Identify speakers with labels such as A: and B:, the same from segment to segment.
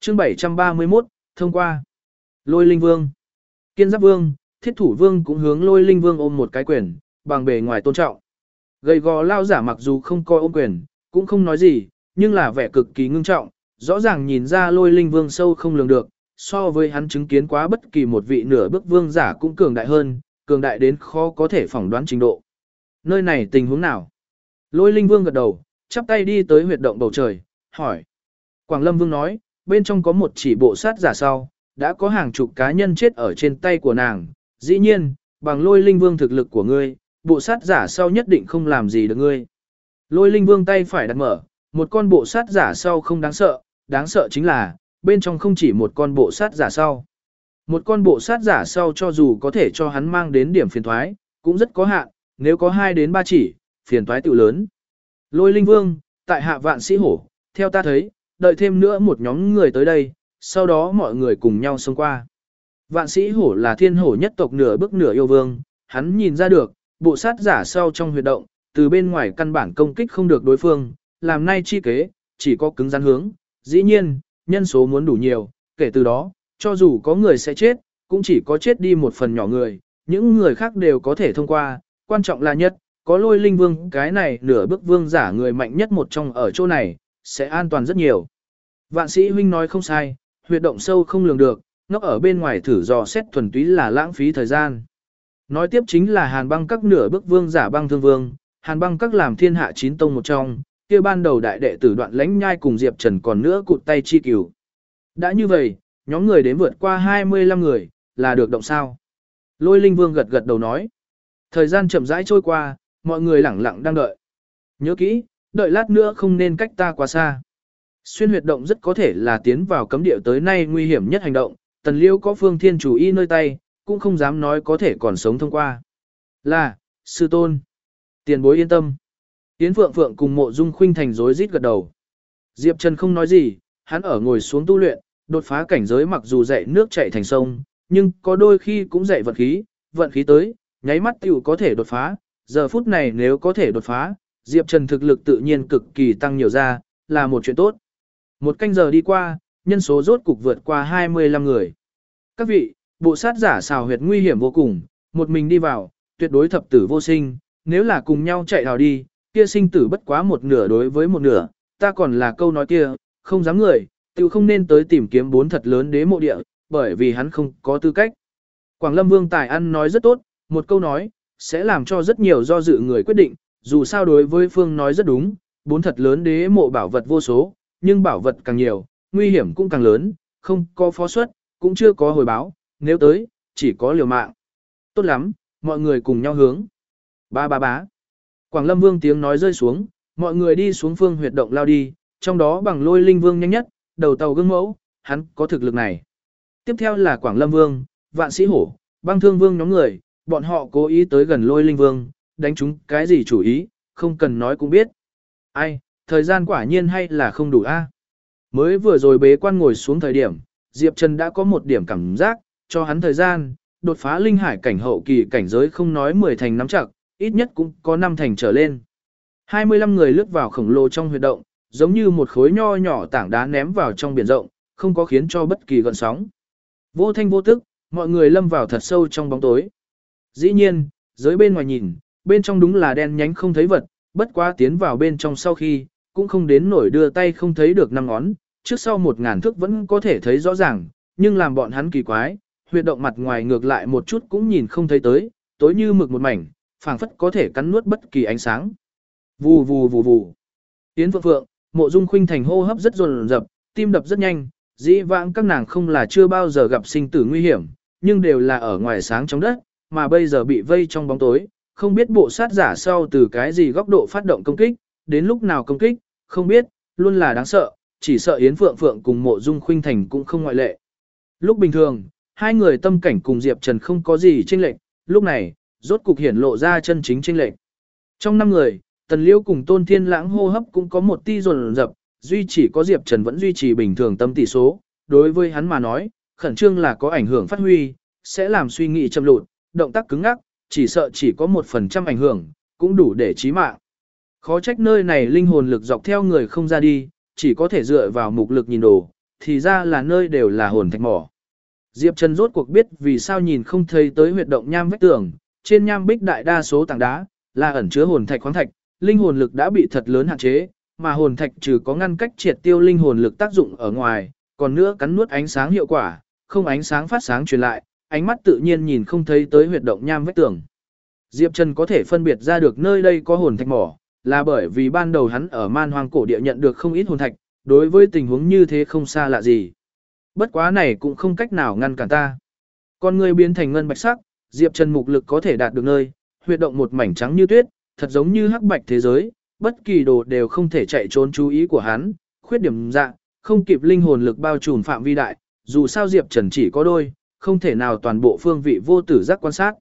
A: Chương 731, thông qua. Lôi Linh Vương. Kiên Giáp Vương, Thiết Thủ Vương cũng hướng Lôi Linh Vương ôm một cái quyền, bằng bề ngoài tôn trọng. Gầy gò lao giả mặc dù không coi ôm quyền, cũng không nói gì, nhưng là vẻ cực kỳ ngưng trọng, rõ ràng nhìn ra Lôi Linh Vương sâu không lường được, so với hắn chứng kiến quá bất kỳ một vị nửa bước vương giả cũng cường đại hơn, cường đại đến khó có thể phỏng đoán trình độ. Nơi này tình huống nào? Lôi Linh Vương gật đầu, chắp tay đi tới huyệt động bầu trời, hỏi. Quảng Lâm Vương nói, bên trong có một chỉ bộ sát giả sau, đã có hàng chục cá nhân chết ở trên tay của nàng. Dĩ nhiên, bằng lôi linh vương thực lực của ngươi, bộ sát giả sau nhất định không làm gì được ngươi. Lôi linh vương tay phải đặt mở, một con bộ sát giả sau không đáng sợ, đáng sợ chính là, bên trong không chỉ một con bộ sát giả sau. Một con bộ sát giả sau cho dù có thể cho hắn mang đến điểm phiền thoái, cũng rất có hạn, nếu có hai đến ba chỉ, phiền thoái tự lớn. Lôi linh vương, tại hạ vạn sĩ hổ, theo ta thấy, đợi thêm nữa một nhóm người tới đây, sau đó mọi người cùng nhau xông qua. Vạn sĩ hổ là thiên hổ nhất tộc nửa bước nửa yêu vương, hắn nhìn ra được, bộ sát giả sau trong huyệt động, từ bên ngoài căn bản công kích không được đối phương, làm nay chi kế, chỉ có cứng rắn hướng. Dĩ nhiên, nhân số muốn đủ nhiều, kể từ đó, cho dù có người sẽ chết, cũng chỉ có chết đi một phần nhỏ người, những người khác đều có thể thông qua, quan trọng là nhất, có lôi linh vương cái này nửa bước vương giả người mạnh nhất một trong ở chỗ này, sẽ an toàn rất nhiều. Vạn sĩ huynh nói không sai, huyệt động sâu không lường được, ngốc ở bên ngoài thử dò xét thuần túy là lãng phí thời gian. Nói tiếp chính là hàn băng các nửa bước vương giả băng thương vương, hàn băng các làm thiên hạ chín tông một trong, kia ban đầu đại đệ tử đoạn lãnh nhai cùng Diệp Trần còn nữa cụt tay chi cửu. Đã như vậy, nhóm người đến vượt qua 25 người, là được động sao. Lôi linh vương gật gật đầu nói. Thời gian chậm rãi trôi qua, mọi người lẳng lặng đang đợi. Nhớ kỹ, đợi lát nữa không nên cách ta quá xa. Xuyên huyệt động rất có thể là tiến vào cấm địa tới nay nguy hiểm nhất hành động, tần liêu có phương thiên chủ y nơi tay, cũng không dám nói có thể còn sống thông qua. Là, sư tôn. Tiền bối yên tâm. Tiến phượng phượng cùng mộ dung khuynh thành rối rít gật đầu. Diệp Trần không nói gì, hắn ở ngồi xuống tu luyện, đột phá cảnh giới mặc dù dậy nước chảy thành sông, nhưng có đôi khi cũng dậy vận khí, vận khí tới, nháy mắt tiểu có thể đột phá, giờ phút này nếu có thể đột phá, Diệp Trần thực lực tự nhiên cực kỳ tăng nhiều ra, là một chuyện tốt. Một canh giờ đi qua, nhân số rốt cục vượt qua 25 người. Các vị, bộ sát giả xào huyệt nguy hiểm vô cùng, một mình đi vào, tuyệt đối thập tử vô sinh, nếu là cùng nhau chạy vào đi, kia sinh tử bất quá một nửa đối với một nửa, ta còn là câu nói kia, không dám người, tự không nên tới tìm kiếm bốn thật lớn đế mộ địa, bởi vì hắn không có tư cách. Quảng Lâm Vương Tài Ăn nói rất tốt, một câu nói, sẽ làm cho rất nhiều do dự người quyết định, dù sao đối với Phương nói rất đúng, bốn thật lớn đế mộ bảo vật vô số, nhưng bảo vật càng nhiều, nguy hiểm cũng càng lớn, không có phó suất, cũng chưa có hồi báo, nếu tới, chỉ có liều mạng. Tốt lắm, mọi người cùng nhau hướng. Ba ba bá. Quảng Lâm Vương tiếng nói rơi xuống, mọi người đi xuống phương huyệt động lao đi, trong đó bằng lôi linh vương nhanh nhất, đầu tàu gương mẫu, hắn có thực lực này. Tiếp theo là Quảng Lâm Vương, Vạn Sĩ Hổ, băng thương vương nhóm người, bọn họ cố ý tới gần lôi linh vương, đánh chúng cái gì chủ ý, không cần nói cũng biết. Ai, thời gian quả nhiên hay là không đủ a. Mới vừa rồi bế quan ngồi xuống thời điểm, Diệp Trần đã có một điểm cảm giác, cho hắn thời gian, đột phá linh hải cảnh hậu kỳ cảnh giới không nói 10 thành nắm chặt, ít nhất cũng có 5 thành trở lên. 25 người lướt vào khổng lồ trong huyệt động, giống như một khối nho nhỏ tảng đá ném vào trong biển rộng, không có khiến cho bất kỳ gợn sóng. Vô thanh vô tức, mọi người lâm vào thật sâu trong bóng tối. Dĩ nhiên, dưới bên ngoài nhìn, bên trong đúng là đen nhánh không thấy vật, bất quá tiến vào bên trong sau khi, cũng không đến nổi đưa tay không thấy được năm ngón, trước sau một ngàn thước vẫn có thể thấy rõ ràng, nhưng làm bọn hắn kỳ quái, huyệt động mặt ngoài ngược lại một chút cũng nhìn không thấy tới, tối như mực một mảnh, phảng phất có thể cắn nuốt bất kỳ ánh sáng. Vù vù vù vù. Tiến phượng phượng, mộ dung khuynh thành hô hấp rất dồn dập, tim đập rất nhanh, dĩ vãng các nàng không là chưa bao giờ gặp sinh tử nguy hiểm, nhưng đều là ở ngoài sáng trong đất, mà bây giờ bị vây trong bóng tối, không biết bộ sát giả sau từ cái gì góc độ phát động công kích, đến lúc nào công kích, không biết, luôn là đáng sợ, chỉ sợ Yến Phượng Phượng cùng mộ dung khuynh thành cũng không ngoại lệ. Lúc bình thường, hai người tâm cảnh cùng Diệp Trần không có gì chênh lệch, lúc này, rốt cục hiển lộ ra chân chính chênh lệch. Trong năm người, Tần Liêu cùng Tôn Thiên Lãng hô hấp cũng có một ti dồn dập, duy chỉ có Diệp Trần vẫn duy trì bình thường tâm tỷ số, đối với hắn mà nói, khẩn trương là có ảnh hưởng phát huy, sẽ làm suy nghĩ chậm lụt, động tác cứng ngắc, chỉ sợ chỉ có một phần trăm ảnh hưởng, cũng đủ để chí mạng. Khó trách nơi này linh hồn lực dọc theo người không ra đi, chỉ có thể dựa vào mục lực nhìn đồ, thì ra là nơi đều là hồn thạch mỏ. Diệp Trần rốt cuộc biết vì sao nhìn không thấy tới huyệt động nham vách tường, trên nham bích đại đa số tảng đá là ẩn chứa hồn thạch khoáng thạch, linh hồn lực đã bị thật lớn hạn chế, mà hồn thạch trừ có ngăn cách triệt tiêu linh hồn lực tác dụng ở ngoài, còn nữa cắn nuốt ánh sáng hiệu quả, không ánh sáng phát sáng truyền lại, ánh mắt tự nhiên nhìn không thấy tới huyệt động nham vách tường. Diệp Trần có thể phân biệt ra được nơi đây có hồn thạch mỏ, là bởi vì ban đầu hắn ở man hoang cổ địa nhận được không ít hồn thạch, đối với tình huống như thế không xa lạ gì. Bất quá này cũng không cách nào ngăn cản ta. Con người biến thành ngân bạch sắc, Diệp Trần mục lực có thể đạt được nơi, huyệt động một mảnh trắng như tuyết, thật giống như hắc bạch thế giới, bất kỳ đồ đều không thể chạy trốn chú ý của hắn, khuyết điểm dạng, không kịp linh hồn lực bao trùm phạm vi đại, dù sao Diệp Trần chỉ có đôi, không thể nào toàn bộ phương vị vô tử giác quan sát.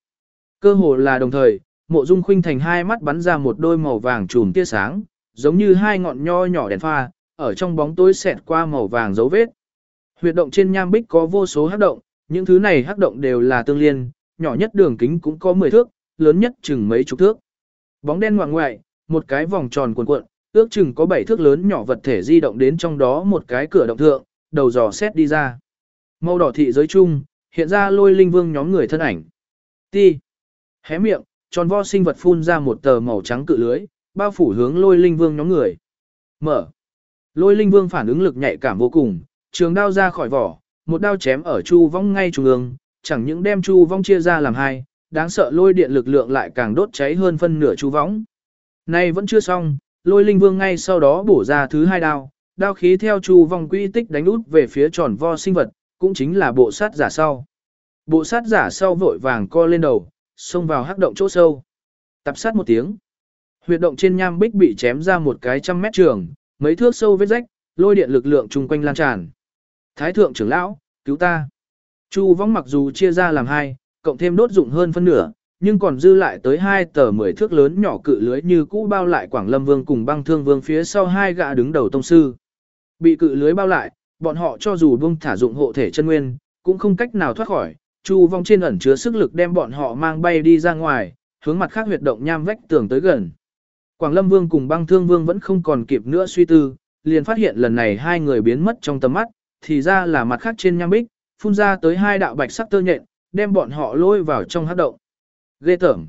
A: Cơ hồ là đồng thời, mộ dung khuynh thành hai mắt bắn ra một đôi màu vàng trùm tia sáng, giống như hai ngọn nho nhỏ đèn pha, ở trong bóng tối xẹt qua màu vàng dấu vết. Huyệt động trên nham bích có vô số hắc động, những thứ này hắc động đều là tương liên, nhỏ nhất đường kính cũng có 10 thước, lớn nhất chừng mấy chục thước. Bóng đen ngoại ngoại, một cái vòng tròn cuộn cuộn, ước chừng có 7 thước lớn nhỏ vật thể di động đến trong đó một cái cửa động thượng, đầu dò xét đi ra. Màu đỏ thị giới chung, hiện ra lôi linh vương nhóm người thân ảnh. Ti. Hé miệng, tròn vo sinh vật phun ra một tờ màu trắng cự lưới, bao phủ hướng lôi linh vương nhóm người. Mở. Lôi linh vương phản ứng lực nhạy cảm vô cùng, trường đao ra khỏi vỏ, một đao chém ở chu vong ngay trung ương, chẳng những đem chu vong chia ra làm hai, đáng sợ lôi điện lực lượng lại càng đốt cháy hơn phân nửa chu vong. Này vẫn chưa xong, lôi linh vương ngay sau đó bổ ra thứ hai đao, đao khí theo chu vong quy tích đánh út về phía tròn vo sinh vật, cũng chính là bộ sát giả sau. Bộ sát giả sau vội vàng co lên đầu, xông vào hắc động chỗ sâu. Tập sát một tiếng. Huyệt động trên nham bích bị chém ra một cái trăm mét trường, mấy thước sâu vết rách, lôi điện lực lượng chung quanh lan tràn. Thái thượng trưởng lão, cứu ta. Chu vong mặc dù chia ra làm hai, cộng thêm đốt dụng hơn phân nửa, nhưng còn dư lại tới hai tờ mười thước lớn nhỏ cự lưới như cũ bao lại Quảng Lâm Vương cùng băng thương vương phía sau hai gã đứng đầu tông sư. Bị cự lưới bao lại, bọn họ cho dù buông thả dụng hộ thể chân nguyên, cũng không cách nào thoát khỏi, Chu vong trên ẩn chứa sức lực đem bọn họ mang bay đi ra ngoài, hướng mặt khác huyệt động nham vách tường tới gần. Quảng Lâm Vương cùng băng thương vương vẫn không còn kịp nữa suy tư, liền phát hiện lần này hai người biến mất trong tầm mắt, thì ra là mặt khác trên nham bích, phun ra tới hai đạo bạch sắc tơ nhện, đem bọn họ lôi vào trong hát động. Ghê tởm.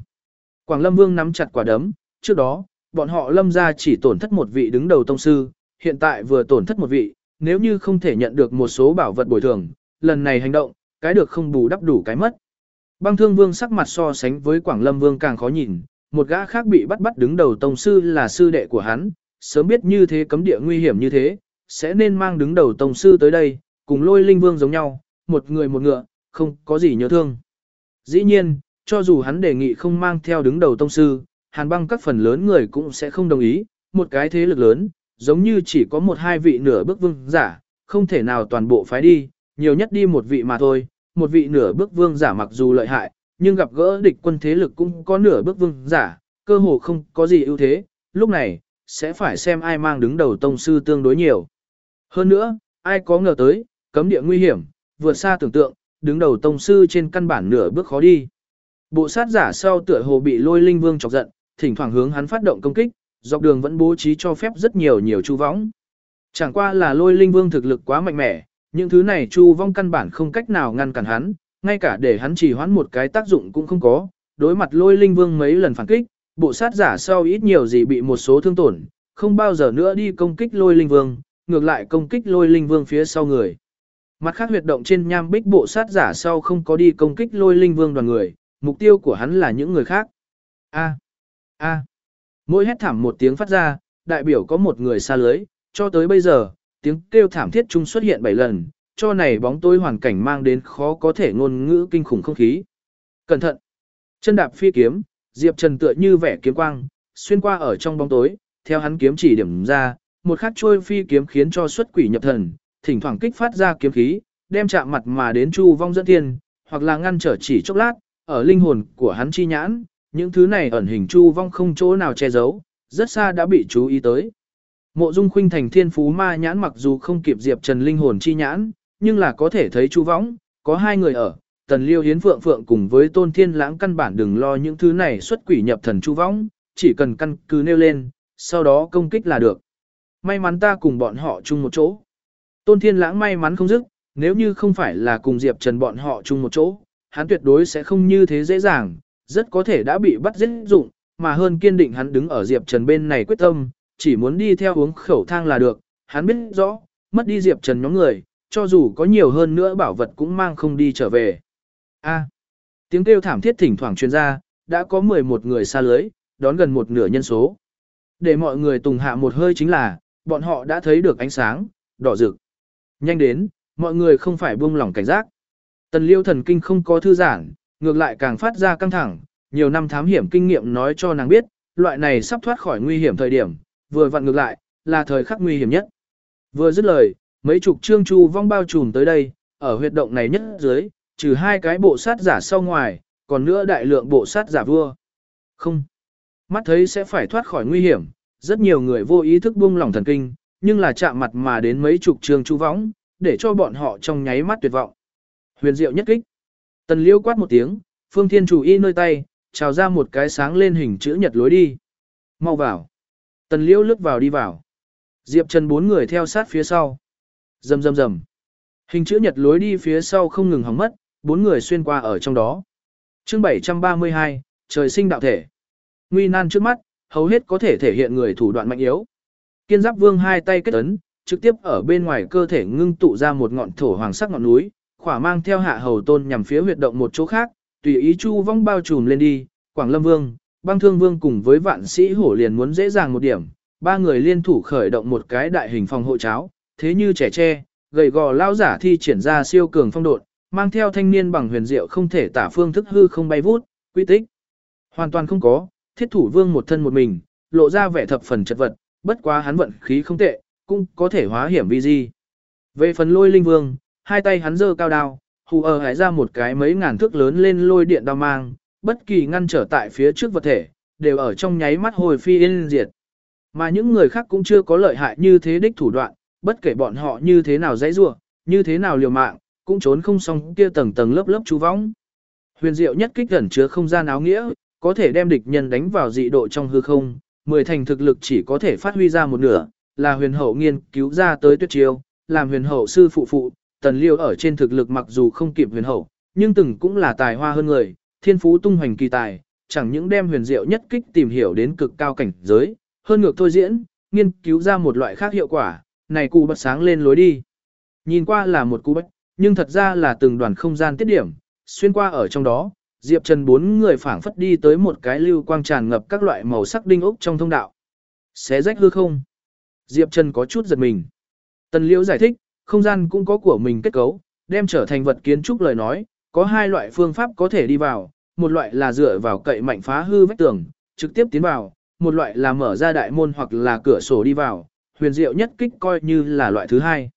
A: Quảng Lâm Vương nắm chặt quả đấm, trước đó, bọn họ lâm ra chỉ tổn thất một vị đứng đầu tông sư, hiện tại vừa tổn thất một vị, nếu như không thể nhận được một số bảo vật bồi thường, lần này hành động, cái được không bù đắp đủ cái mất. Băng thương vương sắc mặt so sánh với Quảng Lâm Vương càng khó nhìn, một gã khác bị bắt bắt đứng đầu tông sư là sư đệ của hắn, sớm biết như thế cấm địa nguy hiểm như thế, sẽ nên mang đứng đầu tông sư tới đây, cùng lôi linh vương giống nhau, một người một ngựa, không có gì nhớ thương. Dĩ nhiên, cho dù hắn đề nghị không mang theo đứng đầu tông sư, hàn băng các phần lớn người cũng sẽ không đồng ý, một cái thế lực lớn, giống như chỉ có một hai vị nửa bước vương giả, không thể nào toàn bộ phái đi, nhiều nhất đi một vị mà thôi, một vị nửa bước vương giả mặc dù lợi hại, nhưng gặp gỡ địch quân thế lực cũng có nửa bước vương giả, cơ hồ không có gì ưu thế, lúc này, sẽ phải xem ai mang đứng đầu tông sư tương đối nhiều. Hơn nữa, ai có ngờ tới, cấm địa nguy hiểm, vượt xa tưởng tượng, đứng đầu tông sư trên căn bản nửa bước khó đi. Bộ sát giả sau tựa hồ bị lôi linh vương chọc giận, thỉnh thoảng hướng hắn phát động công kích, dọc đường vẫn bố trí cho phép rất nhiều nhiều chu võng. Chẳng qua là lôi linh vương thực lực quá mạnh mẽ, những thứ này chu vong căn bản không cách nào ngăn cản hắn, ngay cả để hắn chỉ hoãn một cái tác dụng cũng không có, đối mặt lôi linh vương mấy lần phản kích, bộ sát giả sau ít nhiều gì bị một số thương tổn, không bao giờ nữa đi công kích lôi linh vương, ngược lại công kích lôi linh vương phía sau người. Mặt khác huyệt động trên nham bích bộ sát giả sau không có đi công kích lôi linh vương đoàn người, mục tiêu của hắn là những người khác. A. A. Mỗi hét thảm một tiếng phát ra, đại biểu có một người xa lưới, cho tới bây giờ, tiếng kêu thảm thiết chung xuất hiện 7 lần, cho này bóng tối hoàn cảnh mang đến khó có thể ngôn ngữ kinh khủng không khí. Cẩn thận! Chân đạp phi kiếm, Diệp Trần tựa như vẻ kiếm quang, xuyên qua ở trong bóng tối, theo hắn kiếm chỉ điểm ra, một khắc trôi phi kiếm khiến cho xuất quỷ nhập thần, thỉnh thoảng kích phát ra kiếm khí, đem chạm mặt mà đến Chu Vong dẫn tiên, hoặc là ngăn trở chỉ chốc lát, ở linh hồn của hắn chi nhãn, những thứ này ẩn hình Chu Vong không chỗ nào che giấu, rất xa đã bị chú ý tới. Mộ Dung Khuynh thành thiên phú ma nhãn mặc dù không kịp Diệp Trần linh hồn chi nhãn, nhưng là có thể thấy Chu Vong, có hai người ở, Tần Liêu Hiến Phượng Phượng cùng với Tôn Thiên Lãng căn bản đừng lo những thứ này xuất quỷ nhập thần Chu Vong, chỉ cần căn cứ nêu lên, sau đó công kích là được. May mắn ta cùng bọn họ chung một chỗ. Tôn Thiên Lãng may mắn không dứt, nếu như không phải là cùng Diệp Trần bọn họ chung một chỗ, hắn tuyệt đối sẽ không như thế dễ dàng, rất có thể đã bị bắt giết dụng, mà hơn kiên định hắn đứng ở Diệp Trần bên này quyết tâm, chỉ muốn đi theo uống khẩu thang là được, hắn biết rõ, mất đi Diệp Trần nhóm người, cho dù có nhiều hơn nữa bảo vật cũng mang không đi trở về. A. tiếng kêu thảm thiết thỉnh thoảng truyền ra, đã có 11 người xa lưới, đón gần một nửa nhân số. Để mọi người tùng hạ một hơi chính là, bọn họ đã thấy được ánh sáng, đỏ rực. Nhanh đến, mọi người không phải buông lỏng cảnh giác. Tần liêu thần kinh không có thư giãn, ngược lại càng phát ra căng thẳng, nhiều năm thám hiểm kinh nghiệm nói cho nàng biết, loại này sắp thoát khỏi nguy hiểm thời điểm, vừa vặn ngược lại, là thời khắc nguy hiểm nhất. Vừa dứt lời, mấy chục trương chu vong bao trùm tới đây, ở huyệt động này nhất dưới, trừ hai cái bộ sát giả sau ngoài, còn nữa đại lượng bộ sát giả vua. Không. Mắt thấy sẽ phải thoát khỏi nguy hiểm, rất nhiều người vô ý thức buông lỏng thần kinh, nhưng là chạm mặt mà đến mấy chục trương chu võng, để cho bọn họ trong nháy mắt tuyệt vọng. Huyền diệu nhất kích. Tần liêu quát một tiếng, phương thiên chủ y nơi tay, trào ra một cái sáng lên hình chữ nhật lối đi. Mau vào. Tần liêu lướt vào đi vào. Diệp Trần bốn người theo sát phía sau. Rầm rầm rầm. Hình chữ nhật lối đi phía sau không ngừng hỏng mất, bốn người xuyên qua ở trong đó. Chương 732, trời sinh đạo thể. Nguy nan trước mắt, hầu hết có thể thể hiện người thủ đoạn mạnh yếu. Kiên Giáp Vương hai tay kết ấn, trực tiếp ở bên ngoài cơ thể ngưng tụ ra một ngọn thổ hoàng sắc ngọn núi, khỏa mang theo hạ hầu tôn nhằm phía huyệt động một chỗ khác, tùy ý chu vong bao trùm lên đi, Quảng Lâm Vương, Băng Thương Vương cùng với vạn sĩ hổ liền muốn dễ dàng một điểm, ba người liên thủ khởi động một cái đại hình phòng hộ cháo, thế như trẻ tre, gầy gò lao giả thi triển ra siêu cường phong độn, mang theo thanh niên bằng huyền diệu không thể tả phương thức hư không bay vút, quy tích. Hoàn toàn không có, thiết thủ vương một thân một mình, lộ ra vẻ thập phần chật vật, bất quá hắn vận khí không tệ, cũng có thể hóa hiểm vi di. Về phần lôi linh vương, hai tay hắn giơ cao đao, hù ở hải ra một cái mấy ngàn thước lớn lên lôi điện đao mang, bất kỳ ngăn trở tại phía trước vật thể, đều ở trong nháy mắt hồi phi yên diệt. Mà những người khác cũng chưa có lợi hại như thế đích thủ đoạn, bất kể bọn họ như thế nào dãy rủa, như thế nào liều mạng, cũng trốn không xong kia tầng tầng lớp lớp chú võng. Huyền diệu nhất kích gần chứa không gian áo nghĩa, có thể đem địch nhân đánh vào dị độ trong hư không, mười thành thực lực chỉ có thể phát huy ra một nửa, là huyền hậu nghiên cứu ra tới tuyết chiêu, làm huyền hậu sư phụ phụ, tần liêu ở trên thực lực mặc dù không kịp huyền hậu, nhưng từng cũng là tài hoa hơn người, thiên phú tung hoành kỳ tài, chẳng những đem huyền diệu nhất kích tìm hiểu đến cực cao cảnh giới, hơn ngược thôi diễn, nghiên cứu ra một loại khác hiệu quả, này cụ bật sáng lên lối đi. Nhìn qua là một cụ bách, nhưng thật ra là từng đoàn không gian tiết điểm, xuyên qua ở trong đó, Diệp Trần bốn người phảng phất đi tới một cái lưu quang tràn ngập các loại màu sắc đinh ốc trong thông đạo. Xé rách hư không. Diệp Trần có chút giật mình. Tần Liễu giải thích, không gian cũng có của mình kết cấu, đem trở thành vật kiến trúc lời nói, có hai loại phương pháp có thể đi vào, một loại là dựa vào cậy mạnh phá hư vách tường, trực tiếp tiến vào, một loại là mở ra đại môn hoặc là cửa sổ đi vào, huyền diệu nhất kích coi như là loại thứ hai.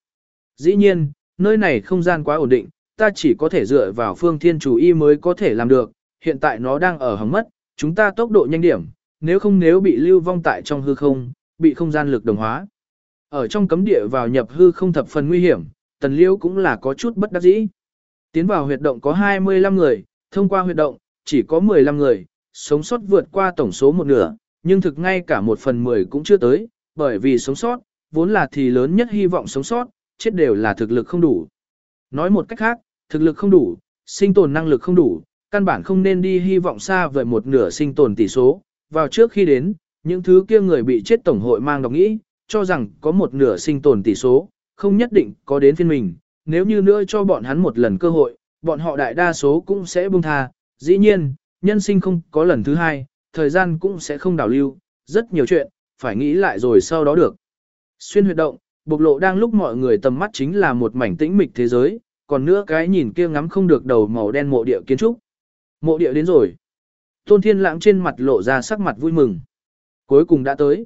A: Dĩ nhiên, nơi này không gian quá ổn định, ta chỉ có thể dựa vào phương thiên chủ y mới có thể làm được, hiện tại nó đang ở hỏng mất, chúng ta tốc độ nhanh điểm, nếu không nếu bị lưu vong tại trong hư không, bị không gian lực đồng hóa. Ở trong cấm địa vào nhập hư không thập phần nguy hiểm, tần liêu cũng là có chút bất đắc dĩ. Tiến vào huyệt động có 25 người, thông qua huyệt động, chỉ có 15 người, sống sót vượt qua tổng số một nửa, nhưng thực ngay cả một phần 10 cũng chưa tới, bởi vì sống sót, vốn là thì lớn nhất hy vọng sống sót, chết đều là thực lực không đủ. Nói một cách khác, thực lực không đủ, sinh tồn năng lực không đủ, căn bản không nên đi hy vọng xa vời một nửa sinh tồn tỷ số. Vào trước khi đến, những thứ kia người bị chết tổng hội mang độc nghĩ, cho rằng có một nửa sinh tồn tỷ số, không nhất định có đến phiên mình, nếu như nữa cho bọn hắn một lần cơ hội, bọn họ đại đa số cũng sẽ buông tha, dĩ nhiên, nhân sinh không có lần thứ hai, thời gian cũng sẽ không đảo lưu, rất nhiều chuyện, phải nghĩ lại rồi sau đó được. Xuyên huyệt động, bộc lộ đang lúc mọi người tầm mắt chính là một mảnh tĩnh mịch thế giới, còn nữa cái nhìn kia ngắm không được đầu màu đen mộ địa kiến trúc. Mộ địa đến rồi. Tôn Thiên Lãng trên mặt lộ ra sắc mặt vui mừng. Cuối cùng đã tới.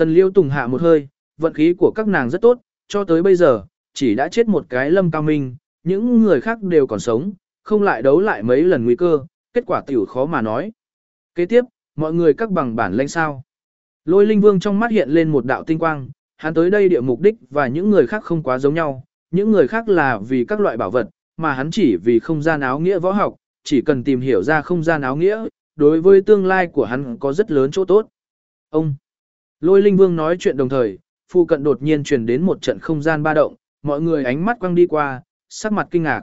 A: Tần Liêu Tùng hạ một hơi, vận khí của các nàng rất tốt, cho tới bây giờ, chỉ đã chết một cái lâm cao minh, những người khác đều còn sống, không lại đấu lại mấy lần nguy cơ, kết quả tiểu khó mà nói. Kế tiếp, mọi người các bằng bản lãnh sao. Lôi linh vương trong mắt hiện lên một đạo tinh quang, hắn tới đây địa mục đích và những người khác không quá giống nhau, những người khác là vì các loại bảo vật, mà hắn chỉ vì không gian áo nghĩa võ học, chỉ cần tìm hiểu ra không gian áo nghĩa, đối với tương lai của hắn có rất lớn chỗ tốt. Ông, lôi linh vương nói chuyện đồng thời, phu cận đột nhiên truyền đến một trận không gian ba động, mọi người ánh mắt quăng đi qua, sắc mặt kinh ngạc.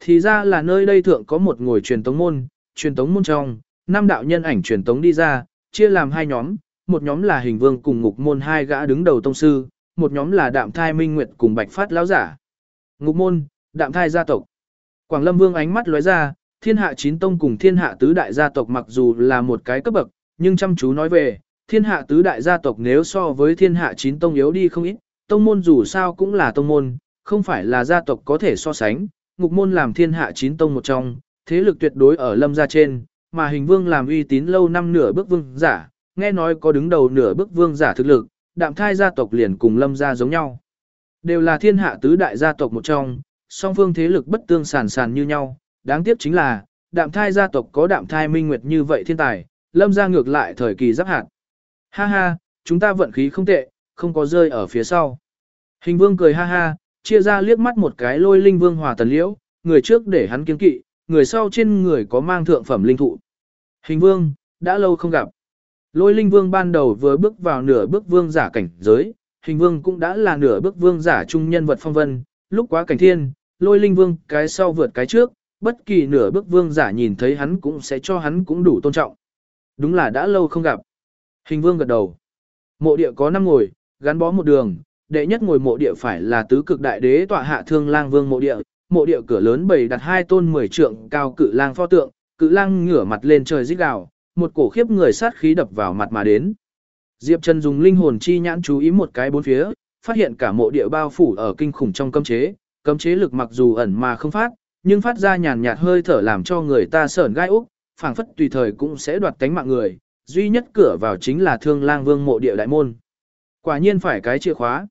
A: Thì ra là nơi đây thượng có một ngồi truyền tống môn, truyền tống môn trong, năm đạo nhân ảnh truyền tống đi ra, chia làm hai nhóm, một nhóm là hình vương cùng ngục môn hai gã đứng đầu tông sư, một nhóm là đạm thai minh nguyệt cùng bạch phát lão giả. Ngục môn, đạm thai gia tộc. Quảng Lâm Vương ánh mắt lóe ra, thiên hạ chín tông cùng thiên hạ tứ đại gia tộc mặc dù là một cái cấp bậc, nhưng chăm chú nói về, thiên hạ tứ đại gia tộc nếu so với thiên hạ chín tông yếu đi không ít, tông môn dù sao cũng là tông môn, không phải là gia tộc có thể so sánh, ngục môn làm thiên hạ chín tông một trong, thế lực tuyệt đối ở lâm gia trên, mà hình vương làm uy tín lâu năm nửa bước vương giả, nghe nói có đứng đầu nửa bước vương giả thực lực, đạm thai gia tộc liền cùng lâm gia giống nhau. Đều là thiên hạ tứ đại gia tộc một trong, song phương thế lực bất tương sản sản như nhau, đáng tiếc chính là, đạm thai gia tộc có đạm thai minh nguyệt như vậy thiên tài, lâm gia ngược lại thời kỳ giáp hạt. Ha ha, chúng ta vận khí không tệ, không có rơi ở phía sau. Hình vương cười ha ha, chia ra liếc mắt một cái lôi linh vương hòa tần liễu, người trước để hắn kiến kỵ, người sau trên người có mang thượng phẩm linh thụ. Hình vương, đã lâu không gặp. Lôi linh vương ban đầu vừa bước vào nửa bước vương giả cảnh giới, hình vương cũng đã là nửa bước vương giả trung nhân vật phong vân, lúc quá cảnh thiên, lôi linh vương cái sau vượt cái trước, bất kỳ nửa bước vương giả nhìn thấy hắn cũng sẽ cho hắn cũng đủ tôn trọng. Đúng là đã lâu không gặp. Hình vương gật đầu. Mộ địa có năm ngồi, gắn bó một đường, đệ nhất ngồi mộ địa phải là tứ cực đại đế tọa hạ thương lang vương mộ địa, mộ địa cửa lớn bày đặt hai tôn mười trượng cao cự lang pho tượng, cự lang ngửa mặt lên trời rít gào, một cổ khiếp người sát khí đập vào mặt mà đến. Diệp Trần dùng linh hồn chi nhãn chú ý một cái bốn phía, phát hiện cả mộ địa bao phủ ở kinh khủng trong cấm chế, cấm chế lực mặc dù ẩn mà không phát, nhưng phát ra nhàn nhạt hơi thở làm cho người ta sởn gai úc, phảng phất tùy thời cũng sẽ đoạt cánh mạng người, duy nhất cửa vào chính là Thương Lang Vương mộ địa đại môn. Quả nhiên phải cái chìa khóa.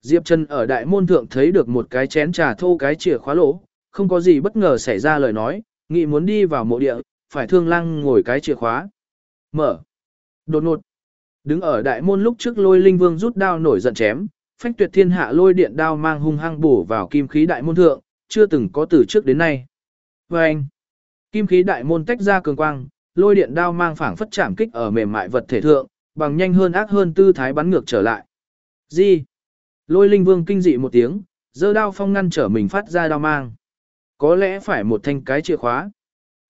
A: Diệp Trần ở đại môn thượng thấy được một cái chén trà thô cái chìa khóa lỗ, không có gì bất ngờ xảy ra lời nói, nghĩ muốn đi vào mộ địa, phải thương lang ngồi cái chìa khóa. Mở. Đột ngột. Đứng ở đại môn lúc trước lôi linh vương rút đao nổi giận chém, phách tuyệt thiên hạ lôi điện đao mang hung hăng bổ vào kim khí đại môn thượng, chưa từng có từ trước đến nay. Và anh. Kim khí đại môn tách ra cường quang, lôi điện đao mang phảng phất chạm kích ở mềm mại vật thể thượng, bằng nhanh hơn ác hơn tư thái bắn ngược trở lại. Gì? Lôi linh vương kinh dị một tiếng, giơ đao phong ngăn trở mình phát ra đao mang. Có lẽ phải một thanh cái chìa khóa.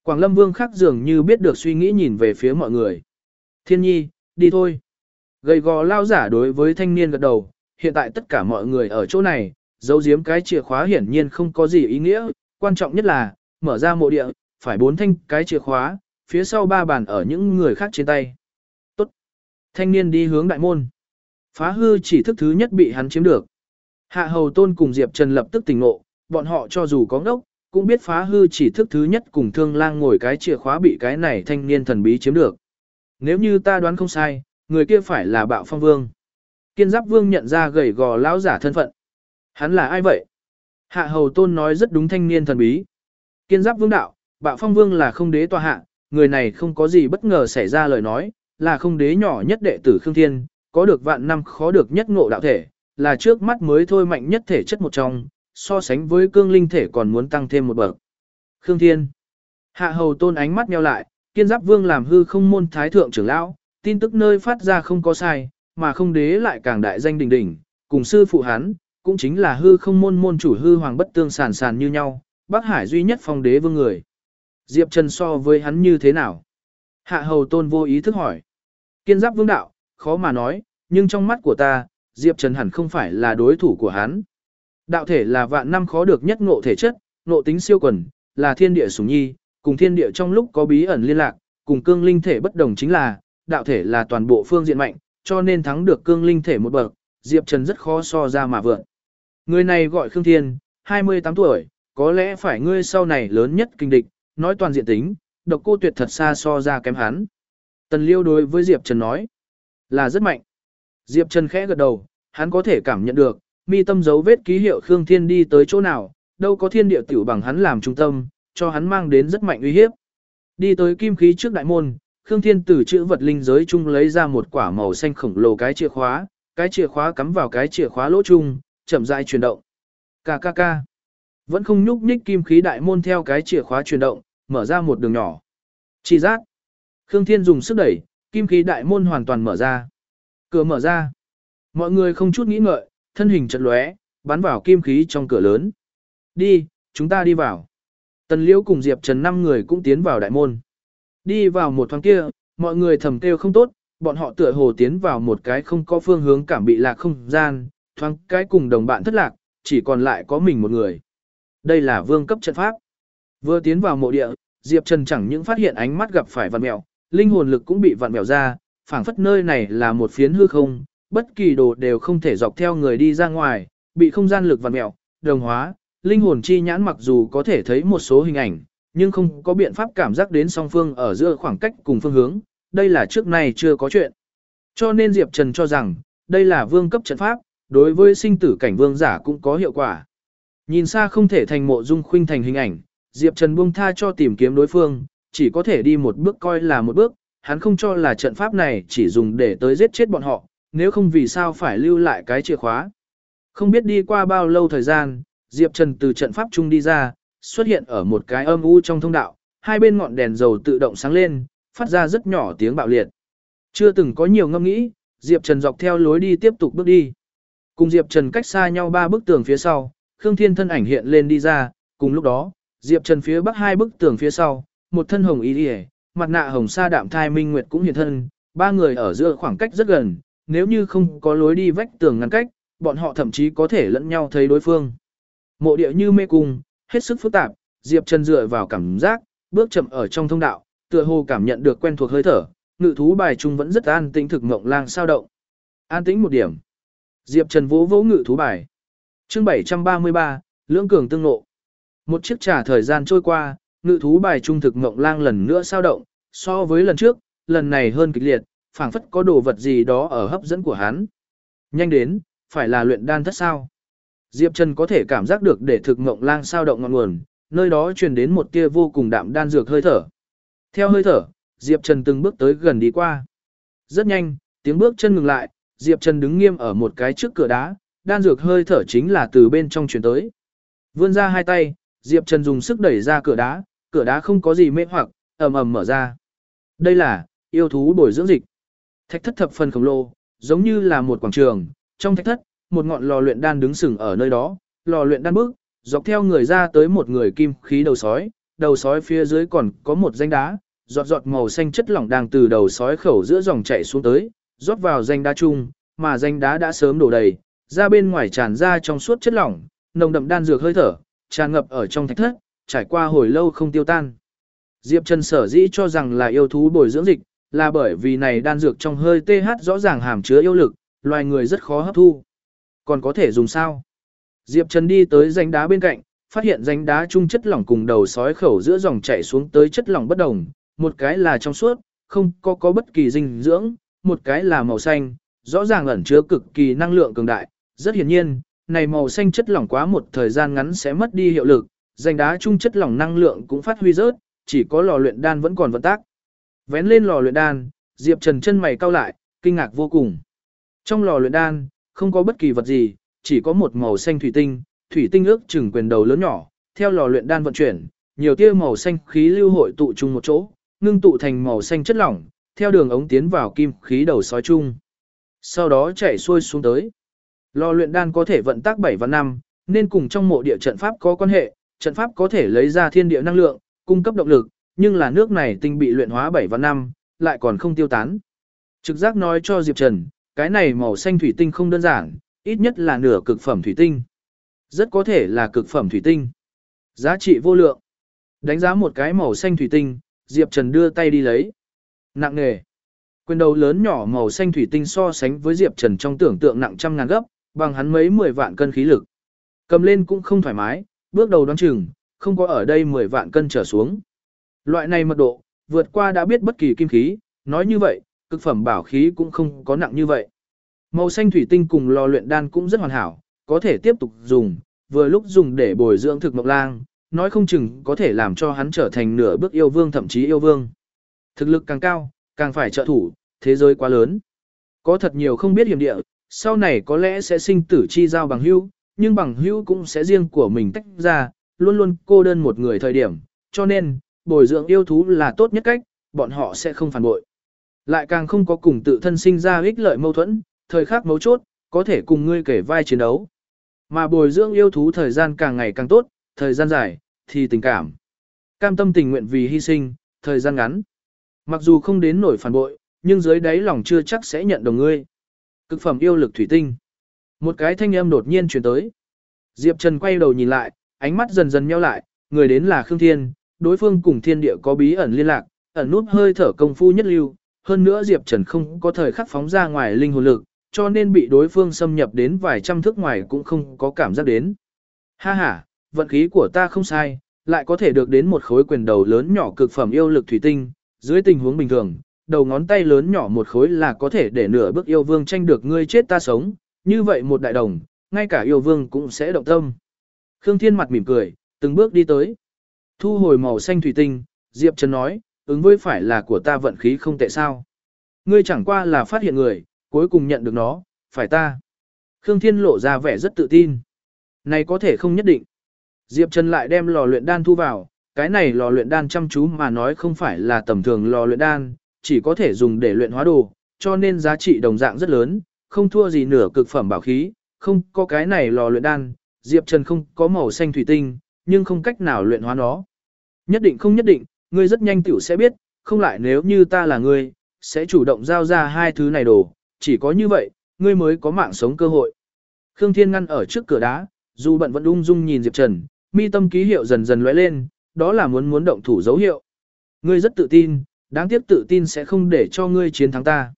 A: Quảng lâm vương khác dường như biết được suy nghĩ nhìn về phía mọi người. Thiên nhi, đi thôi. Gầy gò lao giả đối với thanh niên gật đầu, hiện tại tất cả mọi người ở chỗ này, giấu giếm cái chìa khóa hiển nhiên không có gì ý nghĩa, quan trọng nhất là, mở ra mộ địa, phải bốn thanh cái chìa khóa, phía sau ba bàn ở những người khác trên tay. Tốt. Thanh niên đi hướng đại môn. Phá hư chỉ thức thứ nhất bị hắn chiếm được. Hạ hầu tôn cùng Diệp Trần lập tức tỉnh ngộ, bọn họ cho dù có ngốc, cũng biết phá hư chỉ thức thứ nhất cùng thương lang ngồi cái chìa khóa bị cái này thanh niên thần bí chiếm được. Nếu như ta đoán không sai, người kia phải là bạo phong vương. Kiên giáp vương nhận ra gầy gò lão giả thân phận. Hắn là ai vậy? Hạ hầu tôn nói rất đúng thanh niên thần bí. Kiên giáp vương đạo, bạo phong vương là không đế tòa hạ, người này không có gì bất ngờ xảy ra lời nói, là không đế nhỏ nhất đệ tử Khương Thiên, có được vạn năm khó được nhất ngộ đạo thể, là trước mắt mới thôi mạnh nhất thể chất một trong, so sánh với cương linh thể còn muốn tăng thêm một bậc. Khương Thiên Hạ hầu tôn ánh mắt nheo lại, kiên giáp vương làm hư không môn thái thượng trưởng lão, tin tức nơi phát ra không có sai, mà không đế lại càng đại danh đỉnh đỉnh, cùng sư phụ hắn, cũng chính là hư không môn môn chủ hư hoàng bất tương sàn sàn như nhau, Bắc Hải duy nhất phong đế vương người. Diệp Trần so với hắn như thế nào? Hạ hầu tôn vô ý thức hỏi. Kiên giáp vương đạo, khó mà nói, nhưng trong mắt của ta, Diệp Trần hẳn không phải là đối thủ của hắn. Đạo thể là vạn năm khó được nhất ngộ thể chất, ngộ tính siêu quần, là thiên địa sủng nhi, cùng thiên địa trong lúc có bí ẩn liên lạc, cùng cương linh thể bất đồng chính là, đạo thể là toàn bộ phương diện mạnh, cho nên thắng được cương linh thể một bậc, Diệp Trần rất khó so ra mà vượn. Người này gọi Khương Thiên, 28 tuổi, có lẽ phải ngươi sau này lớn nhất kinh địch, nói toàn diện tính, độc cô tuyệt thật xa so ra kém hắn. Tần Liêu đối với Diệp Trần nói, là rất mạnh. Diệp Trần khẽ gật đầu, hắn có thể cảm nhận được, mi tâm dấu vết ký hiệu Khương Thiên đi tới chỗ nào, đâu có thiên địa tiểu bằng hắn làm trung tâm, cho hắn mang đến rất mạnh uy hiếp. Đi tới kim khí trước đại môn, Khương Thiên từ chữ vật linh giới chung lấy ra một quả màu xanh khổng lồ cái chìa khóa, cái chìa khóa cắm vào cái chìa khóa lỗ chung, chậm rãi chuyển động. Ca ca ca. Vẫn không nhúc nhích kim khí đại môn theo cái chìa khóa chuyển động, mở ra một đường nhỏ. Chỉ giác. Khương Thiên dùng sức đẩy, kim khí đại môn hoàn toàn mở ra. Cửa mở ra. Mọi người không chút nghĩ ngợi, thân hình chật lóe, bắn vào kim khí trong cửa lớn. Đi, chúng ta đi vào. Tần Liễu cùng Diệp Trần năm người cũng tiến vào đại môn. Đi vào một thoáng kia, mọi người thầm kêu không tốt, bọn họ tựa hồ tiến vào một cái không có phương hướng cảm bị lạc không gian, thoáng cái cùng đồng bạn thất lạc, chỉ còn lại có mình một người. Đây là vương cấp trận pháp. Vừa tiến vào mộ địa, Diệp Trần chẳng những phát hiện ánh mắt gặp phải vạn mèo, linh hồn lực cũng bị vạn mèo ra, phảng phất nơi này là một phiến hư không, bất kỳ đồ đều không thể dọc theo người đi ra ngoài, bị không gian lực vạn mèo, đồng hóa, linh hồn chi nhãn mặc dù có thể thấy một số hình ảnh, nhưng không có biện pháp cảm giác đến song phương ở giữa khoảng cách cùng phương hướng, đây là trước nay chưa có chuyện. Cho nên Diệp Trần cho rằng, đây là vương cấp trận pháp, đối với sinh tử cảnh vương giả cũng có hiệu quả. Nhìn xa không thể thành mộ dung khuynh thành hình ảnh, Diệp Trần buông tha cho tìm kiếm đối phương, chỉ có thể đi một bước coi là một bước, hắn không cho là trận pháp này chỉ dùng để tới giết chết bọn họ, nếu không vì sao phải lưu lại cái chìa khóa. Không biết đi qua bao lâu thời gian, Diệp Trần từ trận pháp trung đi ra, xuất hiện ở một cái âm u trong thông đạo, hai bên ngọn đèn dầu tự động sáng lên, phát ra rất nhỏ tiếng bạo liệt. Chưa từng có nhiều ngâm nghĩ, Diệp Trần dọc theo lối đi tiếp tục bước đi. Cùng Diệp Trần cách xa nhau ba bức tường phía sau, Khương Thiên thân ảnh hiện lên đi ra, cùng lúc đó, Diệp Trần phía bắc hai bức tường phía sau, một thân hồng y liễu, mặt nạ hồng sa đạm thai minh nguyệt cũng hiện thân, ba người ở giữa khoảng cách rất gần, nếu như không có lối đi vách tường ngăn cách, bọn họ thậm chí có thể lẫn nhau thấy đối phương. Mộ địa như mê cung, hết sức phức tạp, Diệp Trần dựa vào cảm giác, bước chậm ở trong thông đạo, tựa hồ cảm nhận được quen thuộc hơi thở, ngự thú bài trung vẫn rất an tĩnh thực mộng lang sao động. An tĩnh một điểm. Diệp Trần vỗ vỗ ngự thú bài. Chương 733, lưỡng cường tương ngộ. Một chiếc trà thời gian trôi qua, ngự thú bài trung thực mộng lang lần nữa sao động, so với lần trước, lần này hơn kịch liệt, phảng phất có đồ vật gì đó ở hấp dẫn của hắn. Nhanh đến, phải là luyện đan thất sao. Diệp Trần có thể cảm giác được để thực mộng lang sao động ngọn nguồn, nơi đó truyền đến một tia vô cùng đạm đan dược hơi thở. Theo hơi thở, Diệp Trần từng bước tới gần đi qua. Rất nhanh, tiếng bước chân ngừng lại, Diệp Trần đứng nghiêm ở một cái trước cửa đá, đan dược hơi thở chính là từ bên trong truyền tới. Vươn ra hai tay, Diệp Trần dùng sức đẩy ra cửa đá, cửa đá không có gì mê hoặc, ầm ầm mở ra. Đây là yêu thú bồi dưỡng dịch. Thạch thất thập phần khổng lồ, giống như là một quảng trường, trong thạch thất, một ngọn lò luyện đan đứng sừng ở nơi đó, lò luyện đan bước, dọc theo người ra tới một người kim khí đầu sói, đầu sói phía dưới còn có một danh đá, giọt giọt màu xanh chất lỏng đang từ đầu sói khẩu giữa dòng chảy xuống tới, rót vào danh đá chung, mà danh đá đã sớm đổ đầy, ra bên ngoài tràn ra trong suốt chất lỏng, nồng đậm đan dược hơi thở, tràn ngập ở trong thạch thất, trải qua hồi lâu không tiêu tan. Diệp Trần sở dĩ cho rằng là yêu thú bồi dưỡng dịch, là bởi vì này đan dược trong hơi TH rõ ràng hàm chứa yêu lực, loài người rất khó hấp thu. Còn có thể dùng sao? Diệp Trần đi tới danh đá bên cạnh, phát hiện danh đá chung chất lỏng cùng đầu sói khẩu giữa dòng chảy xuống tới chất lỏng bất đồng, một cái là trong suốt, không có có bất kỳ dinh dưỡng, một cái là màu xanh, rõ ràng ẩn chứa cực kỳ năng lượng cường đại, rất hiển nhiên, này màu xanh chất lỏng quá một thời gian ngắn sẽ mất đi hiệu lực, danh đá chung chất lỏng năng lượng cũng phát huy rớt, chỉ có lò luyện đan vẫn còn vận tác. Vén lên lò luyện đan, Diệp Trần chân mày cau lại, kinh ngạc vô cùng. Trong lò luyện đan, không có bất kỳ vật gì, chỉ có một màu xanh thủy tinh, thủy tinh ước chừng quyền đầu lớn nhỏ, theo lò luyện đan vận chuyển, nhiều tia màu xanh khí lưu hội tụ chung một chỗ, ngưng tụ thành màu xanh chất lỏng, theo đường ống tiến vào kim khí đầu sói chung. Sau đó chảy xuôi xuống tới. Lò luyện đan có thể vận tác 7 và 5, nên cùng trong mộ địa trận pháp có quan hệ, trận pháp có thể lấy ra thiên địa năng lượng, cung cấp động lực, nhưng là nước này tinh bị luyện hóa 7 và 5, lại còn không tiêu tán. Trực giác nói cho Diệp Trần, cái này màu xanh thủy tinh không đơn giản, ít nhất là nửa cực phẩm thủy tinh. Rất có thể là cực phẩm thủy tinh. Giá trị vô lượng. Đánh giá một cái màu xanh thủy tinh, Diệp Trần đưa tay đi lấy. Nặng nghề. Quyền đầu lớn nhỏ màu xanh thủy tinh so sánh với Diệp Trần trong tưởng tượng nặng trăm ngàn gấp, bằng hắn mấy mười vạn cân khí lực. Cầm lên cũng không thoải mái, bước đầu đoán chừng, không có ở đây 10 vạn cân trở xuống. Loại này mật độ, vượt qua đã biết bất kỳ kim khí, nói như vậy, cực phẩm bảo khí cũng không có nặng như vậy. Màu xanh thủy tinh cùng lò luyện đan cũng rất hoàn hảo, có thể tiếp tục dùng, vừa lúc dùng để bồi dưỡng thực mộc lang, nói không chừng có thể làm cho hắn trở thành nửa bước yêu vương thậm chí yêu vương. Thực lực càng cao, càng phải trợ thủ, thế giới quá lớn. Có thật nhiều không biết hiểm địa, sau này có lẽ sẽ sinh tử chi giao bằng hữu, nhưng bằng hữu cũng sẽ riêng của mình tách ra, luôn luôn cô đơn một người thời điểm, cho nên, bồi dưỡng yêu thú là tốt nhất cách, bọn họ sẽ không phản bội. Lại càng không có cùng tự thân sinh ra ích lợi mâu thuẫn, thời khắc mấu chốt, có thể cùng ngươi kể vai chiến đấu. Mà bồi dưỡng yêu thú thời gian càng ngày càng tốt, thời gian dài, thì tình cảm. Cam tâm tình nguyện vì hy sinh, thời gian ngắn. Mặc dù không đến nổi phản bội, nhưng dưới đáy lòng chưa chắc sẽ nhận đồng ngươi. Cực phẩm yêu lực thủy tinh. Một cái thanh âm đột nhiên truyền tới. Diệp Trần quay đầu nhìn lại, ánh mắt dần dần nheo lại, người đến là Khương Thiên, đối phương cùng thiên địa có bí ẩn liên lạc, ẩn nút hơi thở công phu nhất lưu, hơn nữa Diệp Trần không có thời khắc phóng ra ngoài linh hồn lực, cho nên bị đối phương xâm nhập đến vài trăm thước ngoài cũng không có cảm giác đến. Ha ha, vận khí của ta không sai, lại có thể được đến một khối quyền đầu lớn nhỏ cực phẩm yêu lực thủy tinh, dưới tình huống bình thường, đầu ngón tay lớn nhỏ một khối là có thể để nửa bước yêu vương tranh được ngươi chết ta sống, như vậy một đại đồng, ngay cả yêu vương cũng sẽ động tâm. Khương Thiên mặt mỉm cười, từng bước đi tới. Thu hồi màu xanh thủy tinh, Diệp Trần nói, ứng với phải là của ta vận khí không tệ sao. Ngươi chẳng qua là phát hiện người, cuối cùng nhận được nó, phải ta. Khương Thiên lộ ra vẻ rất tự tin. Này có thể không nhất định. Diệp Trần lại đem lò luyện đan thu vào, cái này lò luyện đan chăm chú mà nói không phải là tầm thường lò luyện đan, chỉ có thể dùng để luyện hóa đồ, cho nên giá trị đồng dạng rất lớn, không thua gì nửa cực phẩm bảo khí, không có cái này lò luyện đan, Diệp Trần không có màu xanh thủy tinh, nhưng không cách nào luyện hóa nó. Nhất định không nhất định, ngươi rất nhanh tiểu sẽ biết, không lại nếu như ta là ngươi, sẽ chủ động giao ra hai thứ này đồ, chỉ có như vậy, ngươi mới có mạng sống cơ hội. Khương Thiên ngăn ở trước cửa đá, dù bận vẫn ung dung nhìn Diệp Trần, mi tâm ký hiệu dần dần lóe lên, đó là muốn muốn động thủ dấu hiệu. Ngươi rất tự tin, đáng tiếc tự tin sẽ không để cho ngươi chiến thắng ta.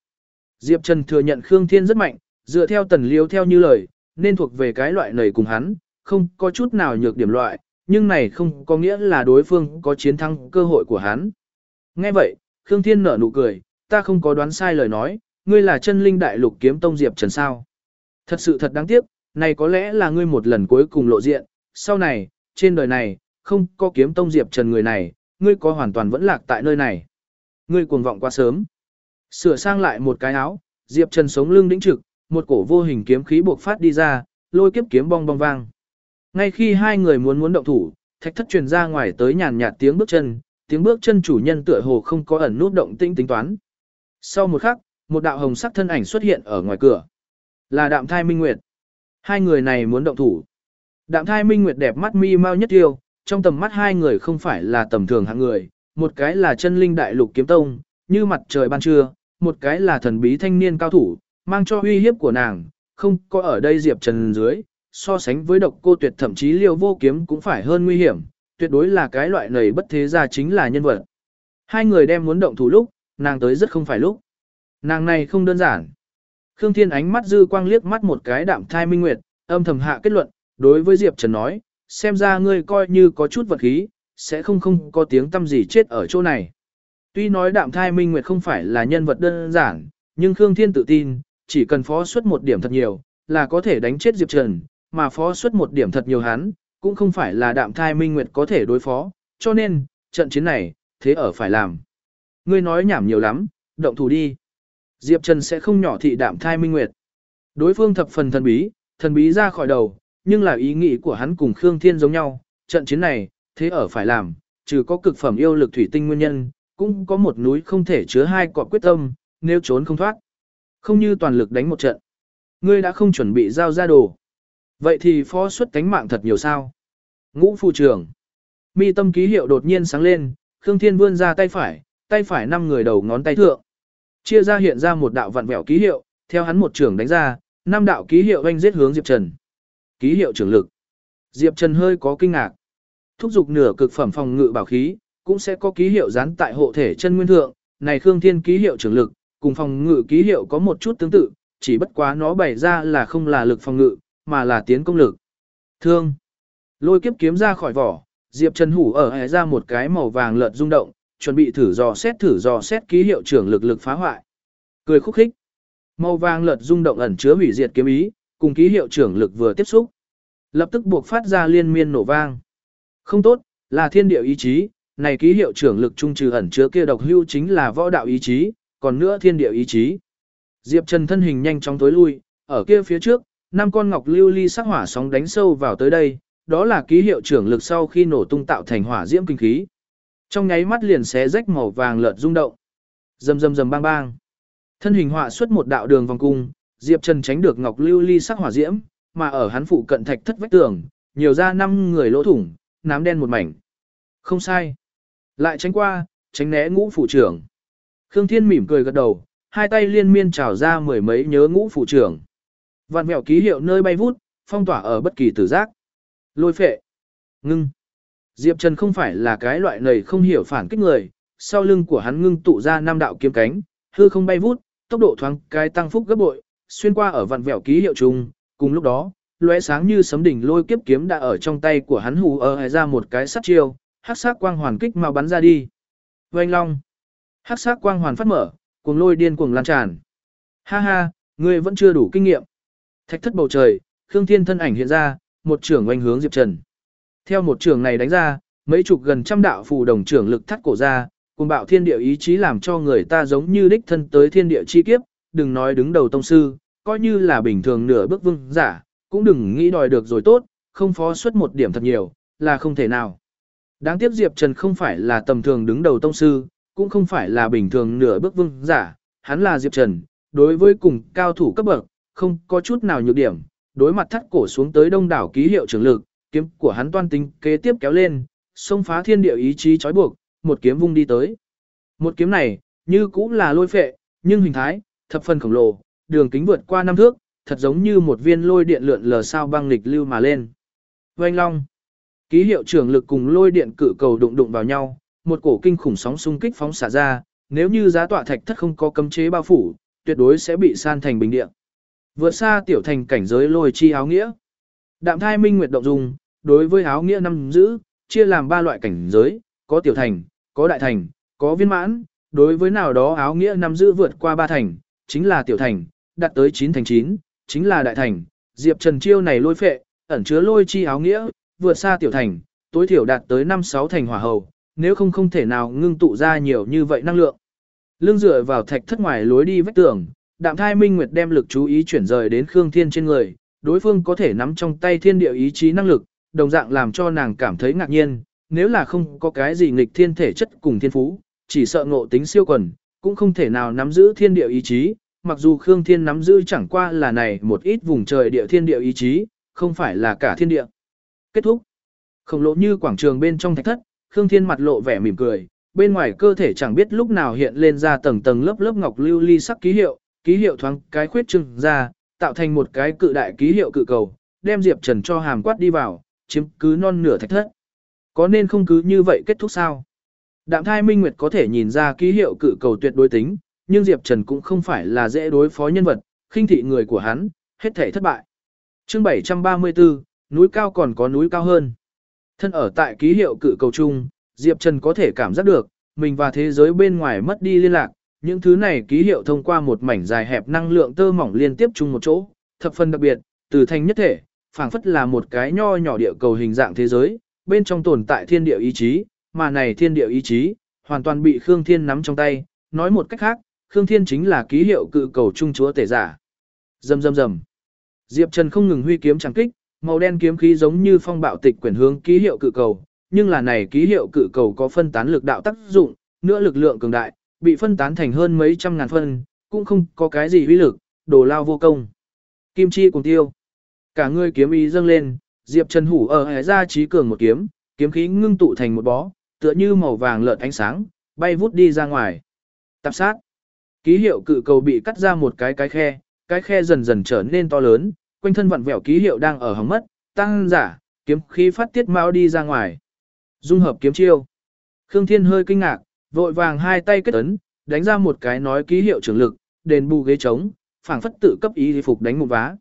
A: Diệp Trần thừa nhận Khương Thiên rất mạnh, dựa theo tần liêu theo như lời, nên thuộc về cái loại này cùng hắn, không có chút nào nhược điểm loại, nhưng này không có nghĩa là đối phương có chiến thắng cơ hội của hắn. Nghe vậy, Khương Thiên nở nụ cười, ta không có đoán sai lời nói, ngươi là chân linh đại lục kiếm tông Diệp Trần sao. Thật sự thật đáng tiếc, này có lẽ là ngươi một lần cuối cùng lộ diện, sau này, trên đời này, không có kiếm tông Diệp Trần người này, ngươi có hoàn toàn vẫn lạc tại nơi này. Ngươi cuồng vọng quá sớm. Sửa sang lại một cái áo, Diệp Trần sống lưng đĩnh trực, một cổ vô hình kiếm khí buộc phát đi ra, lôi kiếp kiếm bong bong vang. Ngay khi hai người muốn muốn động thủ, thạch thất truyền ra ngoài tới nhàn nhạt tiếng bước chân, tiếng bước chân chủ nhân tựa hồ không có ẩn nút động tĩnh tính toán. Sau một khắc, một đạo hồng sắc thân ảnh xuất hiện ở ngoài cửa. Là Đạm Thai Minh Nguyệt. Hai người này muốn động thủ. Đạm Thai Minh Nguyệt đẹp mắt mi mau nhất tiêu, trong tầm mắt hai người không phải là tầm thường hạng người, một cái là chân linh đại lục kiếm tông, như mặt trời ban trưa, một cái là thần bí thanh niên cao thủ, mang cho uy hiếp của nàng, không có ở đây Diệp Trần dưới, so sánh với độc cô tuyệt thậm chí liêu vô kiếm cũng phải hơn nguy hiểm, tuyệt đối là cái loại nầy bất thế ra chính là nhân vật. Hai người đem muốn động thủ lúc, nàng tới rất không phải lúc. Nàng này không đơn giản. Khương Thiên ánh mắt dư quang liếc mắt một cái đạm thai minh nguyệt, âm thầm hạ kết luận, đối với Diệp Trần nói, xem ra ngươi coi như có chút vật khí, sẽ không không có tiếng tâm gì chết ở chỗ này. Tuy nói đạm thai minh nguyệt không phải là nhân vật đơn giản, nhưng Khương Thiên tự tin, chỉ cần phó xuất một điểm thật nhiều, là có thể đánh chết Diệp Trần, mà phó xuất một điểm thật nhiều hắn, cũng không phải là đạm thai minh nguyệt có thể đối phó, cho nên, trận chiến này, thế ở phải làm. Ngươi nói nhảm nhiều lắm, động thủ đi. Diệp Trần sẽ không nhỏ thị đạm thai minh nguyệt. Đối phương thập phần thần bí, thần bí ra khỏi đầu, nhưng là ý nghĩ của hắn cùng Khương Thiên giống nhau, trận chiến này, thế ở phải làm, trừ có cực phẩm yêu lực thủy tinh nguyên nhân, cũng có một núi không thể chứa hai cọp quyết tâm, nếu trốn không thoát. Không như toàn lực đánh một trận. Ngươi đã không chuẩn bị giao ra đồ. Vậy thì phó suất cánh mạng thật nhiều sao. Ngũ phụ trưởng. Mi tâm ký hiệu đột nhiên sáng lên, Khương Thiên vươn ra tay phải, tay phải năm người đầu ngón tay thượng. Chia ra hiện ra một đạo vặn vẹo ký hiệu, theo hắn một trưởng đánh ra, năm đạo ký hiệu anh giết hướng Diệp Trần. Ký hiệu trưởng lực. Diệp Trần hơi có kinh ngạc. Thúc dục nửa cực phẩm phòng ngự bảo khí, cũng sẽ có ký hiệu dán tại hộ thể chân nguyên thượng, này Khương Thiên ký hiệu trưởng lực, cùng phòng ngự ký hiệu có một chút tương tự, chỉ bất quá nó bày ra là không là lực phòng ngự, mà là tiến công lực. Thương. Lôi kiếp kiếm ra khỏi vỏ, Diệp Trần Hủ ở hệ ra một cái màu vàng lợt rung động, chuẩn bị thử dò xét thử dò xét ký hiệu trưởng lực lực phá hoại. Cười khúc khích. Màu vàng lợt rung động ẩn chứa hủy diệt kiếm ý, cùng ký hiệu trưởng lực vừa tiếp xúc. Lập tức buộc phát ra liên miên nổ vang. Không tốt, là thiên địa ý chí, này ký hiệu trưởng lực trung trừ ẩn chứa kia độc hưu chính là võ đạo ý chí, còn nữa thiên địa ý chí. Diệp Trần thân hình nhanh chóng tối lui, ở kia phía trước, năm con ngọc lưu ly sắc hỏa sóng đánh sâu vào tới đây, đó là ký hiệu trưởng lực sau khi nổ tung tạo thành hỏa diễm kinh khí. Trong nháy mắt liền xé rách màu vàng lợt rung động. Rầm rầm rầm bang bang. Thân hình họa xuất một đạo đường vòng cung, Diệp Trần tránh được ngọc lưu ly sắc hỏa diễm, mà ở hắn phụ cận thạch thất vách tường, nhiều ra năm người lỗ thủng, nám đen một mảnh. Không sai. Lại tránh qua, tránh né ngũ phủ trưởng. Khương Thiên mỉm cười gật đầu, hai tay liên miên trào ra mười mấy nhớ ngũ phủ trưởng. Vạn mẹo ký hiệu nơi bay vút, phong tỏa ở bất kỳ tử giác. Lôi phệ. Ngưng. Diệp Trần không phải là cái loại này không hiểu phản kích người, sau lưng của hắn ngưng tụ ra năm đạo kiếm cánh, hư không bay vút, tốc độ thoáng cái tăng phúc gấp bội, xuyên qua ở vạn vẹo ký hiệu trùng, cùng lúc đó, lóe sáng như sấm đỉnh lôi kiếp kiếm đã ở trong tay của hắn hù ở ra một cái sắt chiêu, hắc sắc quang hoàn kích mà bắn ra đi. Vành long. Hắc sắc quang hoàn phát mở, cuồng lôi điên cuồng lan tràn. Ha ha, ngươi vẫn chưa đủ kinh nghiệm. Thạch thất bầu trời, Khương Thiên thân ảnh hiện ra, một trưởng oanh hướng Diệp Trần. Theo một trưởng này đánh ra, mấy chục gần trăm đạo phù đồng trưởng lực thắt cổ ra, cùng bạo thiên địa ý chí làm cho người ta giống như đích thân tới thiên địa chi kiếp, đừng nói đứng đầu tông sư, coi như là bình thường nửa bước vương giả, cũng đừng nghĩ đòi được rồi tốt, không phó xuất một điểm thật nhiều, là không thể nào. Đáng tiếc Diệp Trần không phải là tầm thường đứng đầu tông sư, cũng không phải là bình thường nửa bước vương giả, hắn là Diệp Trần, đối với cùng cao thủ cấp bậc, không có chút nào nhược điểm, đối mặt thắt cổ xuống tới đông đảo ký hiệu trường lực, kiếm của hắn toan tính kế tiếp kéo lên, xông phá thiên địa ý chí trói buộc, một kiếm vung đi tới. Một kiếm này, như cũng là lôi phệ, nhưng hình thái, thập phần khổng lồ, đường kính vượt qua năm thước, thật giống như một viên lôi điện lượn lờ sao băng lịch lưu mà lên. Oanh long. Ký hiệu trưởng lực cùng lôi điện cử cầu đụng đụng vào nhau, một cổ kinh khủng sóng xung kích phóng xả ra, nếu như giá tọa thạch thất không có cấm chế bao phủ, tuyệt đối sẽ bị san thành bình địa. Vượt xa tiểu thành cảnh giới lôi chi áo nghĩa. Đạm thai minh nguyệt động dung, đối với áo nghĩa năm giữ, chia làm ba loại cảnh giới, có tiểu thành, có đại thành, có viên mãn, đối với nào đó áo nghĩa năm giữ vượt qua ba thành, chính là tiểu thành, đạt tới 9 thành 9, chính là đại thành, Diệp Trần chiêu này lôi phệ, ẩn chứa lôi chi áo nghĩa, vượt xa tiểu thành, tối thiểu đạt tới 5-6 thành hỏa hầu, nếu không không thể nào ngưng tụ ra nhiều như vậy năng lượng. Lưng dựa vào thạch thất ngoài lối đi vách tường, Đạm Thai Minh Nguyệt đem lực chú ý chuyển rời đến Khương Thiên trên người, đối phương có thể nắm trong tay thiên địa ý chí năng lực, đồng dạng làm cho nàng cảm thấy ngạc nhiên, nếu là không có cái gì nghịch thiên thể chất cùng thiên phú, chỉ sợ ngộ tính siêu quần, cũng không thể nào nắm giữ thiên địa ý chí, mặc dù Khương Thiên nắm giữ chẳng qua là này một ít vùng trời địa thiên địa ý chí, không phải là cả thiên địa. Kết thúc. Khổng lộ như quảng trường bên trong thạch thất, Khương Thiên mặt lộ vẻ mỉm cười, bên ngoài cơ thể chẳng biết lúc nào hiện lên ra tầng tầng lớp lớp ngọc lưu ly sắc ký hiệu, ký hiệu thoáng cái khuyết trưng ra, tạo thành một cái cự đại ký hiệu cự cầu, đem Diệp Trần cho hàm quát đi vào, chiếm cứ non nửa thạch thất. Có nên không cứ như vậy kết thúc sao? Đạm thai minh nguyệt có thể nhìn ra ký hiệu cự cầu tuyệt đối tính, nhưng Diệp Trần cũng không phải là dễ đối phó nhân vật, khinh thị người của hắn, hết thể thất bại. chương 734, núi cao còn có núi cao hơn. Thân ở tại ký hiệu cự cầu chung, Diệp Trần có thể cảm giác được, mình và thế giới bên ngoài mất đi liên lạc, những thứ này ký hiệu thông qua một mảnh dài hẹp năng lượng tơ mỏng liên tiếp chung một chỗ, thập phần đặc biệt, từ thành nhất thể, phảng phất là một cái nho nhỏ địa cầu hình dạng thế giới, bên trong tồn tại thiên địa ý chí, mà này thiên địa ý chí, hoàn toàn bị Khương Thiên nắm trong tay, nói một cách khác, Khương Thiên chính là ký hiệu cự cầu trung chúa tể giả. Rầm rầm rầm. Diệp Trần không ngừng huy kiếm chẳng kích, màu đen kiếm khí giống như phong bạo tịch quyển hướng ký hiệu cự cầu, nhưng là này ký hiệu cự cầu có phân tán lực đạo tác dụng, nữa lực lượng cường đại, bị phân tán thành hơn mấy trăm ngàn phân, cũng không có cái gì uy lực, đồ lao vô công. Kim chi cùng tiêu. Cả người kiếm ý dâng lên, Diệp Trần hủ ở hẻ ra trí cường một kiếm, kiếm khí ngưng tụ thành một bó, tựa như màu vàng lợn ánh sáng, bay vút đi ra ngoài. Tạp sát. Ký hiệu cự cầu bị cắt ra một cái cái khe, cái khe dần dần trở nên to lớn, quanh thân vặn vẹo ký hiệu đang ở hỏng mất, tăng giả, kiếm khí phát tiết mau đi ra ngoài. Dung hợp kiếm chiêu. Khương Thiên hơi kinh ngạc, vội vàng hai tay kết ấn, đánh ra một cái nói ký hiệu trưởng lực, đền bù ghế trống, phảng phất tự cấp ý phục đánh một vá.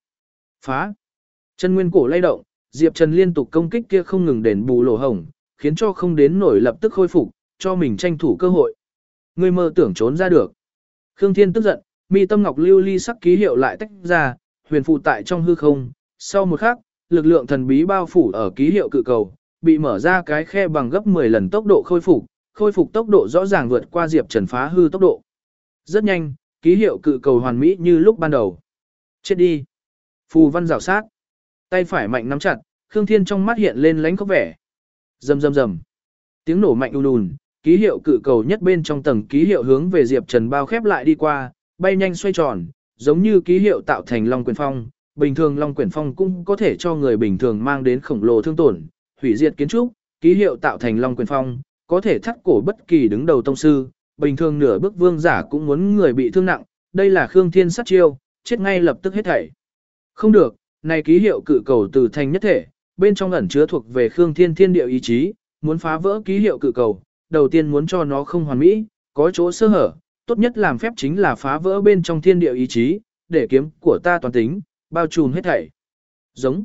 A: Phá. Chân nguyên cổ lay động, Diệp Trần liên tục công kích kia không ngừng đền bù lỗ hổng, khiến cho không đến nổi lập tức khôi phục, cho mình tranh thủ cơ hội. Ngươi mơ tưởng trốn ra được. Khương Thiên tức giận, mi tâm ngọc lưu ly sắc ký hiệu lại tách ra, huyền phụ tại trong hư không. Sau một khắc, lực lượng thần bí bao phủ ở ký hiệu cự cầu, bị mở ra cái khe bằng gấp 10 lần tốc độ khôi phục, khôi phục tốc độ rõ ràng vượt qua Diệp Trần phá hư tốc độ. Rất nhanh, ký hiệu cự cầu hoàn mỹ như lúc ban đầu. Chết đi. Phù văn rào sát. Tay phải mạnh nắm chặt, Khương Thiên trong mắt hiện lên lánh có vẻ. Rầm rầm rầm. Tiếng nổ mạnh ùn ùn, ký hiệu cự cầu nhất bên trong tầng ký hiệu hướng về Diệp Trần bao khép lại đi qua, bay nhanh xoay tròn, giống như ký hiệu tạo thành long quyền phong, bình thường Long Quyền Phong cũng có thể cho người bình thường mang đến khổng lồ thương tổn, hủy diệt kiến trúc, ký hiệu tạo thành Long Quyền Phong, có thể thắt cổ bất kỳ đứng đầu tông sư, bình thường nửa bước vương giả cũng muốn người bị thương nặng, đây là Khương Thiên sát chiêu, chết ngay lập tức hết thảy. Không được, này ký hiệu cự cầu từ thành nhất thể, bên trong ẩn chứa thuộc về Khương Thiên thiên địa ý chí, muốn phá vỡ ký hiệu cự cầu, đầu tiên muốn cho nó không hoàn mỹ, có chỗ sơ hở, tốt nhất làm phép chính là phá vỡ bên trong thiên địa ý chí, để kiếm của ta toàn tính, bao trùm hết thảy. Giống.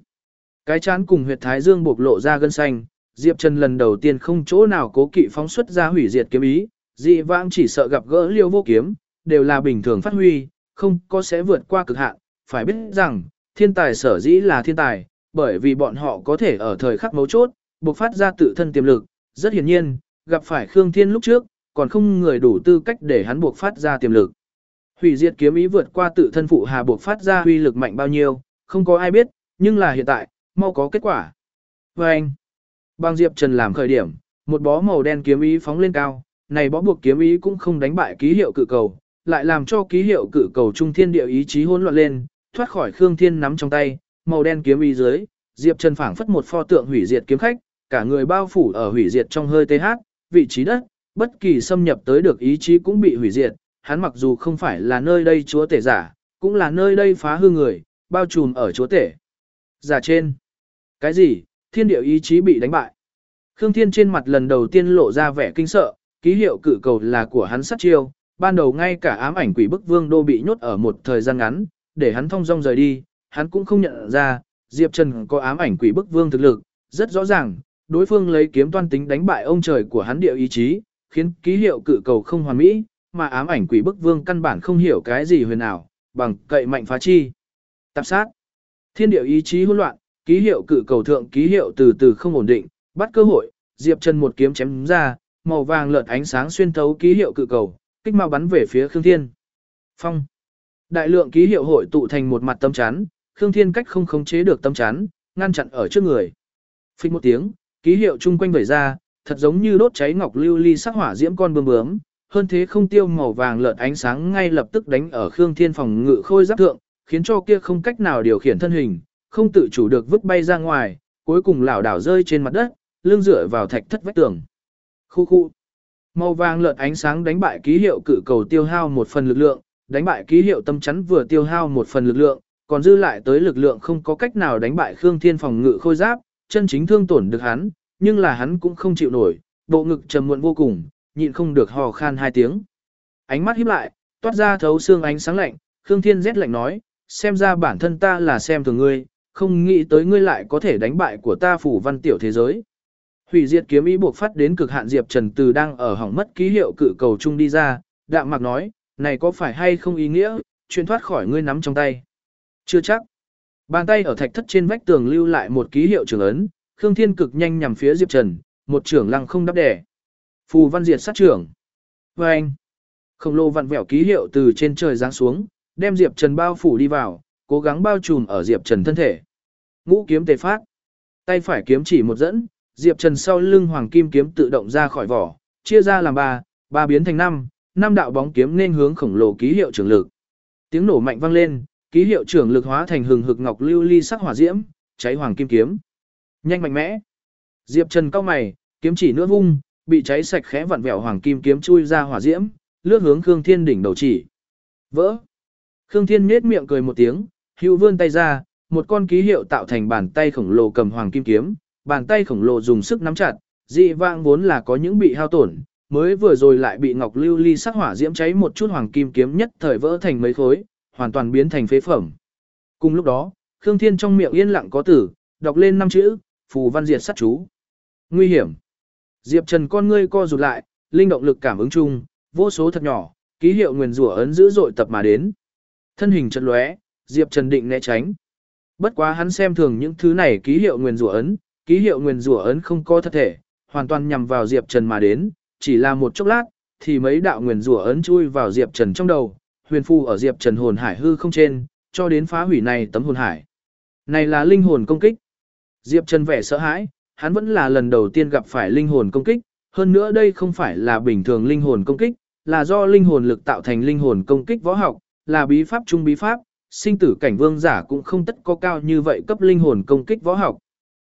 A: Cái chán cùng huyệt thái dương bộc lộ ra gân xanh, Diệp Trần lần đầu tiên không chỗ nào cố kỵ phóng xuất ra hủy diệt kiếm ý, dị vãng chỉ sợ gặp gỡ liêu vô kiếm, đều là bình thường phát huy, không có sẽ vượt qua cực hạn, phải biết rằng, thiên tài sở dĩ là thiên tài, bởi vì bọn họ có thể ở thời khắc mấu chốt, bộc phát ra tự thân tiềm lực, rất hiển nhiên, gặp phải Khương Thiên lúc trước, còn không người đủ tư cách để hắn buộc phát ra tiềm lực. Hủy diệt kiếm ý vượt qua tự thân phụ hà buộc phát ra huy lực mạnh bao nhiêu, không có ai biết, nhưng là hiện tại, mau có kết quả. Và anh, bang Diệp Trần làm khởi điểm, một bó màu đen kiếm ý phóng lên cao, này bó buộc kiếm ý cũng không đánh bại ký hiệu cự cầu, lại làm cho ký hiệu cự cầu trung thiên địa ý chí hỗn loạn lên, thoát khỏi Khương Thiên nắm trong tay, màu đen kiếm ý dưới, Diệp Trần phảng phất một pho tượng hủy diệt kiếm khách, cả người bao phủ ở hủy diệt trong hơi TH, vị trí đất, bất kỳ xâm nhập tới được ý chí cũng bị hủy diệt, hắn mặc dù không phải là nơi đây chúa tể giả, cũng là nơi đây phá hư người, bao trùm ở chúa tể. Giả trên. Cái gì, thiên điệu ý chí bị đánh bại. Khương Thiên trên mặt lần đầu tiên lộ ra vẻ kinh sợ, ký hiệu cử cầu là của hắn sát chiêu, ban đầu ngay cả ám ảnh quỷ bức vương đô bị nhốt ở một thời gian ngắn, để hắn thông dong rời đi, hắn cũng không nhận ra, Diệp Trần có ám ảnh quỷ bức vương thực lực, rất rõ ràng, đối phương lấy kiếm toan tính đánh bại ông trời của hắn địa ý chí, khiến ký hiệu cự cầu không hoàn mỹ, mà ám ảnh quỷ bức vương căn bản không hiểu cái gì huyền ảo, bằng cậy mạnh phá chi. Tạp sát. Thiên địa ý chí hỗn loạn, ký hiệu cự cầu thượng ký hiệu từ từ không ổn định, bắt cơ hội, Diệp Trần một kiếm chém ra, màu vàng lợn ánh sáng xuyên thấu ký hiệu cự cầu, kích mau bắn về phía Khương Thiên. Phong. Đại lượng ký hiệu hội tụ thành một mặt tâm chắn, Khương Thiên cách không khống chế được tâm chắn, ngăn chặn ở trước người. Phích một tiếng, ký hiệu chung quanh vẩy ra, thật giống như đốt cháy ngọc lưu ly sắc hỏa diễm con bướm bướm, hơn thế không tiêu màu vàng lợn ánh sáng ngay lập tức đánh ở Khương Thiên phòng ngự khôi giáp thượng, khiến cho kia không cách nào điều khiển thân hình, không tự chủ được vứt bay ra ngoài, cuối cùng lảo đảo rơi trên mặt đất, lưng dựa vào thạch thất vách tường. Khu khu. Màu vàng lợn ánh sáng đánh bại ký hiệu cự cầu tiêu hao một phần lực lượng, đánh bại ký hiệu tâm chắn vừa tiêu hao một phần lực lượng, còn dư lại tới lực lượng không có cách nào đánh bại Khương Thiên phòng ngự khôi giáp, chân chính thương tổn được hắn, nhưng là hắn cũng không chịu nổi, bộ ngực trầm muộn vô cùng, nhịn không được hò khan hai tiếng. Ánh mắt híp lại, toát ra thấu xương ánh sáng lạnh, Khương Thiên rét lạnh nói, xem ra bản thân ta là xem thường ngươi, không nghĩ tới ngươi lại có thể đánh bại của ta phủ văn tiểu thế giới. Hủy diệt kiếm ý buộc phát đến cực hạn Diệp Trần Từ đang ở hỏng mất ký hiệu cự cầu chung đi ra, đạm mặc nói, này có phải hay không ý nghĩa, chuyện thoát khỏi ngươi nắm trong tay. Chưa chắc. Bàn tay ở thạch thất trên vách tường lưu lại một ký hiệu trường ấn, Khương Thiên cực nhanh nhằm phía Diệp Trần, một trưởng lăng không đắp đẻ. Phù văn diệt sát trưởng. Và anh. Khổng lồ vặn vẹo ký hiệu từ trên trời giáng xuống, đem Diệp Trần bao phủ đi vào, cố gắng bao trùm ở Diệp Trần thân thể. Ngũ kiếm tề phát. Tay phải kiếm chỉ một dẫn, Diệp Trần sau lưng hoàng kim kiếm tự động ra khỏi vỏ, chia ra làm ba, ba biến thành năm, năm đạo bóng kiếm nên hướng khổng lồ ký hiệu trưởng lực. Tiếng nổ mạnh vang lên, ký hiệu trưởng lực hóa thành hừng hực ngọc lưu ly sắc hỏa diễm, cháy hoàng kim kiếm. Nhanh mạnh mẽ. Diệp Trần cao mày, kiếm chỉ nữa vung, bị cháy sạch khẽ vặn vẹo hoàng kim kiếm chui ra hỏa diễm, lướt hướng Khương Thiên đỉnh đầu chỉ. Vỡ. Khương Thiên nhếch miệng cười một tiếng, hữu vươn tay ra, một con ký hiệu tạo thành bàn tay khổng lồ cầm hoàng kim kiếm, bàn tay khổng lồ dùng sức nắm chặt, dị vãng vốn là có những bị hao tổn, mới vừa rồi lại bị ngọc lưu ly sắc hỏa diễm cháy một chút hoàng kim kiếm nhất thời vỡ thành mấy khối, hoàn toàn biến thành phế phẩm. Cùng lúc đó, Khương Thiên trong miệng yên lặng có tử, đọc lên năm chữ, phù văn diệt sát chú. Nguy hiểm. Diệp Trần con ngươi co rụt lại, linh động lực cảm ứng chung, vô số thật nhỏ, ký hiệu nguyền rủa ấn dữ dội tập mà đến. Thân hình chợt lóe, Diệp Trần định né tránh. Bất quá hắn xem thường những thứ này ký hiệu nguyền rủa ấn, ký hiệu nguyền rủa ấn không có thật thể, hoàn toàn nhằm vào Diệp Trần mà đến, chỉ là một chốc lát, thì mấy đạo nguyền rủa ấn chui vào Diệp Trần trong đầu, huyền phù ở Diệp Trần hồn hải hư không trên, cho đến phá hủy này tấm hồn hải. Này là linh hồn công kích. Diệp Trần vẻ sợ hãi, hắn vẫn là lần đầu tiên gặp phải linh hồn công kích, hơn nữa đây không phải là bình thường linh hồn công kích, là do linh hồn lực tạo thành linh hồn công kích võ học, là bí pháp trung bí pháp, sinh tử cảnh vương giả cũng không tất có cao như vậy cấp linh hồn công kích võ học.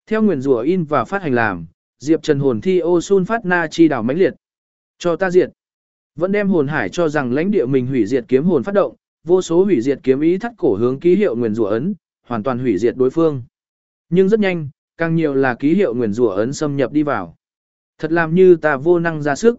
A: Theo nguyền rủa in và phát hành làm, Diệp Trần hồn thi ô sun phát na chi đảo mãnh liệt. Cho ta diệt. Vẫn đem hồn hải cho rằng lãnh địa mình hủy diệt kiếm hồn phát động, vô số hủy diệt kiếm ý thắt cổ hướng ký hiệu nguyền rủa ấn, hoàn toàn hủy diệt đối phương. Nhưng rất nhanh, càng nhiều là ký hiệu nguyền rủa ấn xâm nhập đi vào. Thật làm như ta vô năng ra sức.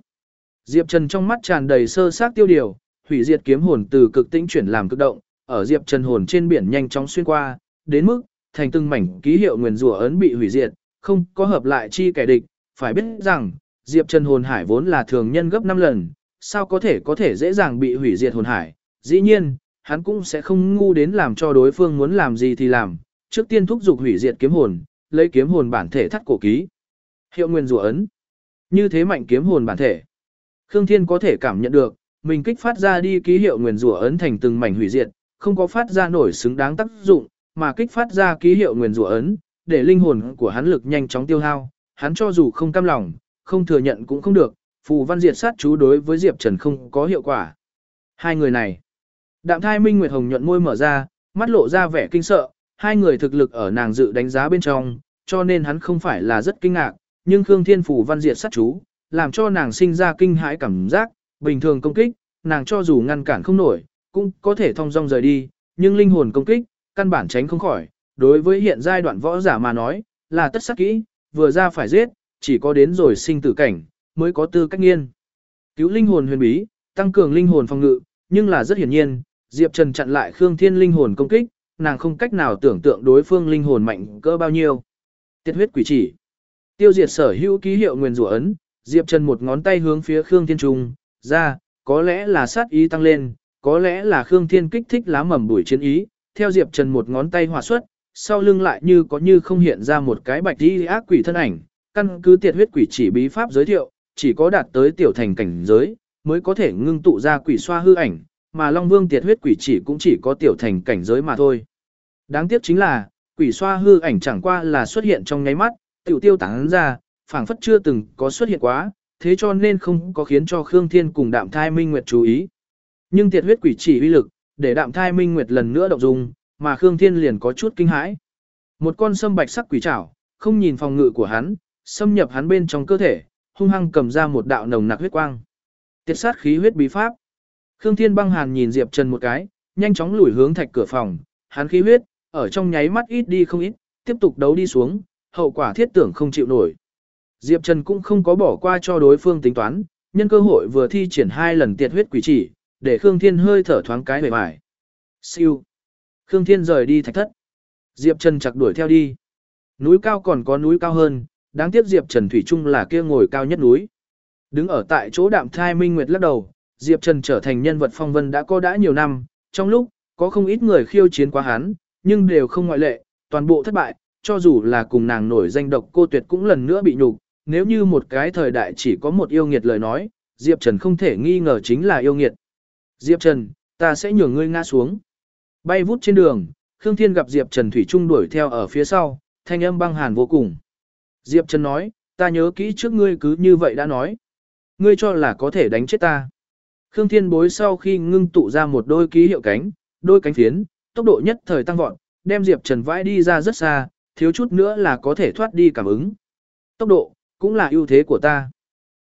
A: Diệp Trần trong mắt tràn đầy sơ xác tiêu điều, hủy diệt kiếm hồn từ cực tĩnh chuyển làm cực động, ở Diệp Trần hồn trên biển nhanh chóng xuyên qua, đến mức thành từng mảnh ký hiệu nguyền rủa ấn bị hủy diệt, không có hợp lại chi kẻ địch, phải biết rằng, Diệp Trần hồn hải vốn là thường nhân gấp 5 lần, sao có thể có thể dễ dàng bị hủy diệt hồn hải, dĩ nhiên, hắn cũng sẽ không ngu đến làm cho đối phương muốn làm gì thì làm, trước tiên thúc giục hủy diệt kiếm hồn, lấy kiếm hồn bản thể thắt cổ ký. Hiệu nguyên rùa ấn. Như thế mạnh kiếm hồn bản thể. Khương Thiên có thể cảm nhận được, mình kích phát ra đi ký hiệu nguyên rủa ấn thành từng mảnh hủy diệt, không có phát ra nổi xứng đáng tác dụng, mà kích phát ra ký hiệu nguyên rủa ấn, để linh hồn của hắn lực nhanh chóng tiêu hao, hắn cho dù không cam lòng, không thừa nhận cũng không được, phù văn diệt sát chú đối với Diệp Trần không có hiệu quả. Hai người này, Đạm Thai Minh Nguyệt Hồng nhuận môi mở ra, mắt lộ ra vẻ kinh sợ, hai người thực lực ở nàng dự đánh giá bên trong, cho nên hắn không phải là rất kinh ngạc, nhưng Khương Thiên Phủ văn diệt sát chú, làm cho nàng sinh ra kinh hãi cảm giác, bình thường công kích, nàng cho dù ngăn cản không nổi, cũng có thể thông dong rời đi, nhưng linh hồn công kích, căn bản tránh không khỏi, đối với hiện giai đoạn võ giả mà nói, là tất sắc kỹ, vừa ra phải giết, chỉ có đến rồi sinh tử cảnh, mới có tư cách nghiên. Cứu linh hồn huyền bí, tăng cường linh hồn phòng ngự, nhưng là rất hiển nhiên, Diệp Trần chặn lại Khương Thiên linh hồn công kích, nàng không cách nào tưởng tượng đối phương linh hồn mạnh cỡ bao nhiêu. Tiết huyết quỷ chỉ. Tiêu diệt sở hữu ký hiệu nguyên rủa ấn, Diệp Trần một ngón tay hướng phía Khương Thiên Trung, ra, có lẽ là sát ý tăng lên, có lẽ là Khương Thiên kích thích lá mầm bụi chiến ý, theo Diệp Trần một ngón tay hòa xuất, sau lưng lại như có như không hiện ra một cái bạch đi ác quỷ thân ảnh, căn cứ tiệt huyết quỷ chỉ bí pháp giới thiệu, chỉ có đạt tới tiểu thành cảnh giới, mới có thể ngưng tụ ra quỷ xoa hư ảnh, mà Long Vương tiệt huyết quỷ chỉ cũng chỉ có tiểu thành cảnh giới mà thôi. Đáng tiếc chính là, quỷ xoa hư ảnh chẳng qua là xuất hiện trong nháy mắt, tiểu tiêu tán ra, phảng phất chưa từng có xuất hiện quá, thế cho nên không có khiến cho Khương Thiên cùng Đạm Thai Minh Nguyệt chú ý. Nhưng tiệt huyết quỷ chỉ uy lực, để Đạm Thai Minh Nguyệt lần nữa động dung, mà Khương Thiên liền có chút kinh hãi. Một con sâm bạch sắc quỷ trảo, không nhìn phòng ngự của hắn, xâm nhập hắn bên trong cơ thể, hung hăng cầm ra một đạo nồng nặc huyết quang. Tiệt sát khí huyết bí pháp. Khương Thiên băng hàn nhìn Diệp Trần một cái, nhanh chóng lùi hướng thạch cửa phòng, hắn khí huyết, ở trong nháy mắt ít đi không ít, tiếp tục đấu đi xuống, hậu quả thiết tưởng không chịu nổi. Diệp Trần cũng không có bỏ qua cho đối phương tính toán, nhân cơ hội vừa thi triển hai lần tiệt huyết quỷ chỉ, để Khương Thiên hơi thở thoáng cái bề bài. Siêu. Khương Thiên rời đi thạch thất. Diệp Trần chặt đuổi theo đi. Núi cao còn có núi cao hơn, đáng tiếc Diệp Trần Thủy Trung là kia ngồi cao nhất núi. Đứng ở tại chỗ đạm thai minh nguyệt lắc đầu, Diệp Trần trở thành nhân vật phong vân đã có đã nhiều năm, trong lúc, có không ít người khiêu chiến qua hắn, nhưng đều không ngoại lệ, toàn bộ thất bại, cho dù là cùng nàng nổi danh độc cô tuyệt cũng lần nữa bị nhục, nếu như một cái thời đại chỉ có một yêu nghiệt lời nói, Diệp Trần không thể nghi ngờ chính là yêu nghiệt. Diệp Trần, ta sẽ nhường ngươi ngã xuống. Bay vút trên đường, Khương Thiên gặp Diệp Trần Thủy Trung đuổi theo ở phía sau, thanh âm băng hàn vô cùng. Diệp Trần nói, ta nhớ kỹ trước ngươi cứ như vậy đã nói. Ngươi cho là có thể đánh chết ta. Khương Thiên bối sau khi ngưng tụ ra một đôi ký hiệu cánh, đôi cánh phiến, tốc độ nhất thời tăng vọt, đem Diệp Trần vãi đi ra rất xa, thiếu chút nữa là có thể thoát đi cảm ứng. Tốc độ, cũng là ưu thế của ta.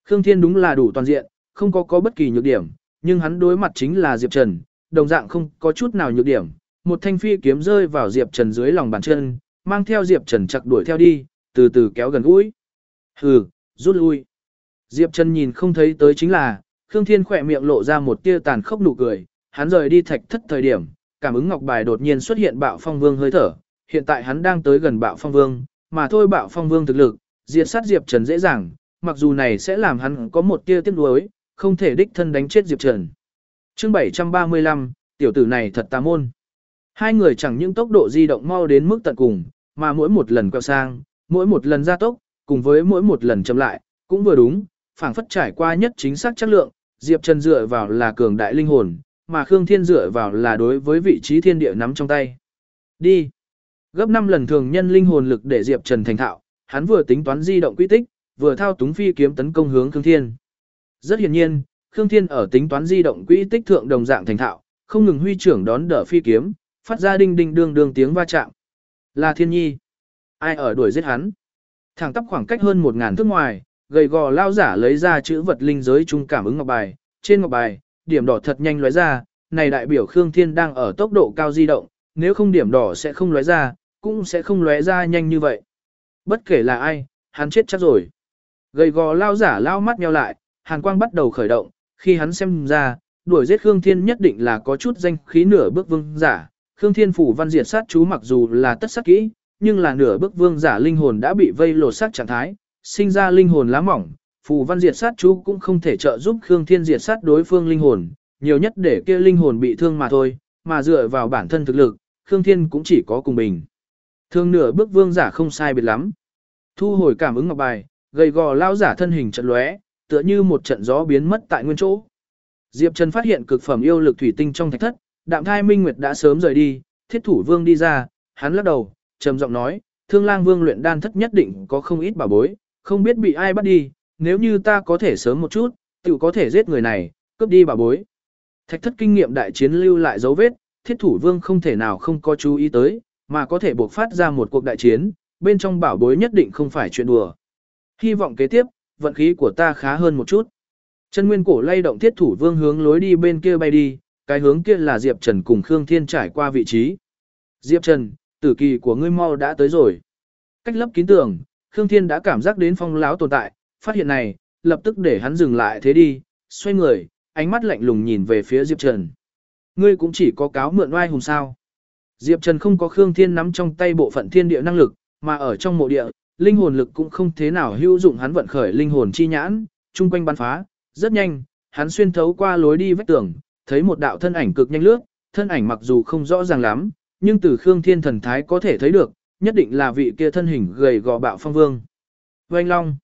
A: Khương Thiên đúng là đủ toàn diện, không có có bất kỳ nhược điểm, nhưng hắn đối mặt chính là Diệp Trần, đồng dạng không có chút nào nhược điểm. Một thanh phi kiếm rơi vào Diệp Trần dưới lòng bàn chân, mang theo Diệp Trần chặt đuổi theo đi, từ từ kéo gần gũi. Hừ, rút lui. Diệp Trần nhìn không thấy tới chính là, Khương Thiên khỏe miệng lộ ra một tia tàn khốc nụ cười, hắn rời đi thạch thất thời điểm, cảm ứng ngọc bài đột nhiên xuất hiện bạo phong vương hơi thở, hiện tại hắn đang tới gần bạo phong vương, mà thôi bạo phong vương thực lực, diệt sát Diệp Trần dễ dàng, mặc dù này sẽ làm hắn có một tia tiếc nuối, không thể đích thân đánh chết Diệp Trần. Chương 735, tiểu tử này thật tà môn. Hai người chẳng những tốc độ di động mau đến mức tận cùng, mà mỗi một lần quẹo sang, mỗi một lần gia tốc, cùng với mỗi một lần chậm lại, cũng vừa đúng, phảng phất trải qua nhất chính xác chất lượng, Diệp Trần dựa vào là cường đại linh hồn, mà Khương Thiên dựa vào là đối với vị trí thiên địa nắm trong tay. Đi. Gấp 5 lần thường nhân linh hồn lực để Diệp Trần thành thạo, hắn vừa tính toán di động quy tích, vừa thao túng phi kiếm tấn công hướng Khương Thiên. Rất hiển nhiên, Khương Thiên ở tính toán di động quỹ tích thượng đồng dạng thành thạo, không ngừng huy trưởng đón đỡ phi kiếm, phát ra đinh đinh đương đương tiếng va chạm. Là thiên nhi. Ai ở đuổi giết hắn? Thẳng tắp khoảng cách hơn một ngàn thước ngoài, gầy gò lao giả lấy ra chữ vật linh giới trung cảm ứng ngọc bài. Trên ngọc bài, điểm đỏ thật nhanh lóe ra, này đại biểu Khương Thiên đang ở tốc độ cao di động, nếu không điểm đỏ sẽ không lóe ra, cũng sẽ không lóe ra nhanh như vậy. Bất kể là ai, hắn chết chắc rồi. Gầy gò lao giả lao mắt nheo lại, hàn quang bắt đầu khởi động, khi hắn xem ra, đuổi giết Khương Thiên nhất định là có chút danh khí nửa bước vương giả. Khương Thiên phủ văn diệt sát chú mặc dù là tất sát kỹ, nhưng là nửa bước vương giả linh hồn đã bị vây lột sát trạng thái, sinh ra linh hồn lá mỏng, phù văn diệt sát chú cũng không thể trợ giúp Khương Thiên diệt sát đối phương linh hồn, nhiều nhất để kia linh hồn bị thương mà thôi, mà dựa vào bản thân thực lực, Khương Thiên cũng chỉ có cùng bình. Thương nửa bước vương giả không sai biệt lắm. Thu hồi cảm ứng ngọc bài, gầy gò lao giả thân hình trận lóe, tựa như một trận gió biến mất tại nguyên chỗ. Diệp Trần phát hiện cực phẩm yêu lực thủy tinh trong thạch thất, Đạm Thai Minh Nguyệt đã sớm rời đi, Thiết Thủ Vương đi ra, hắn lắc đầu, trầm giọng nói, Thương Lang Vương luyện đan thất nhất định có không ít bảo bối, không biết bị ai bắt đi, nếu như ta có thể sớm một chút, tự có thể giết người này, cướp đi bảo bối. Thạch thất kinh nghiệm đại chiến lưu lại dấu vết, Thiết Thủ Vương không thể nào không có chú ý tới, mà có thể buộc phát ra một cuộc đại chiến, bên trong bảo bối nhất định không phải chuyện đùa. Hy vọng kế tiếp, vận khí của ta khá hơn một chút. Chân nguyên cổ lay động thiết thủ vương hướng lối đi bên kia bay đi, cái hướng kia là Diệp Trần cùng Khương Thiên trải qua vị trí. Diệp Trần, tử kỳ của ngươi mau đã tới rồi. Cách lấp kín tường, Khương Thiên đã cảm giác đến phong láo tồn tại, phát hiện này, lập tức để hắn dừng lại thế đi, xoay người, ánh mắt lạnh lùng nhìn về phía Diệp Trần. Ngươi cũng chỉ có cáo mượn oai hùng sao. Diệp Trần không có Khương Thiên nắm trong tay bộ phận thiên địa năng lực, mà ở trong mộ địa, linh hồn lực cũng không thế nào hữu dụng hắn vận khởi linh hồn chi nhãn, chung quanh bắn phá, rất nhanh, hắn xuyên thấu qua lối đi vách tường, thấy một đạo thân ảnh cực nhanh lướt, thân ảnh mặc dù không rõ ràng lắm, nhưng từ Khương Thiên thần thái có thể thấy được, nhất định là vị kia thân hình gầy gò bạo phong vương. Oanh long,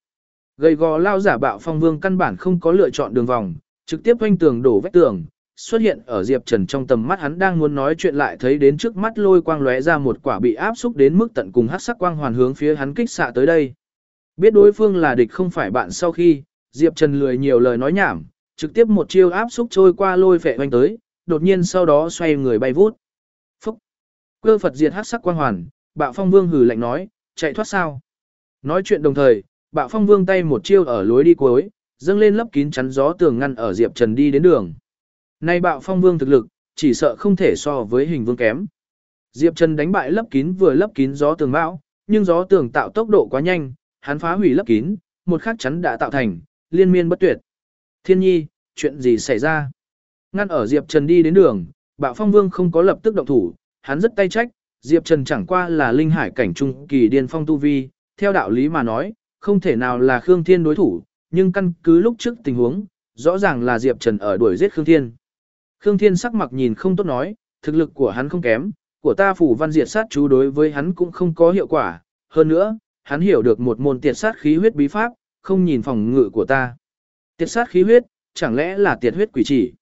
A: gầy gò lao giả bạo phong vương căn bản không có lựa chọn đường vòng, trực tiếp quanh tường đổ vách tường, xuất hiện ở Diệp Trần trong tầm mắt hắn đang muốn nói chuyện lại thấy đến trước mắt lôi quang lóe ra một quả bị áp xúc đến mức tận cùng hắc sắc quang hoàn hướng phía hắn kích xạ tới đây. Biết đối phương là địch không phải bạn sau khi, Diệp Trần lười nhiều lời nói nhảm, trực tiếp một chiêu áp xúc trôi qua lôi phệ hoành tới, đột nhiên sau đó xoay người bay vút. Cơ Phật diệt hắc sắc quang hoàn, bạo phong vương hừ lạnh nói, chạy thoát sao? Nói chuyện đồng thời, bạo phong vương tay một chiêu ở lối đi cuối, dâng lên lấp kín chắn gió tường ngăn ở Diệp Trần đi đến đường. Nay bạo phong vương thực lực, chỉ sợ không thể so với hình vương kém. Diệp Trần đánh bại lấp kín vừa lấp kín gió tường bão, nhưng gió tường tạo tốc độ quá nhanh, hắn phá hủy lấp kín, một khắc chắn đã tạo thành, liên miên bất tuyệt. Thiên nhi, chuyện gì xảy ra? Ngăn ở Diệp Trần đi đến đường, bạo phong vương không có lập tức động thủ, hắn rất tay trách, Diệp Trần chẳng qua là linh hải cảnh trung kỳ điên phong tu vi, theo đạo lý mà nói, không thể nào là Khương Thiên đối thủ, nhưng căn cứ lúc trước tình huống, rõ ràng là Diệp Trần ở đuổi giết Khương Thiên. Khương Thiên sắc mặt nhìn không tốt nói, thực lực của hắn không kém, của ta phủ văn diệt sát chú đối với hắn cũng không có hiệu quả, hơn nữa, hắn hiểu được một môn tiệt sát khí huyết bí pháp, không nhìn phòng ngự của ta. Tiệt sát khí huyết, chẳng lẽ là tiệt huyết quỷ chỉ?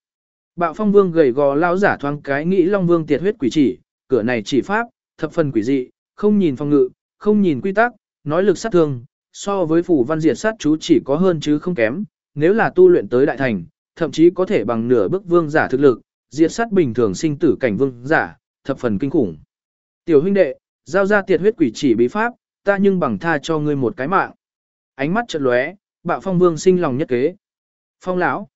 A: Bạo phong vương gầy gò lao giả thoáng cái nghĩ long vương tiệt huyết quỷ chỉ, cửa này chỉ pháp, thập phần quỷ dị, không nhìn phòng ngự, không nhìn quy tắc, nói lực sát thương, so với phủ văn diệt sát chú chỉ có hơn chứ không kém, nếu là tu luyện tới đại thành, thậm chí có thể bằng nửa bước vương giả thực lực, diệt sát bình thường sinh tử cảnh vương giả, thập phần kinh khủng. Tiểu huynh đệ, giao ra tiệt huyết quỷ chỉ bí pháp, ta nhưng bằng tha cho ngươi một cái mạng. Ánh mắt chợt lóe, bạo phong vương sinh lòng nhất kế. Phong lão,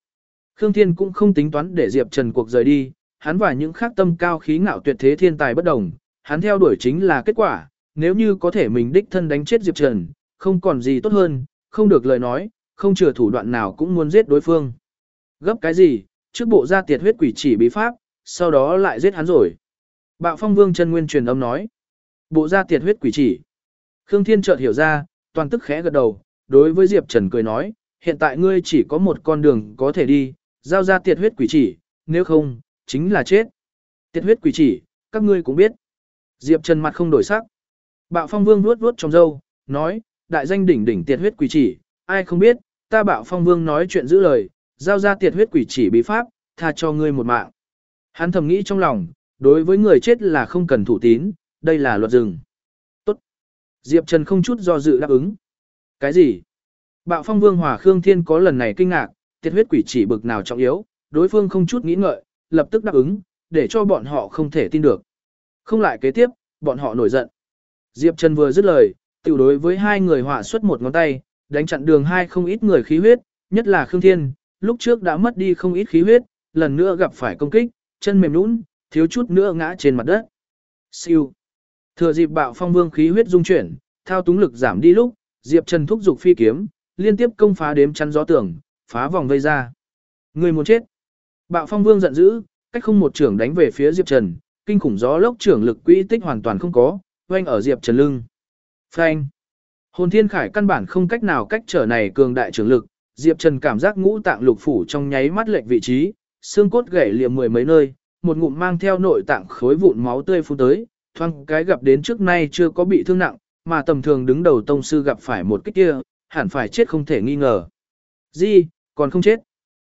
A: Khương Thiên cũng không tính toán để Diệp Trần cuộc rời đi, hắn và những khác tâm cao khí ngạo tuyệt thế thiên tài bất đồng, hắn theo đuổi chính là kết quả, nếu như có thể mình đích thân đánh chết Diệp Trần, không còn gì tốt hơn, không được lời nói, không chừa thủ đoạn nào cũng muốn giết đối phương. Gấp cái gì, trước bộ ra tiệt huyết quỷ chỉ bí pháp, sau đó lại giết hắn rồi. Bạo phong vương chân nguyên truyền âm nói. Bộ ra tiệt huyết quỷ chỉ. Khương Thiên chợt hiểu ra, toàn tức khẽ gật đầu, đối với Diệp Trần cười nói, hiện tại ngươi chỉ có một con đường có thể đi, giao ra tiệt huyết quỷ chỉ, nếu không, chính là chết. Tiệt huyết quỷ chỉ, các ngươi cũng biết. Diệp Trần mặt không đổi sắc. Bạo phong vương vuốt vuốt trong râu, nói, đại danh đỉnh đỉnh tiệt huyết quỷ chỉ, ai không biết, ta bạo phong vương nói chuyện giữ lời, giao ra tiệt huyết quỷ chỉ bí pháp, tha cho ngươi một mạng. Hắn thầm nghĩ trong lòng, đối với người chết là không cần thủ tín, đây là luật rừng. Tốt. Diệp Trần không chút do dự đáp ứng. Cái gì? Bạo phong vương hòa Khương Thiên có lần này kinh ngạc, tiệt huyết quỷ chỉ bực nào trọng yếu, đối phương không chút nghĩ ngợi, lập tức đáp ứng, để cho bọn họ không thể tin được. Không lại kế tiếp, bọn họ nổi giận. Diệp Trần vừa dứt lời, tiểu đối với hai người họa xuất một ngón tay, đánh chặn đường hai không ít người khí huyết, nhất là Khương Thiên, lúc trước đã mất đi không ít khí huyết, lần nữa gặp phải công kích, chân mềm nhũn, thiếu chút nữa ngã trên mặt đất. Siêu. Thừa dịp bạo phong vương khí huyết dung chuyển, thao túng lực giảm đi lúc, Diệp Trần thúc dục phi kiếm, liên tiếp công phá đếm chắn gió tường, phá vòng vây ra. Người muốn chết. Bạo phong vương giận dữ, cách không một trưởng đánh về phía Diệp Trần, kinh khủng gió lốc trưởng lực quỹ tích hoàn toàn không có, quanh ở Diệp Trần lưng. Phanh. Hồn Thiên Khải căn bản không cách nào cách trở này cường đại trưởng lực, Diệp Trần cảm giác ngũ tạng lục phủ trong nháy mắt lệch vị trí, xương cốt gãy liệm mười mấy nơi, một ngụm mang theo nội tạng khối vụn máu tươi phun tới, thoang cái gặp đến trước nay chưa có bị thương nặng, mà tầm thường đứng đầu tông sư gặp phải một kích kia, hẳn phải chết không thể nghi ngờ. Gì, còn không chết.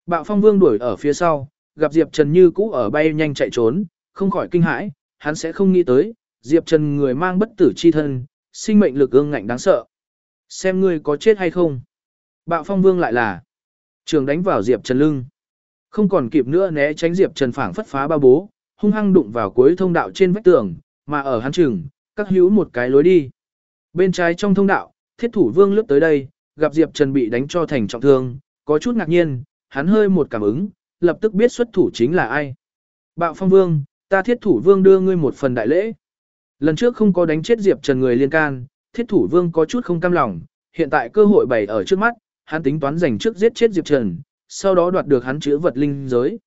A: Bạo phong vương đuổi ở phía sau, gặp Diệp Trần như cũ ở bay nhanh chạy trốn, không khỏi kinh hãi, hắn sẽ không nghĩ tới, Diệp Trần người mang bất tử chi thân, sinh mệnh lực ương ngạnh đáng sợ. Xem ngươi có chết hay không. Bạo phong vương lại là trường đánh vào Diệp Trần lưng. Không còn kịp nữa né tránh Diệp Trần phảng phất phá ba bố, hung hăng đụng vào cuối thông đạo trên vách tường, mà ở hắn trường, các hữu một cái lối đi. Bên trái trong thông đạo, thiết thủ vương lướt tới đây, gặp Diệp Trần bị đánh cho thành trọng thương, có chút ngạc nhiên, hắn hơi một cảm ứng, lập tức biết xuất thủ chính là ai. Bạo phong vương, ta thiết thủ vương đưa ngươi một phần đại lễ. Lần trước không có đánh chết Diệp Trần người liên can, thiết thủ vương có chút không cam lòng, hiện tại cơ hội bày ở trước mắt, hắn tính toán giành trước giết chết Diệp Trần, sau đó đoạt được hắn chữ vật linh giới.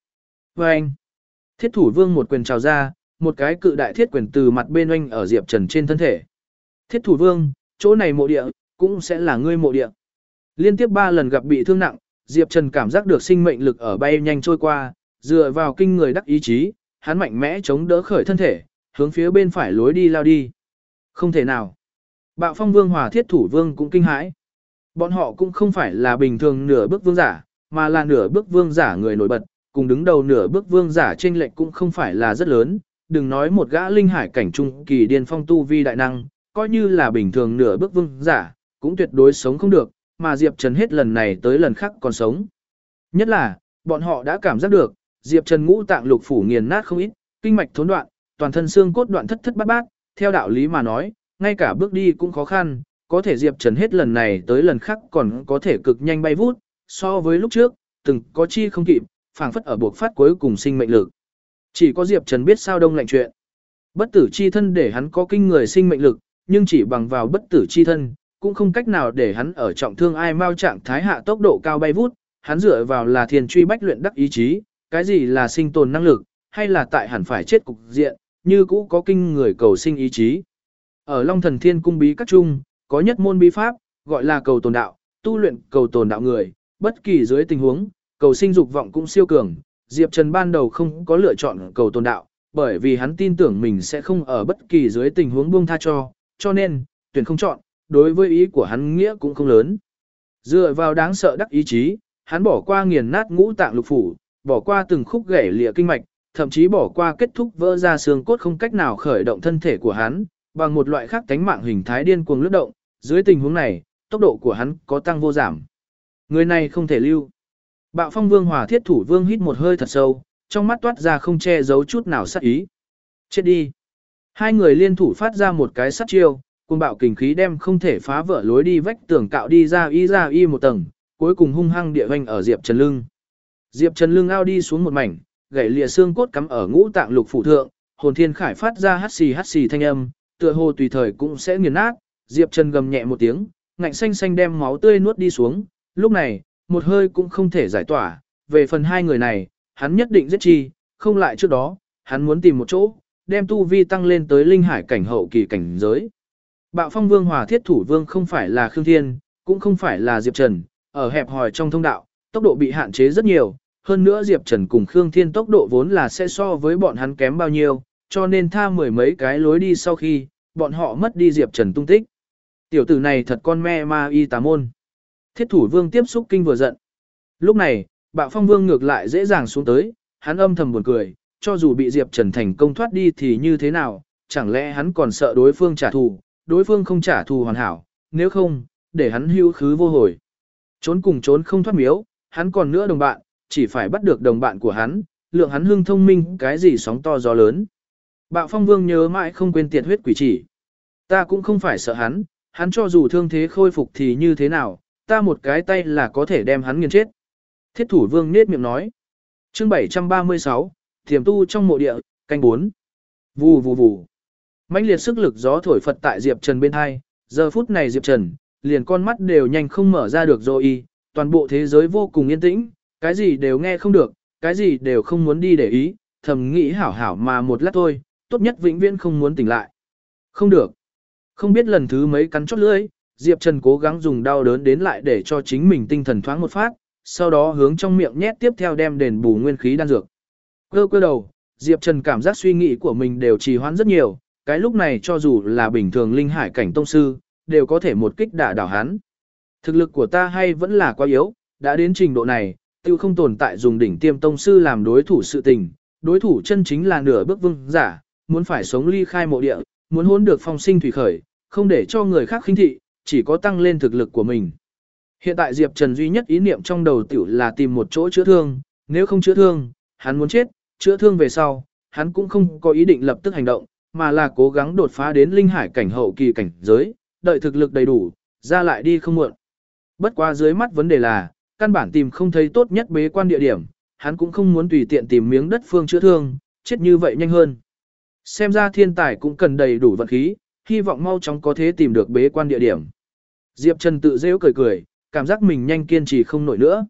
A: Và anh, thiết thủ vương một quyền trào ra, một cái cự đại thiết quyền từ mặt bên oanh ở Diệp Trần trên thân thể. Thiết thủ vương, chỗ này mộ địa, cũng sẽ là ngươi mộ địa. Liên tiếp ba lần gặp bị thương nặng, Diệp Trần cảm giác được sinh mệnh lực ở bay nhanh trôi qua, dựa vào kinh người đắc ý chí, hắn mạnh mẽ chống đỡ khởi thân thể, hướng phía bên phải lối đi lao đi. Không thể nào. Bạo phong vương hòa thiết thủ vương cũng kinh hãi. Bọn họ cũng không phải là bình thường nửa bước vương giả, mà là nửa bước vương giả người nổi bật, cùng đứng đầu nửa bước vương giả trên lệnh cũng không phải là rất lớn, đừng nói một gã linh hải cảnh trung kỳ điên phong tu vi đại năng, coi như là bình thường nửa bước vương giả, cũng tuyệt đối sống không được, mà Diệp Trần hết lần này tới lần khác còn sống. Nhất là, bọn họ đã cảm giác được, Diệp Trần ngũ tạng lục phủ nghiền nát không ít, kinh mạch thốn đoạn, toàn thân xương cốt đoạn thất thất bát bát, theo đạo lý mà nói, ngay cả bước đi cũng khó khăn, có thể Diệp Trần hết lần này tới lần khác còn có thể cực nhanh bay vút, so với lúc trước, từng có chi không kịp, phảng phất ở buộc phát cuối cùng sinh mệnh lực. Chỉ có Diệp Trần biết sao đông lạnh chuyện. Bất tử chi thân để hắn có kinh người sinh mệnh lực, nhưng chỉ bằng vào bất tử chi thân, cũng không cách nào để hắn ở trọng thương ai mau trạng thái hạ tốc độ cao bay vút, hắn dựa vào là thiền truy bách luyện đắc ý chí, cái gì là sinh tồn năng lực, hay là tại hẳn phải chết cục diện, như cũ có kinh người cầu sinh ý chí. Ở Long Thần Thiên Cung bí các trung, có nhất môn bí pháp, gọi là cầu tồn đạo, tu luyện cầu tồn đạo người, bất kỳ dưới tình huống, cầu sinh dục vọng cũng siêu cường. Diệp Trần ban đầu không có lựa chọn cầu tồn đạo, bởi vì hắn tin tưởng mình sẽ không ở bất kỳ dưới tình huống buông tha cho, cho nên, tuyển không chọn, đối với ý của hắn nghĩa cũng không lớn. Dựa vào đáng sợ đắc ý chí, hắn bỏ qua nghiền nát ngũ tạng lục phủ, bỏ qua từng khúc gãy lìa kinh mạch, thậm chí bỏ qua kết thúc vỡ ra xương cốt không cách nào khởi động thân thể của hắn, bằng một loại khác tánh mạng hình thái điên cuồng lướt động, dưới tình huống này, tốc độ của hắn có tăng vô giảm. Người này không thể lưu. Bạo phong vương hòa thiết thủ vương hít một hơi thật sâu, trong mắt toát ra không che giấu chút nào sát ý. Chết đi. Hai người liên thủ phát ra một cái sát chiêu, cùng bạo kình khí đem không thể phá vỡ lối đi vách tường cạo đi ra y ra y một tầng, cuối cùng hung hăng địa hoành ở Diệp Trần lưng. Diệp Trần lưng ao đi xuống một mảnh, gãy lìa xương cốt cắm ở ngũ tạng lục phủ thượng, hồn thiên khải phát ra hắt xì hắt xì thanh âm, tựa hồ tùy thời cũng sẽ nghiền nát, Diệp Trần gầm nhẹ một tiếng, ngạnh xanh xanh đem máu tươi nuốt đi xuống, lúc này, một hơi cũng không thể giải tỏa, về phần hai người này, hắn nhất định giết chi, không lại trước đó, hắn muốn tìm một chỗ, đem tu vi tăng lên tới linh hải cảnh hậu kỳ cảnh giới. Bạo phong vương hòa thiết thủ vương không phải là Khương Thiên, cũng không phải là Diệp Trần, ở hẹp hòi trong thông đạo, tốc độ bị hạn chế rất nhiều, hơn nữa Diệp Trần cùng Khương Thiên tốc độ vốn là sẽ so với bọn hắn kém bao nhiêu, cho nên tha mười mấy cái lối đi sau khi, bọn họ mất đi Diệp Trần tung tích. Tiểu tử này thật con me ma y tà môn. Thiết thủ vương tiếp xúc kinh vừa giận. Lúc này, bạo phong vương ngược lại dễ dàng xuống tới, hắn âm thầm buồn cười, cho dù bị Diệp Trần thành công thoát đi thì như thế nào, chẳng lẽ hắn còn sợ đối phương trả thù, đối phương không trả thù hoàn hảo, nếu không, để hắn hưu khứ vô hồi. Trốn cùng trốn không thoát miếu, hắn còn nữa đồng bạn, chỉ phải bắt được đồng bạn của hắn, lượng hắn hưng thông minh cái gì sóng to gió lớn. Bạo phong vương nhớ mãi không quên tiệt huyết quỷ chỉ. Ta cũng không phải sợ hắn, hắn cho dù thương thế khôi phục thì như thế nào, ta một cái tay là có thể đem hắn nghiền chết. Thiết thủ vương nết miệng nói. chương 736, thiềm tu trong mộ địa, canh 4. Vù vù vù mãnh liệt sức lực gió thổi phật tại Diệp Trần bên hai, giờ phút này Diệp Trần, liền con mắt đều nhanh không mở ra được rồi y, toàn bộ thế giới vô cùng yên tĩnh, cái gì đều nghe không được, cái gì đều không muốn đi để ý, thầm nghĩ hảo hảo mà một lát thôi, tốt nhất vĩnh viễn không muốn tỉnh lại. Không được. Không biết lần thứ mấy cắn chót lưỡi, Diệp Trần cố gắng dùng đau đớn đến lại để cho chính mình tinh thần thoáng một phát, sau đó hướng trong miệng nhét tiếp theo đem đền bù nguyên khí đan dược. Cơ cơ đầu, Diệp Trần cảm giác suy nghĩ của mình đều trì hoãn rất nhiều, cái lúc này cho dù là bình thường linh hải cảnh tông sư, đều có thể một kích đả đảo hắn. Thực lực của ta hay vẫn là quá yếu, đã đến trình độ này, tiêu không tồn tại dùng đỉnh tiêm tông sư làm đối thủ sự tình, đối thủ chân chính là nửa bước vương giả, muốn phải sống ly khai mộ địa, muốn hôn được phong sinh thủy khởi, không để cho người khác khinh thị, chỉ có tăng lên thực lực của mình. Hiện tại Diệp Trần duy nhất ý niệm trong đầu tiểu là tìm một chỗ chữa thương, nếu không chữa thương, hắn muốn chết, chữa thương về sau, hắn cũng không có ý định lập tức hành động, mà là cố gắng đột phá đến linh hải cảnh hậu kỳ cảnh giới, đợi thực lực đầy đủ, ra lại đi không muộn. Bất qua dưới mắt vấn đề là, căn bản tìm không thấy tốt nhất bế quan địa điểm, hắn cũng không muốn tùy tiện tìm miếng đất phương chữa thương, chết như vậy nhanh hơn. Xem ra thiên tài cũng cần đầy đủ vận khí, hy vọng mau chóng có thể tìm được bế quan địa điểm. Diệp Trần tự rêu cười cười, cảm giác mình nhanh kiên trì không nổi nữa.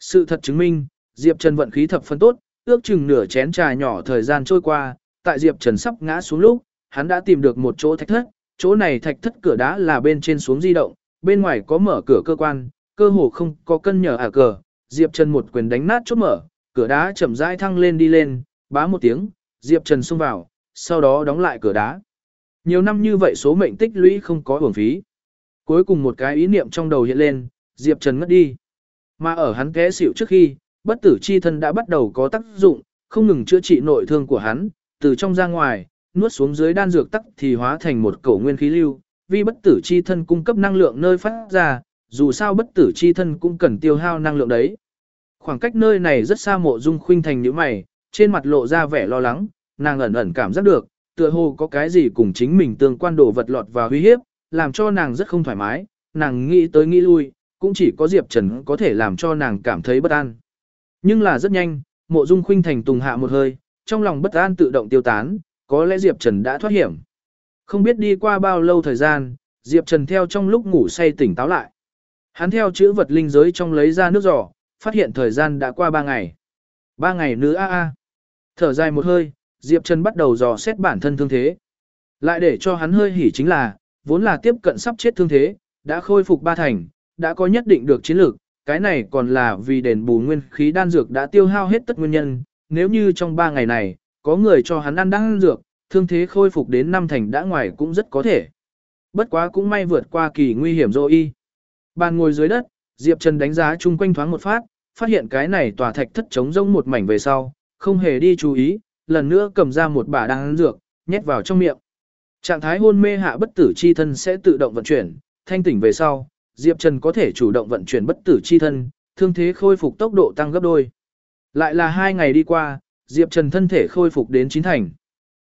A: Sự thật chứng minh, Diệp Trần vận khí thập phân tốt, ước chừng nửa chén trà nhỏ thời gian trôi qua, tại Diệp Trần sắp ngã xuống lúc, hắn đã tìm được một chỗ thạch thất, chỗ này thạch thất cửa đá là bên trên xuống di động, bên ngoài có mở cửa cơ quan, cơ hồ không có cân nhờ à cờ, Diệp Trần một quyền đánh nát chốt mở, cửa đá chậm rãi thăng lên đi lên, bá một tiếng, Diệp Trần xông vào, sau đó đóng lại cửa đá. Nhiều năm như vậy số mệnh tích lũy không có uổng phí. Cuối cùng một cái ý niệm trong đầu hiện lên, Diệp Trần ngất đi. Mà ở hắn té xỉu trước khi, bất tử chi thân đã bắt đầu có tác dụng, không ngừng chữa trị nội thương của hắn, từ trong ra ngoài, nuốt xuống dưới đan dược tắc thì hóa thành một cổ nguyên khí lưu, vì bất tử chi thân cung cấp năng lượng nơi phát ra, dù sao bất tử chi thân cũng cần tiêu hao năng lượng đấy. Khoảng cách nơi này rất xa mộ dung khuynh thành như mày, trên mặt lộ ra vẻ lo lắng, nàng ẩn ẩn cảm giác được, tựa hồ có cái gì cùng chính mình tương quan đồ vật lọt và uy hiếp, làm cho nàng rất không thoải mái, nàng nghĩ tới nghĩ lui, cũng chỉ có Diệp Trần có thể làm cho nàng cảm thấy bất an. Nhưng là rất nhanh, mộ dung khuynh thành tùng hạ một hơi, trong lòng bất an tự động tiêu tán, có lẽ Diệp Trần đã thoát hiểm. Không biết đi qua bao lâu thời gian, Diệp Trần theo trong lúc ngủ say tỉnh táo lại. Hắn theo chữ vật linh giới trong lấy ra nước giỏ, phát hiện thời gian đã qua ba ngày. Ba ngày nữa a a. Thở dài một hơi, Diệp Trần bắt đầu dò xét bản thân thương thế. Lại để cho hắn hơi hỉ chính là, vốn là tiếp cận sắp chết thương thế, đã khôi phục ba thành, đã có nhất định được chiến lược, cái này còn là vì đền bù nguyên khí đan dược đã tiêu hao hết tất nguyên nhân, nếu như trong ba ngày này, có người cho hắn ăn đang dược, thương thế khôi phục đến năm thành đã ngoài cũng rất có thể. Bất quá cũng may vượt qua kỳ nguy hiểm rồi y. Bàn ngồi dưới đất, Diệp Trần đánh giá chung quanh thoáng một phát, phát hiện cái này tòa thạch thất trống rông một mảnh về sau, không hề đi chú ý, lần nữa cầm ra một bả đan dược, nhét vào trong miệng. Trạng thái hôn mê hạ bất tử chi thân sẽ tự động vận chuyển, thanh tỉnh về sau, Diệp Trần có thể chủ động vận chuyển bất tử chi thân, thương thế khôi phục tốc độ tăng gấp đôi. Lại là hai ngày đi qua, Diệp Trần thân thể khôi phục đến chín thành.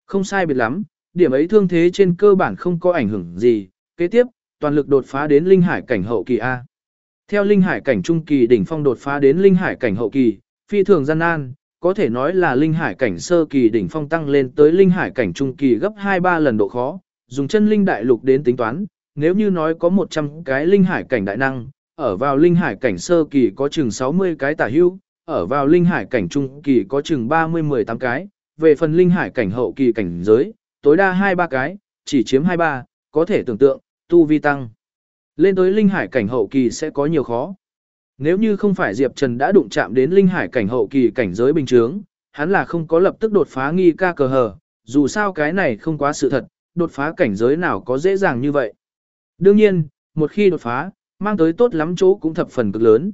A: Không sai biệt lắm, điểm ấy thương thế trên cơ bản không có ảnh hưởng gì. Kế tiếp, toàn lực đột phá đến linh hải cảnh hậu kỳ A. Theo linh hải cảnh trung kỳ đỉnh phong đột phá đến linh hải cảnh hậu kỳ, phi thường gian nan, có thể nói là linh hải cảnh sơ kỳ đỉnh phong tăng lên tới linh hải cảnh trung kỳ gấp 2-3 lần độ khó, dùng chân linh đại lục đến tính toán, nếu như nói có 100 cái linh hải cảnh đại năng, ở vào linh hải cảnh sơ kỳ có chừng 60 cái tả hữu ở vào linh hải cảnh trung kỳ có chừng 30-18 cái, về phần linh hải cảnh hậu kỳ cảnh giới, tối đa 2-3 cái, chỉ chiếm 2-3, có thể tưởng tượng, tu vi tăng. Lên tới linh hải cảnh hậu kỳ sẽ có nhiều khó. Nếu như không phải Diệp Trần đã đụng chạm đến linh hải cảnh hậu kỳ cảnh giới bình thường, hắn là không có lập tức đột phá nghi ca cờ hờ, dù sao cái này không quá sự thật, đột phá cảnh giới nào có dễ dàng như vậy. Đương nhiên, một khi đột phá, mang tới tốt lắm chỗ cũng thập phần cực lớn.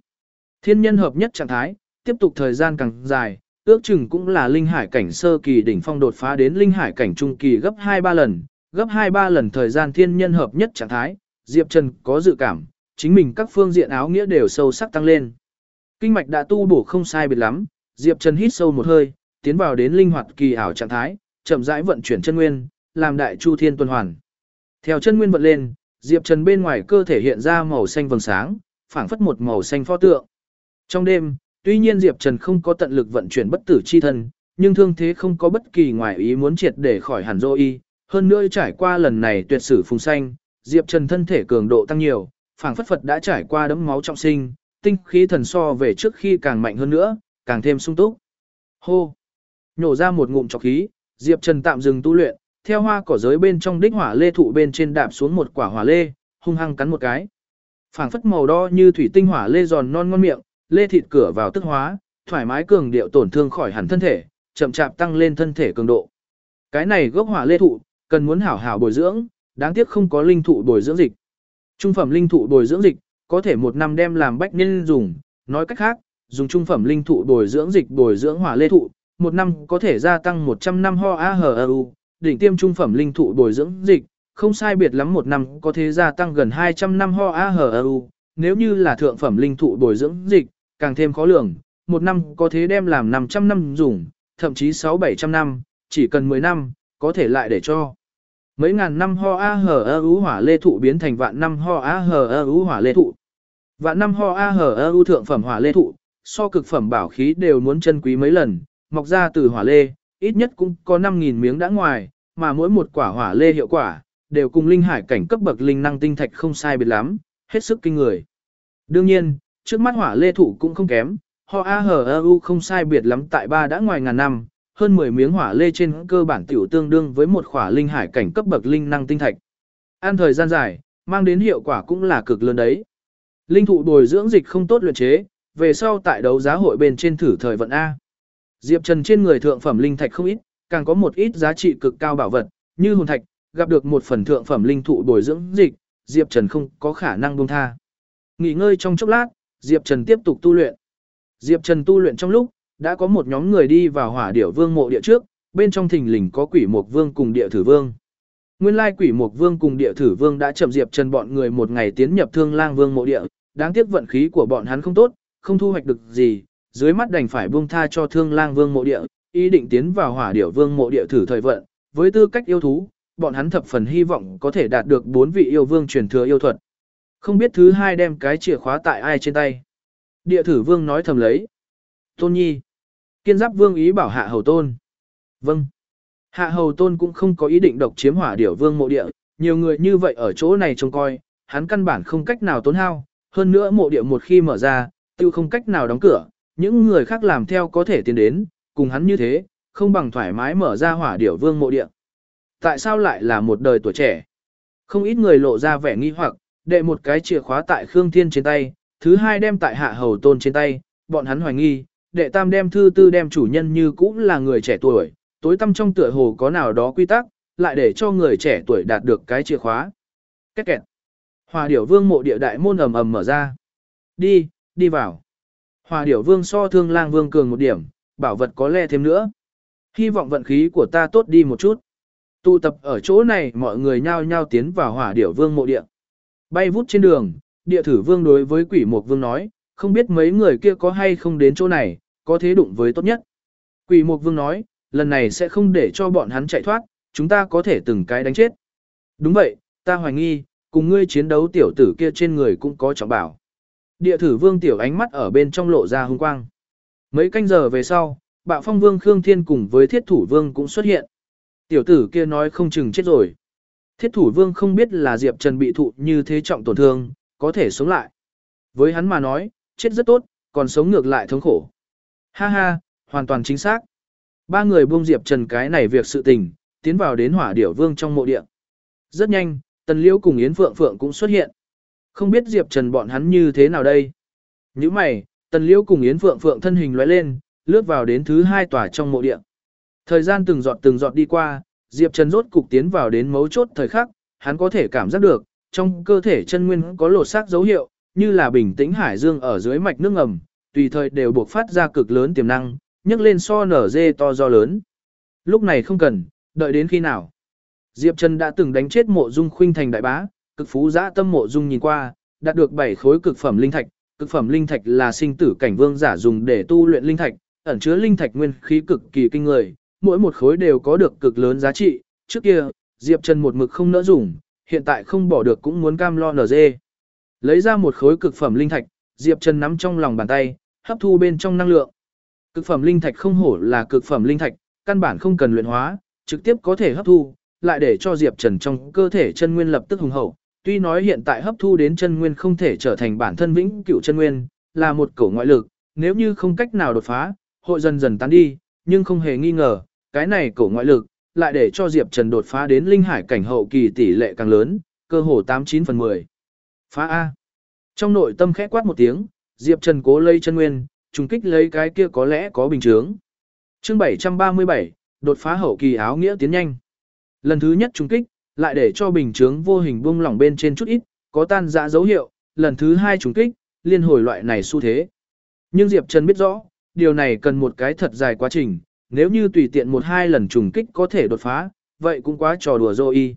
A: Thiên nhân hợp nhất trạng thái, tiếp tục thời gian càng dài, ước chừng cũng là linh hải cảnh sơ kỳ đỉnh phong đột phá đến linh hải cảnh trung kỳ gấp 2-3 lần, gấp 2-3 lần thời gian thiên nhân hợp nhất trạng thái, Diệp Trần có dự cảm, chính mình các phương diện áo nghĩa đều sâu sắc tăng lên. Kinh mạch đã tu bổ không sai biệt lắm, Diệp Trần hít sâu một hơi, tiến vào đến linh hoạt kỳ ảo trạng thái, chậm rãi vận chuyển chân nguyên, làm đại chu thiên tuần hoàn. Theo chân nguyên vận lên, Diệp Trần bên ngoài cơ thể hiện ra màu xanh vầng sáng, phảng phất một màu xanh pho tượng. Trong đêm, tuy nhiên Diệp Trần không có tận lực vận chuyển bất tử chi thân, nhưng thương thế không có bất kỳ ngoài ý muốn triệt để khỏi hẳn dô y. Hơn nữa trải qua lần này tuyệt sử phùng xanh, Diệp Trần thân thể cường độ tăng nhiều, phảng phất Phật đã trải qua đấm máu trọng sinh, tinh khí thần so về trước khi càng mạnh hơn nữa, càng thêm sung túc. Hô! Nhổ ra một ngụm trọc khí, Diệp Trần tạm dừng tu luyện, theo hoa cỏ giới bên trong đích hỏa lê thụ bên trên đạp xuống một quả hỏa lê, hung hăng cắn một cái. Phảng phất màu đo như thủy tinh hỏa lê giòn non ngon miệng, lê thịt cửa vào tức hóa, thoải mái cường điệu tổn thương khỏi hẳn thân thể, chậm chạp tăng lên thân thể cường độ. Cái này gốc hỏa lê thụ, cần muốn hảo hảo bồi dưỡng, đáng tiếc không có linh thụ bồi dưỡng dịch. Trung phẩm linh thụ bồi dưỡng dịch, có thể một năm đem làm bách niên dùng, nói cách khác, dùng trung phẩm linh thụ bồi dưỡng dịch bồi dưỡng hỏa lê thụ, một năm có thể gia tăng 100 năm ho AHU, đỉnh tiêm trung phẩm linh thụ bồi dưỡng dịch, không sai biệt lắm một năm có thể gia tăng gần 200 năm ho AHU, nếu như là thượng phẩm linh thụ bồi dưỡng dịch, càng thêm khó lường, một năm có thế đem làm 500 năm dùng, thậm chí 6-700 năm, chỉ cần 10 năm, có thể lại để cho. Mấy ngàn năm ho a hờ ơ ú hỏa lê thụ biến thành vạn năm ho a hờ ơ ú hỏa lê thụ. Vạn năm ho a hờ ơ ú thượng phẩm hỏa lê thụ, so cực phẩm bảo khí đều muốn chân quý mấy lần, mọc ra từ hỏa lê, ít nhất cũng có 5.000 miếng đã ngoài, mà mỗi một quả hỏa lê hiệu quả, đều cùng linh hải cảnh cấp bậc linh năng tinh thạch không sai biệt lắm, hết sức kinh người. Đương nhiên, trước mắt hỏa lê thụ cũng không kém, ho a hờ a u không sai biệt lắm tại ba đã ngoài ngàn năm, hơn 10 miếng hỏa lê trên cơ bản tiểu tương đương với một khỏa linh hải cảnh cấp bậc linh năng tinh thạch. Ăn thời gian dài, mang đến hiệu quả cũng là cực lớn đấy. Linh thụ bồi dưỡng dịch không tốt luyện chế, về sau tại đấu giá hội bên trên thử thời vận A. Diệp Trần trên người thượng phẩm linh thạch không ít, càng có một ít giá trị cực cao bảo vật, như hồn thạch, gặp được một phần thượng phẩm linh thụ bồi dưỡng dịch, Diệp Trần không có khả năng buông tha. Nghỉ ngơi trong chốc lát, Diệp Trần tiếp tục tu luyện. Diệp Trần tu luyện trong lúc, đã có một nhóm người đi vào hỏa điểu vương mộ địa trước, bên trong thình lình có quỷ mục vương cùng địa thử vương. Nguyên lai quỷ mục vương cùng địa thử vương đã chậm Diệp Trần bọn người một ngày tiến nhập thương lang vương mộ địa, đáng tiếc vận khí của bọn hắn không tốt, không thu hoạch được gì, dưới mắt đành phải buông tha cho thương lang vương mộ địa, ý định tiến vào hỏa điểu vương mộ địa thử thời vận, với tư cách yêu thú, bọn hắn thập phần hy vọng có thể đạt được bốn vị yêu vương truyền thừa yêu thuật. Không biết thứ hai đem cái chìa khóa tại ai trên tay. Địa thử vương nói thầm lấy. Tôn nhi. Kiên giáp vương ý bảo hạ hầu tôn. Vâng. Hạ hầu tôn cũng không có ý định độc chiếm hỏa điểu vương mộ địa, nhiều người như vậy ở chỗ này trông coi, hắn căn bản không cách nào tốn hao, hơn nữa mộ địa một khi mở ra, tiêu không cách nào đóng cửa, những người khác làm theo có thể tiến đến, cùng hắn như thế, không bằng thoải mái mở ra hỏa điểu vương mộ địa. Tại sao lại là một đời tuổi trẻ? Không ít người lộ ra vẻ nghi hoặc, đệ một cái chìa khóa tại Khương Thiên trên tay, thứ hai đem tại hạ hầu tôn trên tay, bọn hắn hoài nghi, đệ tam đem thư tư đem chủ nhân như cũng là người trẻ tuổi, tối tâm trong tựa hồ có nào đó quy tắc, lại để cho người trẻ tuổi đạt được cái chìa khóa. Kết kẹt. Hòa điểu vương mộ địa đại môn ầm ầm mở ra. Đi, đi vào. Hòa điểu vương so thương lang vương cường một điểm, bảo vật có lẽ thêm nữa. Hy vọng vận khí của ta tốt đi một chút. Tụ tập ở chỗ này mọi người nhao nhao tiến vào hỏa điểu vương mộ địa. Bay vút trên đường, địa thử vương đối với quỷ mục vương nói, không biết mấy người kia có hay không đến chỗ này, có thế đụng với tốt nhất. Quỷ mục vương nói, lần này sẽ không để cho bọn hắn chạy thoát, chúng ta có thể từng cái đánh chết. Đúng vậy, ta hoài nghi, cùng ngươi chiến đấu tiểu tử kia trên người cũng có trọng bảo. Địa thử vương tiểu ánh mắt ở bên trong lộ ra hung quang. Mấy canh giờ về sau, bạo phong vương Khương Thiên cùng với thiết thủ vương cũng xuất hiện. Tiểu tử kia nói không chừng chết rồi. Thiết thủ vương không biết là Diệp Trần bị thụ như thế trọng tổn thương, có thể sống lại. Với hắn mà nói, chết rất tốt, còn sống ngược lại thống khổ. Ha ha, hoàn toàn chính xác. Ba người buông Diệp Trần cái này việc sự tình, tiến vào đến hỏa điểu vương trong mộ địa. Rất nhanh, Tần Liễu cùng Yến Phượng Phượng cũng xuất hiện. Không biết Diệp Trần bọn hắn như thế nào đây? Những mày, Tần Liễu cùng Yến Phượng Phượng thân hình lóe lên, lướt vào đến thứ hai tòa trong mộ địa. Thời gian từng giọt từng giọt đi qua, Diệp Trần rốt cục tiến vào đến mấu chốt thời khắc, hắn có thể cảm giác được, trong cơ thể chân nguyên có lột xác dấu hiệu, như là bình tĩnh hải dương ở dưới mạch nước ngầm, tùy thời đều buộc phát ra cực lớn tiềm năng, nhấc lên so nở dê to do lớn. Lúc này không cần, đợi đến khi nào. Diệp Trần đã từng đánh chết mộ dung khuynh thành đại bá, cực phú giã tâm mộ dung nhìn qua, đạt được 7 khối cực phẩm linh thạch, cực phẩm linh thạch là sinh tử cảnh vương giả dùng để tu luyện linh thạch, ẩn chứa linh thạch nguyên khí cực kỳ kinh người, mỗi một khối đều có được cực lớn giá trị, trước kia, Diệp Trần một mực không nỡ dùng, hiện tại không bỏ được cũng muốn cam lo nở dê. Lấy ra một khối cực phẩm linh thạch, Diệp Trần nắm trong lòng bàn tay, hấp thu bên trong năng lượng. Cực phẩm linh thạch không hổ là cực phẩm linh thạch, căn bản không cần luyện hóa, trực tiếp có thể hấp thu, lại để cho Diệp Trần trong cơ thể chân nguyên lập tức hùng hậu. Tuy nói hiện tại hấp thu đến chân nguyên không thể trở thành bản thân vĩnh cửu chân nguyên, là một cổ ngoại lực, nếu như không cách nào đột phá, hội dần dần tan đi, nhưng không hề nghi ngờ, cái này cổ ngoại lực, lại để cho Diệp Trần đột phá đến linh hải cảnh hậu kỳ tỷ lệ càng lớn, cơ hồ 89 phần 10. Phá A. Trong nội tâm khẽ quát một tiếng, Diệp Trần cố lấy chân nguyên, trùng kích lấy cái kia có lẽ có bình chướng. Chương 737, đột phá hậu kỳ áo nghĩa tiến nhanh. Lần thứ nhất trùng kích, lại để cho bình chướng vô hình buông lỏng bên trên chút ít, có tan dã dấu hiệu, lần thứ hai trùng kích, liên hồi loại này xu thế. Nhưng Diệp Trần biết rõ, điều này cần một cái thật dài quá trình, nếu như tùy tiện một hai lần trùng kích có thể đột phá, vậy cũng quá trò đùa dô y.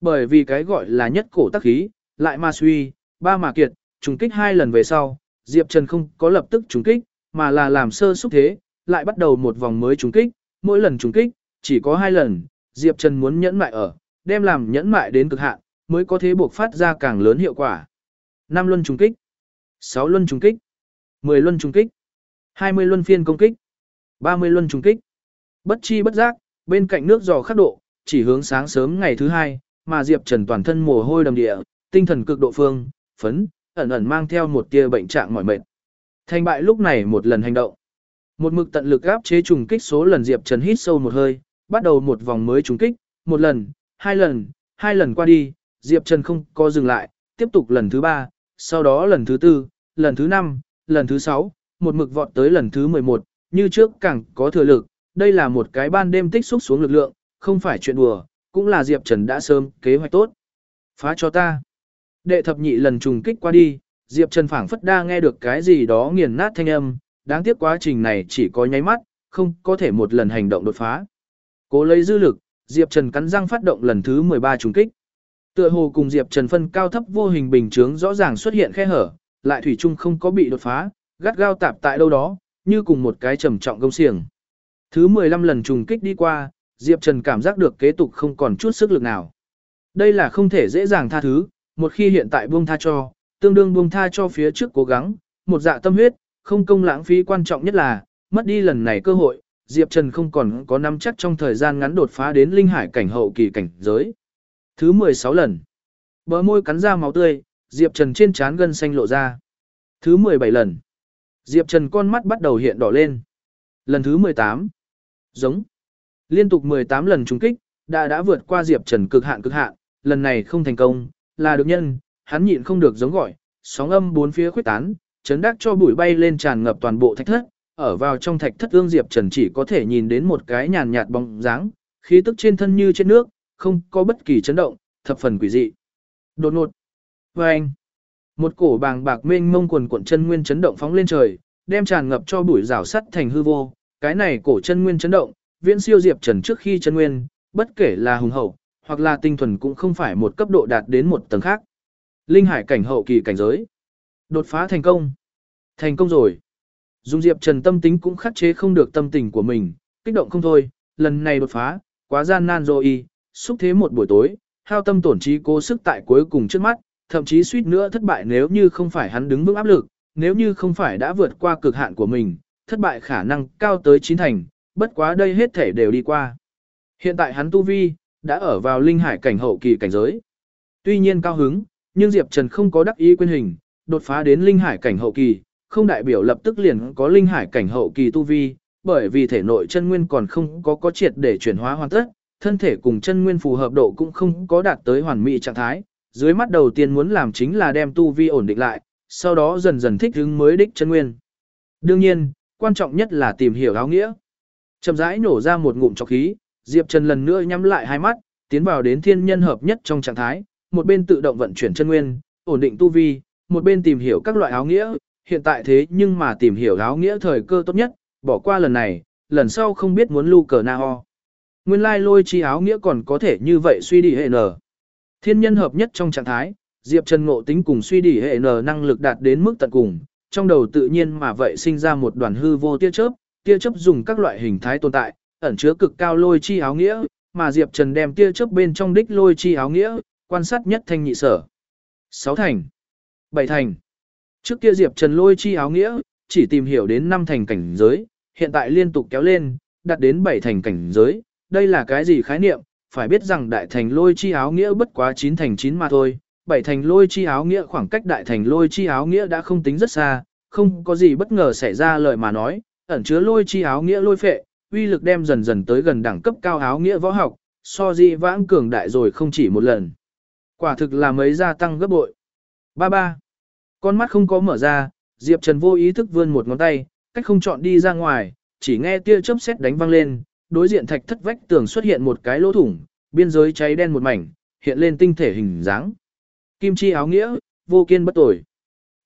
A: Bởi vì cái gọi là nhất cổ tắc khí, lại ma suy, ba mà kiệt, trùng kích hai lần về sau, Diệp Trần không có lập tức trùng kích, mà là làm sơ xúc thế, lại bắt đầu một vòng mới trùng kích, mỗi lần trùng kích, chỉ có hai lần, Diệp Trần muốn nhẫn mại ở, đem làm nhẫn mại đến cực hạn, mới có thể buộc phát ra càng lớn hiệu quả. năm luân trùng kích, 6 luân trùng kích, 10 luân trùng kích, 20 luân phiên công kích, 30 luân trùng kích. Bất chi bất giác, bên cạnh nước giò khắc độ, chỉ hướng sáng sớm ngày thứ hai, mà Diệp Trần toàn thân mồ hôi đầm địa, tinh thần cực độ phương, phấn, ẩn ẩn mang theo một tia bệnh trạng mỏi mệt. Thành bại lúc này một lần hành động. Một mực tận lực áp chế trùng kích số lần Diệp Trần hít sâu một hơi, bắt đầu một vòng mới trùng kích, một lần, hai lần, hai lần qua đi, Diệp Trần không có dừng lại, tiếp tục lần thứ ba, sau đó lần thứ tư, lần thứ năm, lần thứ sáu, một mực vọt tới lần thứ mười một, như trước càng có thừa lực, đây là một cái ban đêm tích xúc xuống lực lượng, không phải chuyện đùa, cũng là Diệp Trần đã sớm kế hoạch tốt. Phá cho ta. Đệ thập nhị lần trùng kích qua đi, Diệp Trần phảng phất đa nghe được cái gì đó nghiền nát thanh âm, đáng tiếc quá trình này chỉ có nháy mắt, không có thể một lần hành động đột phá. Cố lấy dư lực, Diệp Trần cắn răng phát động lần thứ 13 trùng kích. Tựa hồ cùng Diệp Trần phân cao thấp vô hình bình chướng rõ ràng xuất hiện khe hở, lại thủy chung không có bị đột phá, gắt gao tạp tại đâu đó, như cùng một cái trầm trọng gông xiềng. Thứ 15 lần trùng kích đi qua, Diệp Trần cảm giác được kế tục không còn chút sức lực nào. Đây là không thể dễ dàng tha thứ, một khi hiện tại buông tha cho, tương đương buông tha cho phía trước cố gắng, một dạ tâm huyết, không công lãng phí quan trọng nhất là, mất đi lần này cơ hội, Diệp Trần không còn có nắm chắc trong thời gian ngắn đột phá đến linh hải cảnh hậu kỳ cảnh giới. Thứ 16 lần. Bờ môi cắn ra máu tươi, Diệp Trần trên trán gân xanh lộ ra. Thứ 17 lần. Diệp Trần con mắt bắt đầu hiện đỏ lên. Lần thứ 18. Giống. Liên tục 18 lần trúng kích, đã đã vượt qua Diệp Trần cực hạn cực hạn, lần này không thành công, là được nhân, hắn nhịn không được giống gọi, sóng âm bốn phía khuyết tán, chấn đắc cho bụi bay lên tràn ngập toàn bộ thạch thất, ở vào trong thạch thất ương Diệp Trần chỉ có thể nhìn đến một cái nhàn nhạt bóng dáng, khí tức trên thân như trên nước, không có bất kỳ chấn động, thập phần quỷ dị. Đột ngột. Và anh. Một cổ bàng bạc mênh mông quần cuộn chân nguyên chấn động phóng lên trời, đem tràn ngập cho bụi rào sắt thành hư vô. Cái này cổ chân nguyên chấn động, viễn siêu Diệp Trần trước khi chân nguyên, bất kể là hùng hậu, hoặc là tinh thuần cũng không phải một cấp độ đạt đến một tầng khác. Linh hải cảnh hậu kỳ cảnh giới. Đột phá thành công. Thành công rồi. Dung Diệp Trần tâm tính cũng khắc chế không được tâm tình của mình, kích động không thôi, lần này đột phá, quá gian nan rồi xúc thế một buổi tối, hao tâm tổn trí cố sức tại cuối cùng trước mắt, thậm chí suýt nữa thất bại nếu như không phải hắn đứng vững áp lực, nếu như không phải đã vượt qua cực hạn của mình, thất bại khả năng cao tới chín thành, bất quá đây hết thể đều đi qua. Hiện tại hắn tu vi, đã ở vào linh hải cảnh hậu kỳ cảnh giới. Tuy nhiên cao hứng, nhưng Diệp Trần không có đắc ý quên hình, đột phá đến linh hải cảnh hậu kỳ, không đại biểu lập tức liền có linh hải cảnh hậu kỳ tu vi, bởi vì thể nội chân nguyên còn không có có triệt để chuyển hóa hoàn tất, thân thể cùng chân nguyên phù hợp độ cũng không có đạt tới hoàn mỹ trạng thái. Dưới mắt đầu tiên muốn làm chính là đem tu vi ổn định lại, sau đó dần dần thích ứng mới đích chân nguyên. Đương nhiên, quan trọng nhất là tìm hiểu áo nghĩa. Chậm rãi nổ ra một ngụm trọc khí, Diệp Trần lần nữa nhắm lại hai mắt, tiến vào đến thiên nhân hợp nhất trong trạng thái, một bên tự động vận chuyển chân nguyên, ổn định tu vi, một bên tìm hiểu các loại áo nghĩa, hiện tại thế nhưng mà tìm hiểu áo nghĩa thời cơ tốt nhất, bỏ qua lần này, lần sau không biết muốn lưu cờ na ho. Nguyên lai lôi chi áo nghĩa còn có thể như vậy suy đi hệ nở. Thiên nhân hợp nhất trong trạng thái, Diệp Trần ngộ tính cùng suy đỉ hệ n năng lực đạt đến mức tận cùng, trong đầu tự nhiên mà vậy sinh ra một đoàn hư vô tia chớp, tia chớp dùng các loại hình thái tồn tại, ẩn chứa cực cao lôi chi áo nghĩa, mà Diệp Trần đem tia chớp bên trong đích lôi chi áo nghĩa, quan sát nhất thanh nhị sở. Sáu thành, bảy thành. Trước kia Diệp Trần lôi chi áo nghĩa, chỉ tìm hiểu đến năm thành cảnh giới, hiện tại liên tục kéo lên, đạt đến bảy thành cảnh giới. Đây là cái gì khái niệm? Phải biết rằng đại thành lôi chi áo nghĩa bất quá chín thành chín mà thôi, bảy thành lôi chi áo nghĩa khoảng cách đại thành lôi chi áo nghĩa đã không tính rất xa, không có gì bất ngờ xảy ra lời mà nói, ẩn chứa lôi chi áo nghĩa lôi phệ, uy lực đem dần dần tới gần đẳng cấp cao áo nghĩa võ học, so di vãng cường đại rồi không chỉ một lần. Quả thực là mấy gia tăng gấp bội. Ba ba. Con mắt không có mở ra, Diệp Trần vô ý thức vươn một ngón tay, cách không chọn đi ra ngoài, chỉ nghe tia chớp sét đánh vang lên, đối diện thạch thất vách tường xuất hiện một cái lỗ thủng, biên giới cháy đen một mảnh, hiện lên tinh thể hình dáng. Kim chi áo nghĩa, vô kiên bất tồi.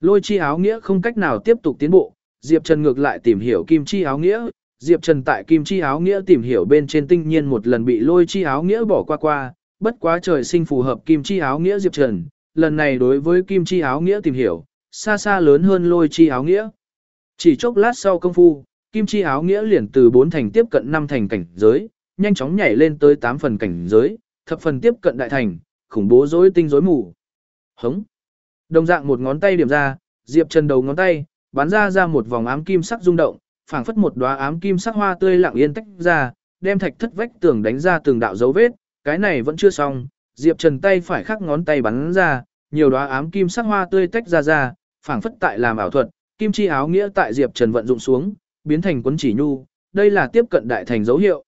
A: Lôi chi áo nghĩa không cách nào tiếp tục tiến bộ, Diệp Trần ngược lại tìm hiểu kim chi áo nghĩa, Diệp Trần tại kim chi áo nghĩa tìm hiểu bên trên tinh nhiên một lần bị lôi chi áo nghĩa bỏ qua qua, bất quá trời sinh phù hợp kim chi áo nghĩa Diệp Trần, lần này đối với kim chi áo nghĩa tìm hiểu, xa xa lớn hơn lôi chi áo nghĩa. Chỉ chốc lát sau công phu, kim chi áo nghĩa liền từ 4 thành tiếp cận 5 thành cảnh giới, nhanh chóng nhảy lên tới 8 phần cảnh giới, thập phần tiếp cận đại thành, khủng bố rối tinh rối mù. Hống. Đồng dạng một ngón tay điểm ra, Diệp Trần đầu ngón tay, bắn ra ra một vòng ám kim sắc rung động, phảng phất một đóa ám kim sắc hoa tươi lặng yên tách ra, đem thạch thất vách tường đánh ra từng đạo dấu vết, cái này vẫn chưa xong, Diệp Trần tay phải khắc ngón tay bắn ra, nhiều đóa ám kim sắc hoa tươi tách ra ra, phảng phất tại làm ảo thuật, kim chi áo nghĩa tại Diệp Trần vận dụng xuống, biến thành cuốn chỉ nhu, đây là tiếp cận đại thành dấu hiệu.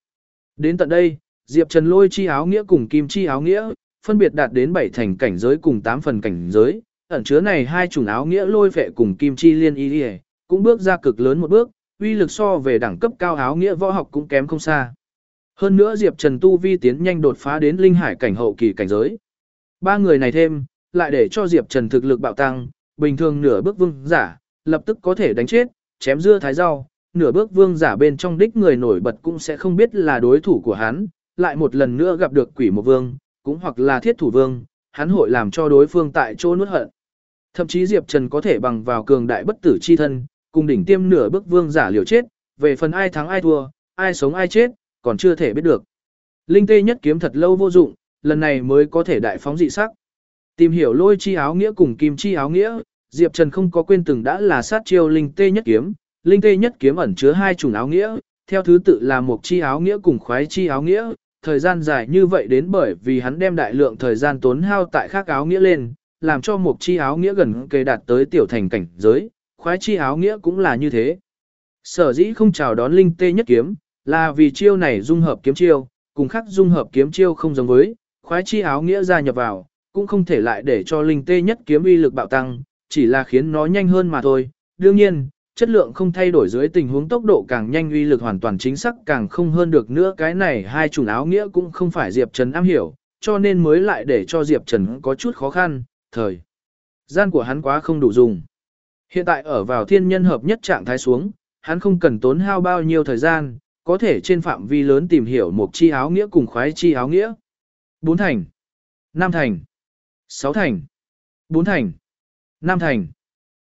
A: Đến tận đây, Diệp Trần lôi chi áo nghĩa cùng kim chi áo nghĩa, phân biệt đạt đến 7 thành cảnh giới cùng 8 phần cảnh giới, ẩn chứa này hai chủng áo nghĩa lôi vệ cùng kim chi liên y đi cũng bước ra cực lớn một bước, uy lực so về đẳng cấp cao áo nghĩa võ học cũng kém không xa. Hơn nữa Diệp Trần Tu Vi tiến nhanh đột phá đến linh hải cảnh hậu kỳ cảnh giới. Ba người này thêm, lại để cho Diệp Trần thực lực bạo tăng, bình thường nửa bước vương giả, lập tức có thể đánh chết, chém dưa thái rau, nửa bước vương giả bên trong đích người nổi bật cũng sẽ không biết là đối thủ của hắn, lại một lần nữa gặp được quỷ một vương, cũng hoặc là thiết thủ vương, hắn hội làm cho đối phương tại chỗ nuốt hận. Thậm chí Diệp Trần có thể bằng vào cường đại bất tử chi thân, cùng đỉnh tiêm nửa bước vương giả liều chết, về phần ai thắng ai thua, ai sống ai chết, còn chưa thể biết được. Linh tê nhất kiếm thật lâu vô dụng, lần này mới có thể đại phóng dị sắc. Tìm hiểu lôi chi áo nghĩa cùng kim chi áo nghĩa, Diệp Trần không có quên từng đã là sát chiêu linh tê nhất kiếm, linh tê nhất kiếm ẩn chứa hai chủng áo nghĩa, theo thứ tự là một chi áo nghĩa cùng khoái chi áo nghĩa, thời gian dài như vậy đến bởi vì hắn đem đại lượng thời gian tốn hao tại khác áo nghĩa lên, làm cho một chi áo nghĩa gần kề đạt tới tiểu thành cảnh giới, khoái chi áo nghĩa cũng là như thế. Sở dĩ không chào đón linh tê nhất kiếm, là vì chiêu này dung hợp kiếm chiêu, cùng khác dung hợp kiếm chiêu không giống với, khoái chi áo nghĩa gia nhập vào, cũng không thể lại để cho linh tê nhất kiếm uy lực bạo tăng, chỉ là khiến nó nhanh hơn mà thôi. Đương nhiên, chất lượng không thay đổi dưới tình huống tốc độ càng nhanh uy lực hoàn toàn chính xác càng không hơn được nữa cái này hai chủng áo nghĩa cũng không phải Diệp Trần am hiểu, cho nên mới lại để cho Diệp Trần có chút khó khăn, thời gian của hắn quá không đủ dùng. Hiện tại ở vào thiên nhân hợp nhất trạng thái xuống, hắn không cần tốn hao bao nhiêu thời gian, có thể trên phạm vi lớn tìm hiểu một chi áo nghĩa cùng khoái chi áo nghĩa. Bốn thành, năm thành, sáu thành, bốn thành, năm thành.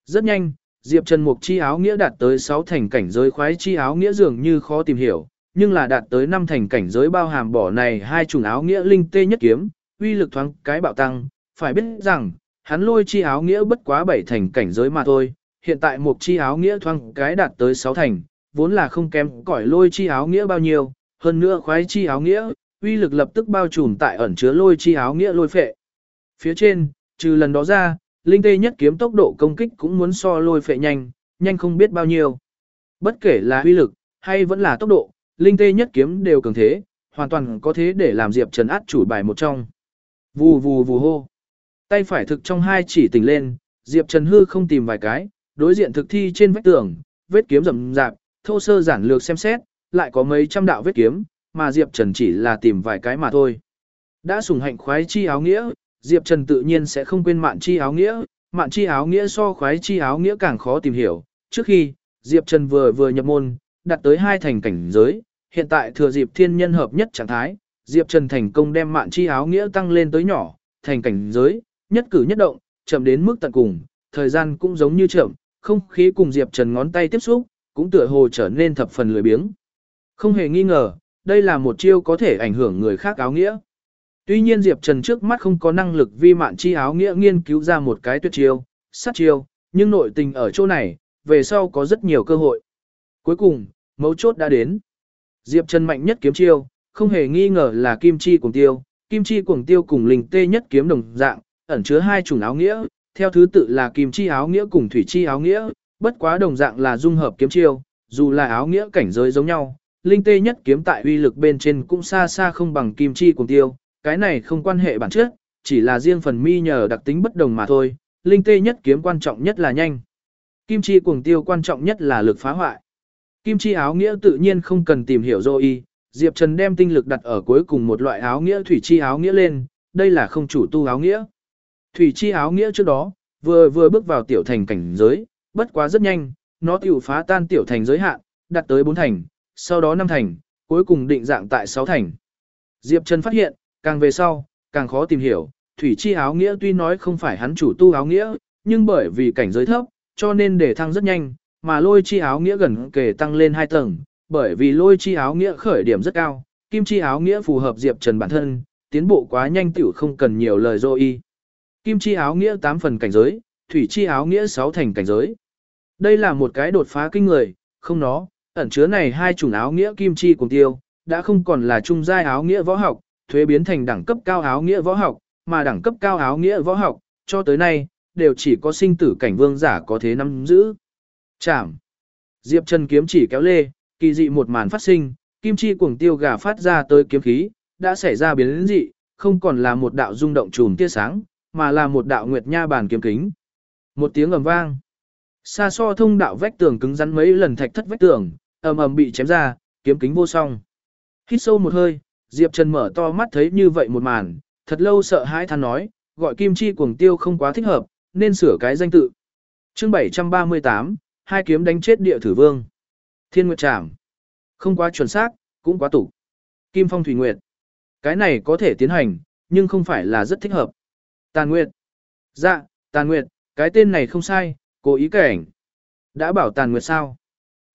A: Rất nhanh, Diệp Trần Mục chi áo nghĩa đạt tới 6 thành cảnh giới khoái chi áo nghĩa dường như khó tìm hiểu, nhưng là đạt tới 5 thành cảnh giới bao hàm bỏ này hai chủng áo nghĩa linh tê nhất kiếm, uy lực thoáng cái bạo tăng, phải biết rằng, hắn lôi chi áo nghĩa bất quá 7 thành cảnh giới mà thôi, hiện tại Mục chi áo nghĩa thoáng cái đạt tới 6 thành, vốn là không kém cỏi lôi chi áo nghĩa bao nhiêu, hơn nữa khoái chi áo nghĩa, uy lực lập tức bao trùm tại ẩn chứa lôi chi áo nghĩa lôi phệ. Phía trên, trừ lần đó ra, linh tê nhất kiếm tốc độ công kích cũng muốn so lôi phệ nhanh, nhanh không biết bao nhiêu. Bất kể là uy lực, hay vẫn là tốc độ, linh tê nhất kiếm đều cường thế, hoàn toàn có thế để làm Diệp Trần át chủ bài một trong. Vù vù vù hô. Tay phải thực trong hai chỉ tỉnh lên, Diệp Trần hư không tìm vài cái, đối diện thực thi trên vách tường, vết kiếm rầm rạp, thô sơ giản lược xem xét, lại có mấy trăm đạo vết kiếm, mà Diệp Trần chỉ là tìm vài cái mà thôi. Đã sủng hạnh khoái chi áo nghĩa, Diệp Trần tự nhiên sẽ không quên mạn chi áo nghĩa, mạn chi áo nghĩa so khoái chi áo nghĩa càng khó tìm hiểu. Trước khi, Diệp Trần vừa vừa nhập môn, đạt tới hai thành cảnh giới, hiện tại thừa dịp thiên nhân hợp nhất trạng thái, Diệp Trần thành công đem mạn chi áo nghĩa tăng lên tới nhỏ, thành cảnh giới, nhất cử nhất động, chậm đến mức tận cùng, thời gian cũng giống như chậm, không khí cùng Diệp Trần ngón tay tiếp xúc, cũng tựa hồ trở nên thập phần lười biếng. Không hề nghi ngờ, đây là một chiêu có thể ảnh hưởng người khác áo nghĩa. Tuy nhiên Diệp Trần trước mắt không có năng lực vi mạn chi áo nghĩa nghiên cứu ra một cái tuyệt chiêu, sát chiêu, nhưng nội tình ở chỗ này, về sau có rất nhiều cơ hội. Cuối cùng, mấu chốt đã đến. Diệp Trần mạnh nhất kiếm chiêu, không hề nghi ngờ là kim chi cuồng tiêu, kim chi cuồng tiêu cùng linh tê nhất kiếm đồng dạng, ẩn chứa hai chủng áo nghĩa, theo thứ tự là kim chi áo nghĩa cùng thủy chi áo nghĩa, bất quá đồng dạng là dung hợp kiếm chiêu, dù là áo nghĩa cảnh giới giống nhau, linh tê nhất kiếm tại uy lực bên trên cũng xa xa không bằng kim chi cuồng tiêu, cái này không quan hệ bản chất, chỉ là riêng phần mi nhờ đặc tính bất đồng mà thôi, linh tê nhất kiếm quan trọng nhất là nhanh. Kim chi cuồng tiêu quan trọng nhất là lực phá hoại. Kim chi áo nghĩa tự nhiên không cần tìm hiểu dô y, Diệp Trần đem tinh lực đặt ở cuối cùng một loại áo nghĩa thủy chi áo nghĩa lên, đây là không chủ tu áo nghĩa. Thủy chi áo nghĩa trước đó, vừa vừa bước vào tiểu thành cảnh giới, bất quá rất nhanh, nó tiểu phá tan tiểu thành giới hạn, đạt tới 4 thành, sau đó 5 thành, cuối cùng định dạng tại 6 thành. Diệp Trần phát hiện, càng về sau, càng khó tìm hiểu, thủy chi áo nghĩa tuy nói không phải hắn chủ tu áo nghĩa, nhưng bởi vì cảnh giới thấp, cho nên để thăng rất nhanh, mà lôi chi áo nghĩa gần kề tăng lên 2 tầng, bởi vì lôi chi áo nghĩa khởi điểm rất cao, kim chi áo nghĩa phù hợp Diệp Trần bản thân, tiến bộ quá nhanh tiểu không cần nhiều lời dô y. Kim chi áo nghĩa 8 phần cảnh giới, thủy chi áo nghĩa 6 thành cảnh giới. Đây là một cái đột phá kinh người, không nó, ẩn chứa này hai chủng áo nghĩa kim chi cùng tiêu, đã không còn là trung giai áo nghĩa võ học, thuế biến thành đẳng cấp cao áo nghĩa võ học, mà đẳng cấp cao áo nghĩa võ học, cho tới nay, đều chỉ có sinh tử cảnh vương giả có thế nắm giữ. Chảm. Diệp Trần kiếm chỉ kéo lê, kỳ dị một màn phát sinh, kim chi cuồng tiêu gà phát ra tới kiếm khí, đã xảy ra biến dị, không còn là một đạo rung động trùm tia sáng, mà là một đạo nguyệt nha bàn kiếm kính. Một tiếng ầm vang. Xa so thông đạo vách tường cứng rắn mấy lần thạch thất vách tường, ầm ầm bị chém ra, kiếm kính vô song. Hít sâu một hơi, Diệp Trần mở to mắt thấy như vậy một màn, thật lâu sợ hãi than nói, gọi kim chi cuồng tiêu không quá thích hợp, nên sửa cái danh tự. Chương 738, hai kiếm đánh chết địa thử vương. Thiên Nguyệt Trảm. Không quá chuẩn xác, cũng quá tủ. Kim Phong Thủy Nguyệt. Cái này có thể tiến hành, nhưng không phải là rất thích hợp. Tàn Nguyệt. Dạ, Tàn Nguyệt, cái tên này không sai, cố ý cảnh. Đã bảo Tàn Nguyệt sao?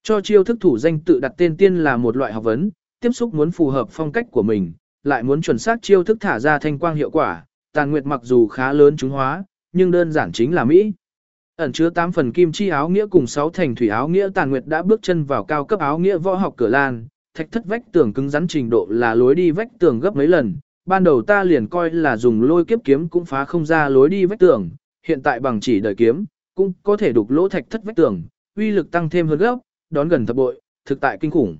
A: Cho chiêu thức thủ danh tự đặt tên tiên là một loại học vấn, tiếp xúc muốn phù hợp phong cách của mình, lại muốn chuẩn xác chiêu thức thả ra thanh quang hiệu quả. Tàn Nguyệt mặc dù khá lớn chúng hóa, nhưng đơn giản chính là Mỹ. Ẩn chứa 8 phần kim chi áo nghĩa cùng 6 thành thủy áo nghĩa tàn nguyệt đã bước chân vào cao cấp áo nghĩa võ học cửa lan, thạch thất vách tường cứng rắn trình độ là lối đi vách tường gấp mấy lần, ban đầu ta liền coi là dùng lôi kiếp kiếm cũng phá không ra lối đi vách tường, hiện tại bằng chỉ đời kiếm, cũng có thể đục lỗ thạch thất vách tường, uy lực tăng thêm hơn gấp, đón gần thập bội, thực tại kinh khủng.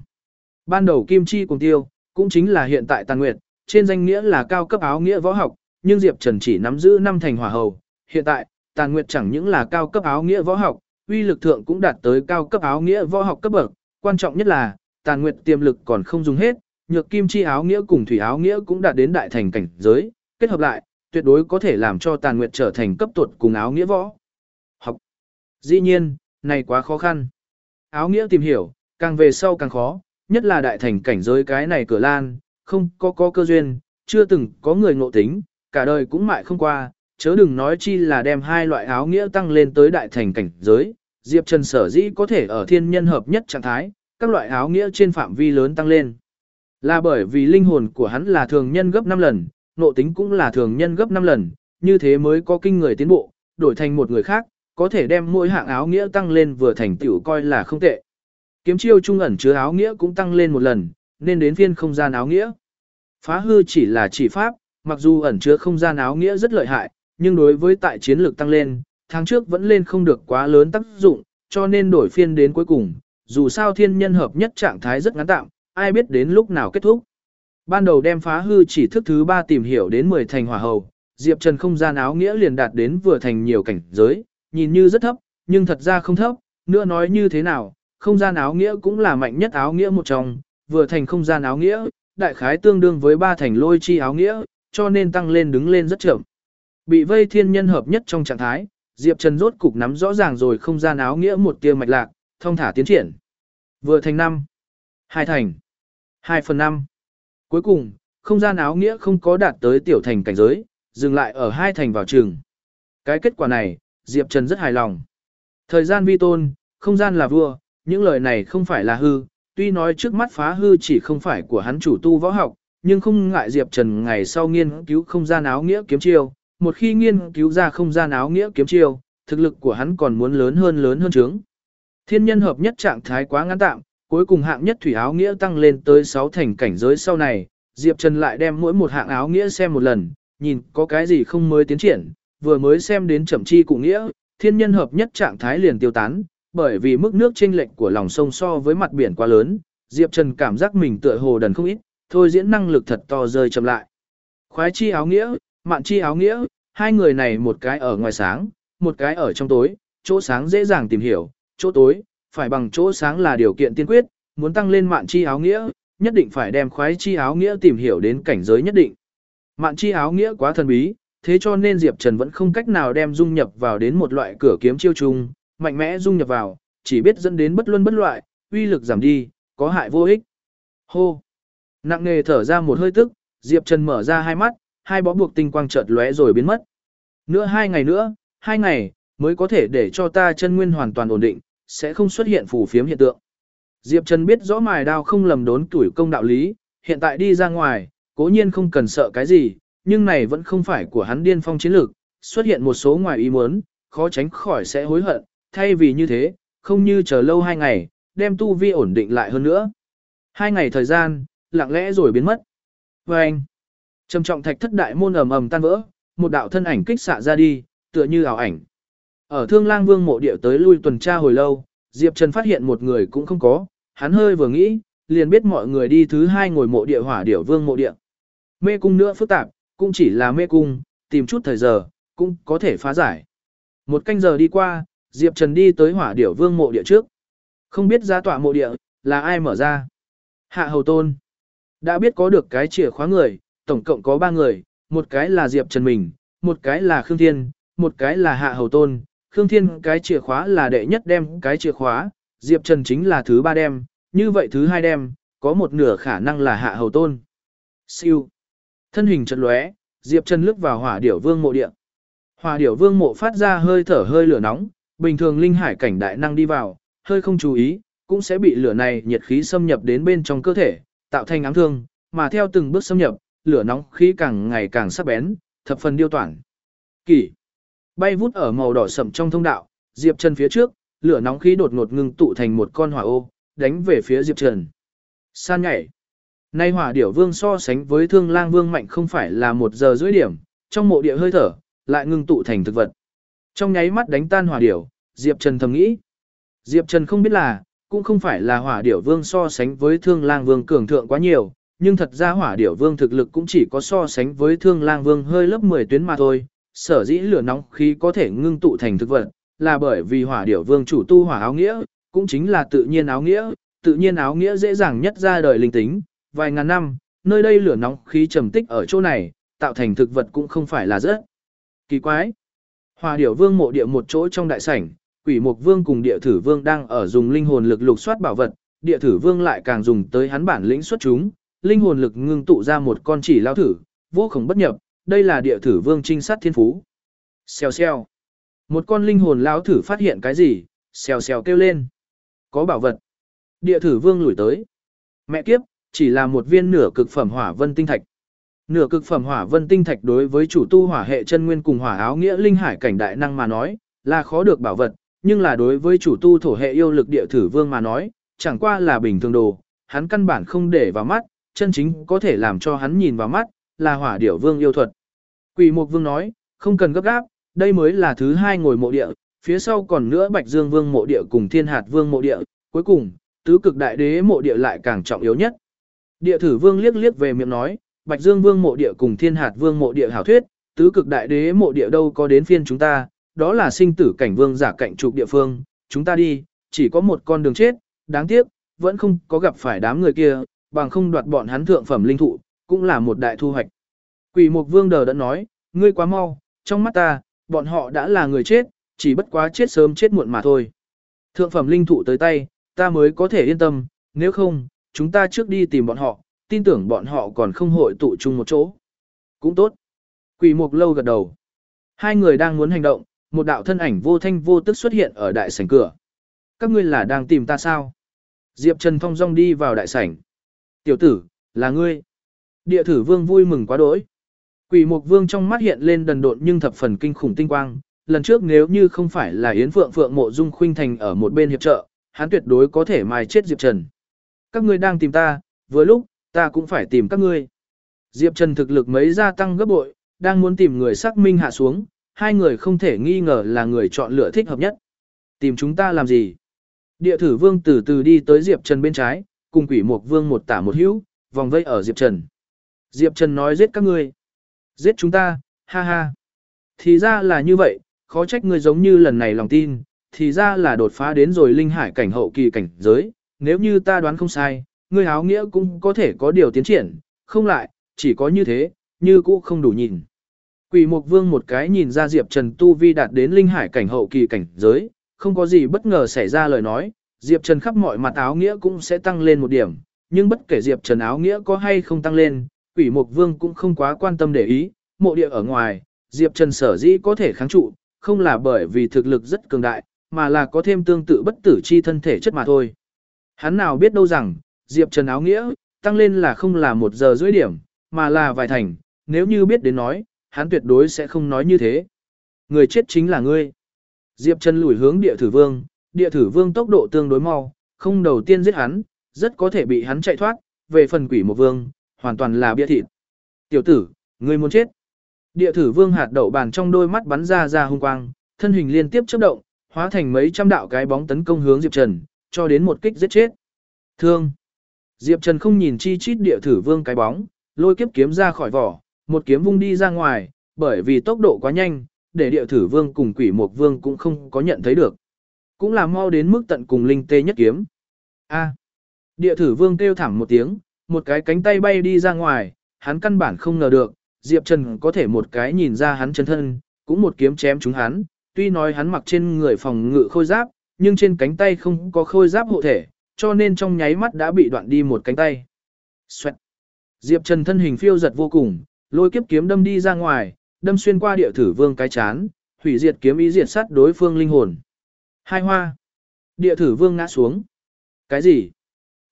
A: Ban đầu kim chi cùng tiêu, cũng chính là hiện tại tàn nguyệt, trên danh nghĩa là cao cấp áo nghĩa võ học, nhưng Diệp Trần chỉ nắm giữ năm thành hỏa hầu, hiện tại, tàn nguyệt chẳng những là cao cấp áo nghĩa võ học, uy lực thượng cũng đạt tới cao cấp áo nghĩa võ học cấp bậc, quan trọng nhất là, tàn nguyệt tiềm lực còn không dùng hết, nhược kim chi áo nghĩa cùng thủy áo nghĩa cũng đạt đến đại thành cảnh giới, kết hợp lại, tuyệt đối có thể làm cho tàn nguyệt trở thành cấp tuột cùng áo nghĩa võ học. Dĩ nhiên, này quá khó khăn. Áo nghĩa tìm hiểu, càng về sau càng khó, nhất là đại thành cảnh giới cái này cửa lan, không có có cơ duyên, chưa từng có người ngộ tính, cả đời cũng mãi không qua, chớ đừng nói chi là đem hai loại áo nghĩa tăng lên tới đại thành cảnh giới, Diệp Trần sở dĩ có thể ở thiên nhân hợp nhất trạng thái, các loại áo nghĩa trên phạm vi lớn tăng lên. Là bởi vì linh hồn của hắn là thường nhân gấp 5 lần, nộ tính cũng là thường nhân gấp 5 lần, như thế mới có kinh người tiến bộ, đổi thành một người khác, có thể đem mỗi hạng áo nghĩa tăng lên vừa thành tiểu coi là không tệ. Kiếm chiêu trung ẩn chứa áo nghĩa cũng tăng lên một lần, nên đến phiên không gian áo nghĩa. Phá hư chỉ là chỉ pháp, mặc dù ẩn chứa không gian áo nghĩa rất lợi hại, nhưng đối với tại chiến lược tăng lên, tháng trước vẫn lên không được quá lớn tác dụng, cho nên đổi phiên đến cuối cùng, dù sao thiên nhân hợp nhất trạng thái rất ngắn tạm, ai biết đến lúc nào kết thúc. Ban đầu đem phá hư chỉ thức thứ 3 tìm hiểu đến 10 thành hỏa hầu, Diệp Trần không gian áo nghĩa liền đạt đến vừa thành nhiều cảnh giới, nhìn như rất thấp, nhưng thật ra không thấp, nữa nói như thế nào, không gian áo nghĩa cũng là mạnh nhất áo nghĩa một trong, vừa thành không gian áo nghĩa, đại khái tương đương với ba thành lôi chi áo nghĩa, cho nên tăng lên đứng lên rất chậm. Bị vây thiên nhân hợp nhất trong trạng thái, Diệp Trần rốt cục nắm rõ ràng rồi không gian áo nghĩa một tia mạch lạc, thông thả tiến triển. Vừa thành năm, hai thành, hai phần năm. Cuối cùng, không gian áo nghĩa không có đạt tới tiểu thành cảnh giới, dừng lại ở hai thành vào trường. Cái kết quả này, Diệp Trần rất hài lòng. Thời gian vi tôn, không gian là vua, những lời này không phải là hư, Tuy nói trước mắt phá hư chỉ không phải của hắn chủ tu võ học, nhưng không ngại Diệp Trần ngày sau nghiên cứu không gian áo nghĩa kiếm chiêu, một khi nghiên cứu ra không gian áo nghĩa kiếm chiêu, thực lực của hắn còn muốn lớn hơn lớn hơn trướng. Thiên nhân hợp nhất trạng thái quá ngắn tạm, cuối cùng hạng nhất thủy áo nghĩa tăng lên tới 6 thành cảnh giới sau này, Diệp Trần lại đem mỗi một hạng áo nghĩa xem một lần, nhìn có cái gì không mới tiến triển, vừa mới xem đến chậm chi cụ nghĩa, thiên nhân hợp nhất trạng thái liền tiêu tán, bởi vì mức nước chênh lệch của lòng sông so với mặt biển quá lớn, Diệp Trần cảm giác mình tựa hồ đần không ít, thôi diễn năng lực thật to rơi chậm lại. Khoái chi áo nghĩa, mạn chi áo nghĩa, hai người này một cái ở ngoài sáng, một cái ở trong tối, chỗ sáng dễ dàng tìm hiểu, chỗ tối, phải bằng chỗ sáng là điều kiện tiên quyết, muốn tăng lên mạn chi áo nghĩa, nhất định phải đem khoái chi áo nghĩa tìm hiểu đến cảnh giới nhất định. Mạn chi áo nghĩa quá thần bí, thế cho nên Diệp Trần vẫn không cách nào đem dung nhập vào đến một loại cửa kiếm chiêu chung, mạnh mẽ dung nhập vào, chỉ biết dẫn đến bất luân bất loại, uy lực giảm đi, có hại vô ích. Hô! Nặng nề thở ra một hơi tức, Diệp Trần mở ra hai mắt, hai bó buộc tinh quang chợt lóe rồi biến mất. Nữa hai ngày nữa, hai ngày, mới có thể để cho ta chân nguyên hoàn toàn ổn định, sẽ không xuất hiện phù phiếm hiện tượng. Diệp Trần biết rõ mài đao không lầm đốn tuổi công đạo lý, hiện tại đi ra ngoài, cố nhiên không cần sợ cái gì, nhưng này vẫn không phải của hắn điên phong chiến lược, xuất hiện một số ngoài ý muốn, khó tránh khỏi sẽ hối hận, thay vì như thế, không như chờ lâu hai ngày, đem tu vi ổn định lại hơn nữa. Hai ngày thời gian, lặng lẽ rồi biến mất. Và anh, trầm trọng thạch thất đại môn ầm ầm tan vỡ, một đạo thân ảnh kích xạ ra đi, tựa như ảo ảnh. Ở Thương Lang Vương mộ địa tới lui tuần tra hồi lâu, Diệp Trần phát hiện một người cũng không có, hắn hơi vừa nghĩ, liền biết mọi người đi thứ hai ngồi mộ địa hỏa điểu vương mộ địa. Mê cung nữa phức tạp, cũng chỉ là mê cung, tìm chút thời giờ, cũng có thể phá giải. Một canh giờ đi qua, Diệp Trần đi tới hỏa điểu vương mộ địa trước. Không biết ra tọa mộ địa, là ai mở ra. Hạ Hầu Tôn. Đã biết có được cái chìa khóa người, tổng cộng có ba người, một cái là Diệp Trần mình, một cái là Khương Thiên, một cái là Hạ Hầu Tôn. Khương Thiên cái chìa khóa là đệ nhất đem cái chìa khóa, Diệp Trần chính là thứ ba đem, như vậy thứ hai đem, có một nửa khả năng là Hạ Hầu Tôn. Siêu. Thân hình chật lóe, Diệp Trần lướt vào hỏa điểu vương mộ địa. Hỏa điểu vương mộ phát ra hơi thở hơi lửa nóng, bình thường linh hải cảnh đại năng đi vào, hơi không chú ý, cũng sẽ bị lửa này nhiệt khí xâm nhập đến bên trong cơ thể, tạo thành ám thương, mà theo từng bước xâm nhập, lửa nóng khí càng ngày càng sắc bén, thập phần điêu toản. Kỷ bay vút ở màu đỏ sậm trong thông đạo, Diệp Trần phía trước, lửa nóng khí đột ngột ngưng tụ thành một con hỏa ô, đánh về phía Diệp Trần. San nhảy. Nay hỏa điểu vương so sánh với thương lang vương mạnh không phải là một giờ rưỡi điểm, trong mộ địa hơi thở, lại ngưng tụ thành thực vật. Trong nháy mắt đánh tan hỏa điểu, Diệp Trần thầm nghĩ. Diệp Trần không biết là, cũng không phải là hỏa điểu vương so sánh với thương lang vương cường thượng quá nhiều, nhưng thật ra hỏa điểu vương thực lực cũng chỉ có so sánh với thương lang vương hơi lớp 10 tuyến mà thôi. Sở dĩ lửa nóng khí có thể ngưng tụ thành thực vật, là bởi vì hỏa điểu vương chủ tu hỏa áo nghĩa, cũng chính là tự nhiên áo nghĩa, tự nhiên áo nghĩa dễ dàng nhất ra đời linh tính, vài ngàn năm, nơi đây lửa nóng khí trầm tích ở chỗ này, tạo thành thực vật cũng không phải là rất kỳ quái. Hòa điểu vương mộ địa một chỗ trong đại sảnh, quỷ mục vương cùng địa thử vương đang ở dùng linh hồn lực lục soát bảo vật, địa thử vương lại càng dùng tới hắn bản lĩnh xuất chúng, linh hồn lực ngưng tụ ra một con chỉ lao thử, vô khổng bất nhập, đây là địa thử vương trinh sát thiên phú. Xèo xèo. Một con linh hồn lão thử phát hiện cái gì, xèo xèo kêu lên. Có bảo vật. Địa thử vương lùi tới. Mẹ kiếp, chỉ là một viên nửa cực phẩm hỏa vân tinh thạch. Nửa cực phẩm hỏa vân tinh thạch đối với chủ tu hỏa hệ chân nguyên cùng hỏa áo nghĩa linh hải cảnh đại năng mà nói, là khó được bảo vật, nhưng là đối với chủ tu thổ hệ yêu lực địa thử vương mà nói, chẳng qua là bình thường đồ, hắn căn bản không để vào mắt, chân chính có thể làm cho hắn nhìn vào mắt, là hỏa điểu vương yêu thuật. Quỷ mục vương nói, không cần gấp gáp, đây mới là thứ hai ngồi mộ địa, phía sau còn nữa bạch dương vương mộ địa cùng thiên hạt vương mộ địa, cuối cùng, tứ cực đại đế mộ địa lại càng trọng yếu nhất. Địa thử vương liếc liếc về miệng nói, Bạch Dương Vương mộ địa cùng Thiên Hạt Vương mộ địa hảo thuyết, tứ cực đại đế mộ địa đâu có đến phiên chúng ta, đó là sinh tử cảnh vương giả cạnh trục địa phương, chúng ta đi, chỉ có một con đường chết, đáng tiếc, vẫn không có gặp phải đám người kia, bằng không đoạt bọn hắn thượng phẩm linh thụ, cũng là một đại thu hoạch. Quỷ Mục Vương đờ đã nói, ngươi quá mau, trong mắt ta, bọn họ đã là người chết, chỉ bất quá chết sớm chết muộn mà thôi. Thượng phẩm linh thụ tới tay, ta mới có thể yên tâm, nếu không, chúng ta trước đi tìm bọn họ, tin tưởng bọn họ còn không hội tụ chung một chỗ. Cũng tốt. Quỷ mục lâu gật đầu. Hai người đang muốn hành động, một đạo thân ảnh vô thanh vô tức xuất hiện ở đại sảnh cửa. Các ngươi là đang tìm ta sao? Diệp Trần thong dong đi vào đại sảnh. Tiểu tử, là ngươi. Địa thử vương vui mừng quá đỗi. Quỷ mục vương trong mắt hiện lên đần độn nhưng thập phần kinh khủng tinh quang. Lần trước nếu như không phải là Yến Phượng Phượng mộ dung khuynh thành ở một bên hiệp trợ, hắn tuyệt đối có thể mài chết Diệp Trần. Các ngươi đang tìm ta, vừa lúc, ta cũng phải tìm các ngươi. Diệp Trần thực lực mấy gia tăng gấp bội, đang muốn tìm người xác minh hạ xuống, hai người không thể nghi ngờ là người chọn lựa thích hợp nhất. Tìm chúng ta làm gì? Địa thử vương từ từ đi tới Diệp Trần bên trái, cùng quỷ mục vương một tả một hữu, vòng vây ở Diệp Trần. Diệp Trần nói giết các ngươi. Giết chúng ta, ha ha. Thì ra là như vậy, khó trách ngươi giống như lần này lòng tin, thì ra là đột phá đến rồi linh hải cảnh hậu kỳ cảnh giới, nếu như ta đoán không sai, ngươi áo nghĩa cũng có thể có điều tiến triển, không lại, chỉ có như thế, như cũ không đủ nhìn. Quỷ Mục Vương một cái nhìn ra Diệp Trần tu vi đạt đến linh hải cảnh hậu kỳ cảnh giới, không có gì bất ngờ xảy ra lời nói, Diệp Trần khắp mọi mặt áo nghĩa cũng sẽ tăng lên một điểm, nhưng bất kể Diệp Trần áo nghĩa có hay không tăng lên, Quỷ Mục Vương cũng không quá quan tâm để ý, mộ địa ở ngoài, Diệp Trần sở dĩ có thể kháng trụ, không là bởi vì thực lực rất cường đại, mà là có thêm tương tự bất tử chi thân thể chất mà thôi. Hắn nào biết đâu rằng, Diệp Trần áo nghĩa, tăng lên là không là một giờ rưỡi điểm, mà là vài thành, nếu như biết đến nói, hắn tuyệt đối sẽ không nói như thế. Người chết chính là ngươi. Diệp Trần lùi hướng địa thử vương, địa thử vương tốc độ tương đối mau, không đầu tiên giết hắn, rất có thể bị hắn chạy thoát, về phần quỷ một vương, hoàn toàn là bia thịt. Tiểu tử, ngươi muốn chết. Địa thử vương hạt đậu bàn trong đôi mắt bắn ra ra hung quang, thân hình liên tiếp chớp động, hóa thành mấy trăm đạo cái bóng tấn công hướng Diệp Trần, cho đến một kích giết chết. Thương. Diệp Trần không nhìn chi chít địa thử vương cái bóng, lôi kiếp kiếm ra khỏi vỏ, một kiếm vung đi ra ngoài, bởi vì tốc độ quá nhanh, để địa thử vương cùng quỷ một vương cũng không có nhận thấy được. Cũng là mau đến mức tận cùng linh tê nhất kiếm. A. Địa thử vương kêu thảm một tiếng, một cái cánh tay bay đi ra ngoài, hắn căn bản không ngờ được, Diệp Trần có thể một cái nhìn ra hắn chân thân, cũng một kiếm chém chúng hắn, tuy nói hắn mặc trên người phòng ngự khôi giáp, nhưng trên cánh tay không có khôi giáp hộ thể, cho nên trong nháy mắt đã bị đoạn đi một cánh tay. Xoẹt. Diệp Trần thân hình phiêu giật vô cùng, lôi kiếp kiếm đâm đi ra ngoài, đâm xuyên qua địa thử vương cái chán, hủy diệt kiếm ý diệt sát đối phương linh hồn. Hai hoa. Địa thử vương ngã xuống. Cái gì?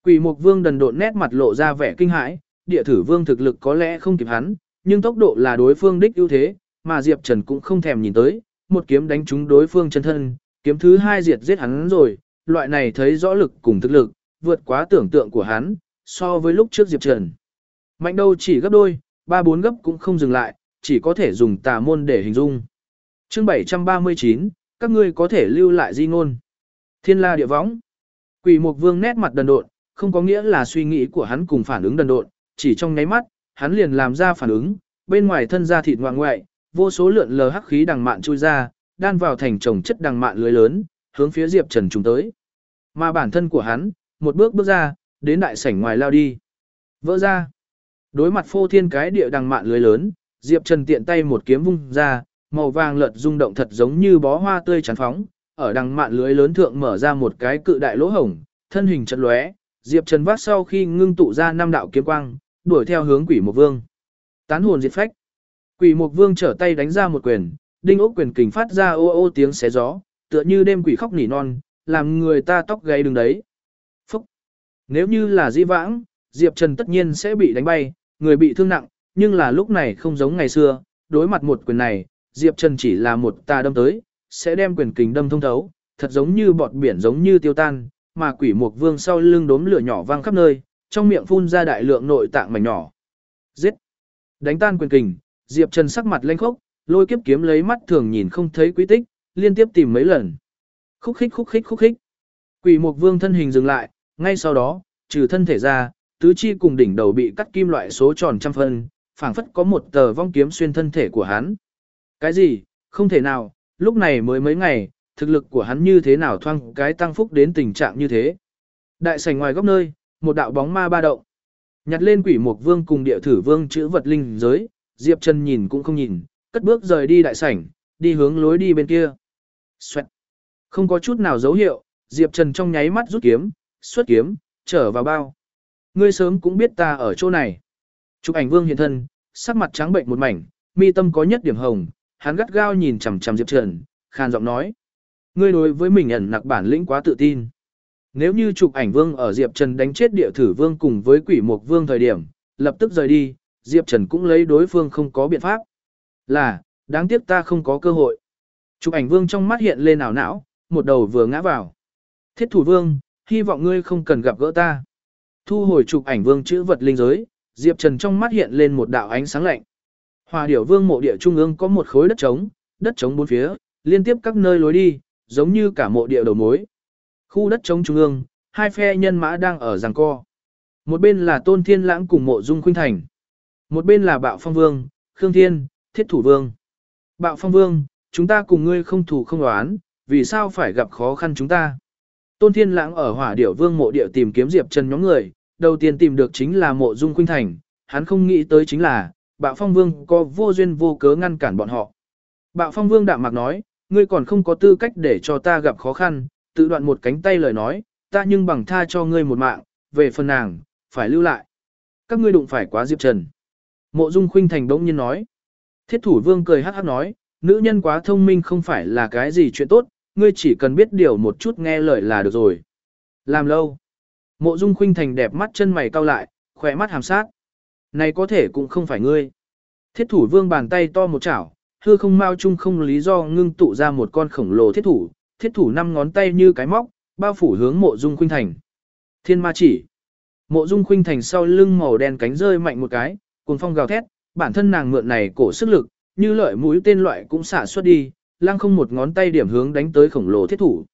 A: Quỷ mục vương đần độn nét mặt lộ ra vẻ kinh hãi, địa thử vương thực lực có lẽ không kịp hắn, nhưng tốc độ là đối phương đích ưu thế, mà Diệp Trần cũng không thèm nhìn tới, một kiếm đánh trúng đối phương chân thân, kiếm thứ hai diệt giết hắn rồi, loại này thấy rõ lực cùng thực lực, vượt quá tưởng tượng của hắn, so với lúc trước Diệp Trần. Mạnh đâu chỉ gấp đôi, ba bốn gấp cũng không dừng lại, chỉ có thể dùng tà môn để hình dung. Chương 739, các ngươi có thể lưu lại di ngôn. Thiên la địa võng. Quỷ Mục Vương nét mặt đần độn, không có nghĩa là suy nghĩ của hắn cùng phản ứng đần độn, chỉ trong nháy mắt, hắn liền làm ra phản ứng, bên ngoài thân da thịt ngoạng ngoại, vô số lượn lờ hắc khí đằng mạn chui ra, đan vào thành chồng chất đằng mạn lưới lớn, hướng phía Diệp Trần trùng tới. Mà bản thân của hắn, một bước bước ra, đến đại sảnh ngoài lao đi. Vỡ ra. Đối mặt phô thiên cái địa đằng mạn lưới lớn, Diệp Trần tiện tay một kiếm vung ra, màu vàng lợt rung động thật giống như bó hoa tươi chán phóng, ở đằng mạn lưới lớn thượng mở ra một cái cự đại lỗ hổng, thân hình chật lóe, Diệp Trần vác sau khi ngưng tụ ra năm đạo kiếm quang, đuổi theo hướng Quỷ Mộc Vương. Tán hồn diệt phách. Quỷ Mộc Vương trở tay đánh ra một quyền, đinh ốc quyền kình phát ra ô ô tiếng xé gió, tựa như đêm quỷ khóc nỉ non, làm người ta tóc gáy đứng đấy. Phúc! Nếu như là di vãng, Diệp Trần tất nhiên sẽ bị đánh bay, người bị thương nặng, nhưng là lúc này không giống ngày xưa, đối mặt một quyền này, Diệp Trần chỉ là một tà đâm tới, sẽ đem quyền kình đâm thông thấu, thật giống như bọt biển giống như tiêu tan, mà quỷ mục vương sau lưng đốm lửa nhỏ vang khắp nơi, trong miệng phun ra đại lượng nội tạng mảnh nhỏ. Giết! Đánh tan quyền kình, Diệp Trần sắc mặt lênh khốc, lôi kiếp kiếm lấy mắt thường nhìn không thấy quy tích, liên tiếp tìm mấy lần. Khúc khích khúc khích khúc khích. Quỷ mục vương thân hình dừng lại, ngay sau đó, trừ thân thể ra, tứ chi cùng đỉnh đầu bị cắt kim loại số tròn trăm phân, phảng phất có một tờ vong kiếm xuyên thân thể của hắn. Cái gì? Không thể nào, lúc này mới mấy ngày, thực lực của hắn như thế nào thoang cái tăng phúc đến tình trạng như thế. Đại sảnh ngoài góc nơi, một đạo bóng ma ba động. Nhặt lên quỷ mục vương cùng địa thử vương chữ vật linh giới, Diệp Trần nhìn cũng không nhìn, cất bước rời đi đại sảnh, đi hướng lối đi bên kia. Xoẹt. Không có chút nào dấu hiệu, Diệp Trần trong nháy mắt rút kiếm, xuất kiếm, trở vào bao. Ngươi sớm cũng biết ta ở chỗ này. Chụp ảnh vương hiện thân, sắc mặt trắng bệnh một mảnh, mi tâm có nhất điểm hồng, hắn gắt gao nhìn chằm chằm Diệp Trần, khàn giọng nói: "Ngươi đối với mình ẩn nặc bản lĩnh quá tự tin. Nếu như chụp ảnh vương ở Diệp Trần đánh chết địa thử vương cùng với quỷ mục vương thời điểm, lập tức rời đi, Diệp Trần cũng lấy đối phương không có biện pháp. Là, đáng tiếc ta không có cơ hội. Trục ảnh vương trong mắt hiện lên ảo não, một đầu vừa ngã vào. Thiết thủ vương, hy vọng ngươi không cần gặp gỡ ta. Thu hồi trục ảnh vương chữ vật linh giới, Diệp Trần trong mắt hiện lên một đạo ánh sáng lạnh. Hòa điểu vương mộ địa trung ương có một khối đất trống, đất trống bốn phía, liên tiếp các nơi lối đi, giống như cả mộ địa đầu mối. Khu đất trống trung ương, hai phe nhân mã đang ở giằng co. Một bên là Tôn Thiên Lãng cùng mộ dung khuynh thành. Một bên là Bạo Phong Vương, Khương Thiên, Thiết Thủ Vương. Bạo Phong Vương, chúng ta cùng ngươi không thù không đoán, vì sao phải gặp khó khăn chúng ta. Tôn Thiên Lãng ở hỏa điểu vương mộ địa tìm kiếm Diệp Trần nhóm người, đầu tiên tìm được chính là mộ dung khuynh thành, hắn không nghĩ tới chính là, bạo phong vương có vô duyên vô cớ ngăn cản bọn họ. Bạo phong vương đạm mạc nói, ngươi còn không có tư cách để cho ta gặp khó khăn, tự đoạn một cánh tay lời nói, ta nhưng bằng tha cho ngươi một mạng, về phần nàng, phải lưu lại. Các ngươi đụng phải quá Diệp Trần. Mộ dung khuynh thành đống nhiên nói. Thiết thủ vương cười hát hát nói, nữ nhân quá thông minh không phải là cái gì chuyện tốt, ngươi chỉ cần biết điều một chút nghe lời là được rồi. Làm lâu. Mộ Dung Khuynh Thành đẹp mắt chân mày cau lại, khỏe mắt hàm sát. Này có thể cũng không phải ngươi. Thiết thủ vương bàn tay to một chảo, hư không mau chung không lý do ngưng tụ ra một con khổng lồ thiết thủ, thiết thủ năm ngón tay như cái móc, bao phủ hướng mộ Dung Khuynh Thành. Thiên ma chỉ. Mộ Dung Khuynh Thành sau lưng màu đen cánh rơi mạnh một cái, cuồng phong gào thét, bản thân nàng mượn này cổ sức lực, như lợi mũi tên loại cũng xả xuất đi, lăng không một ngón tay điểm hướng đánh tới khổng lồ thiết thủ.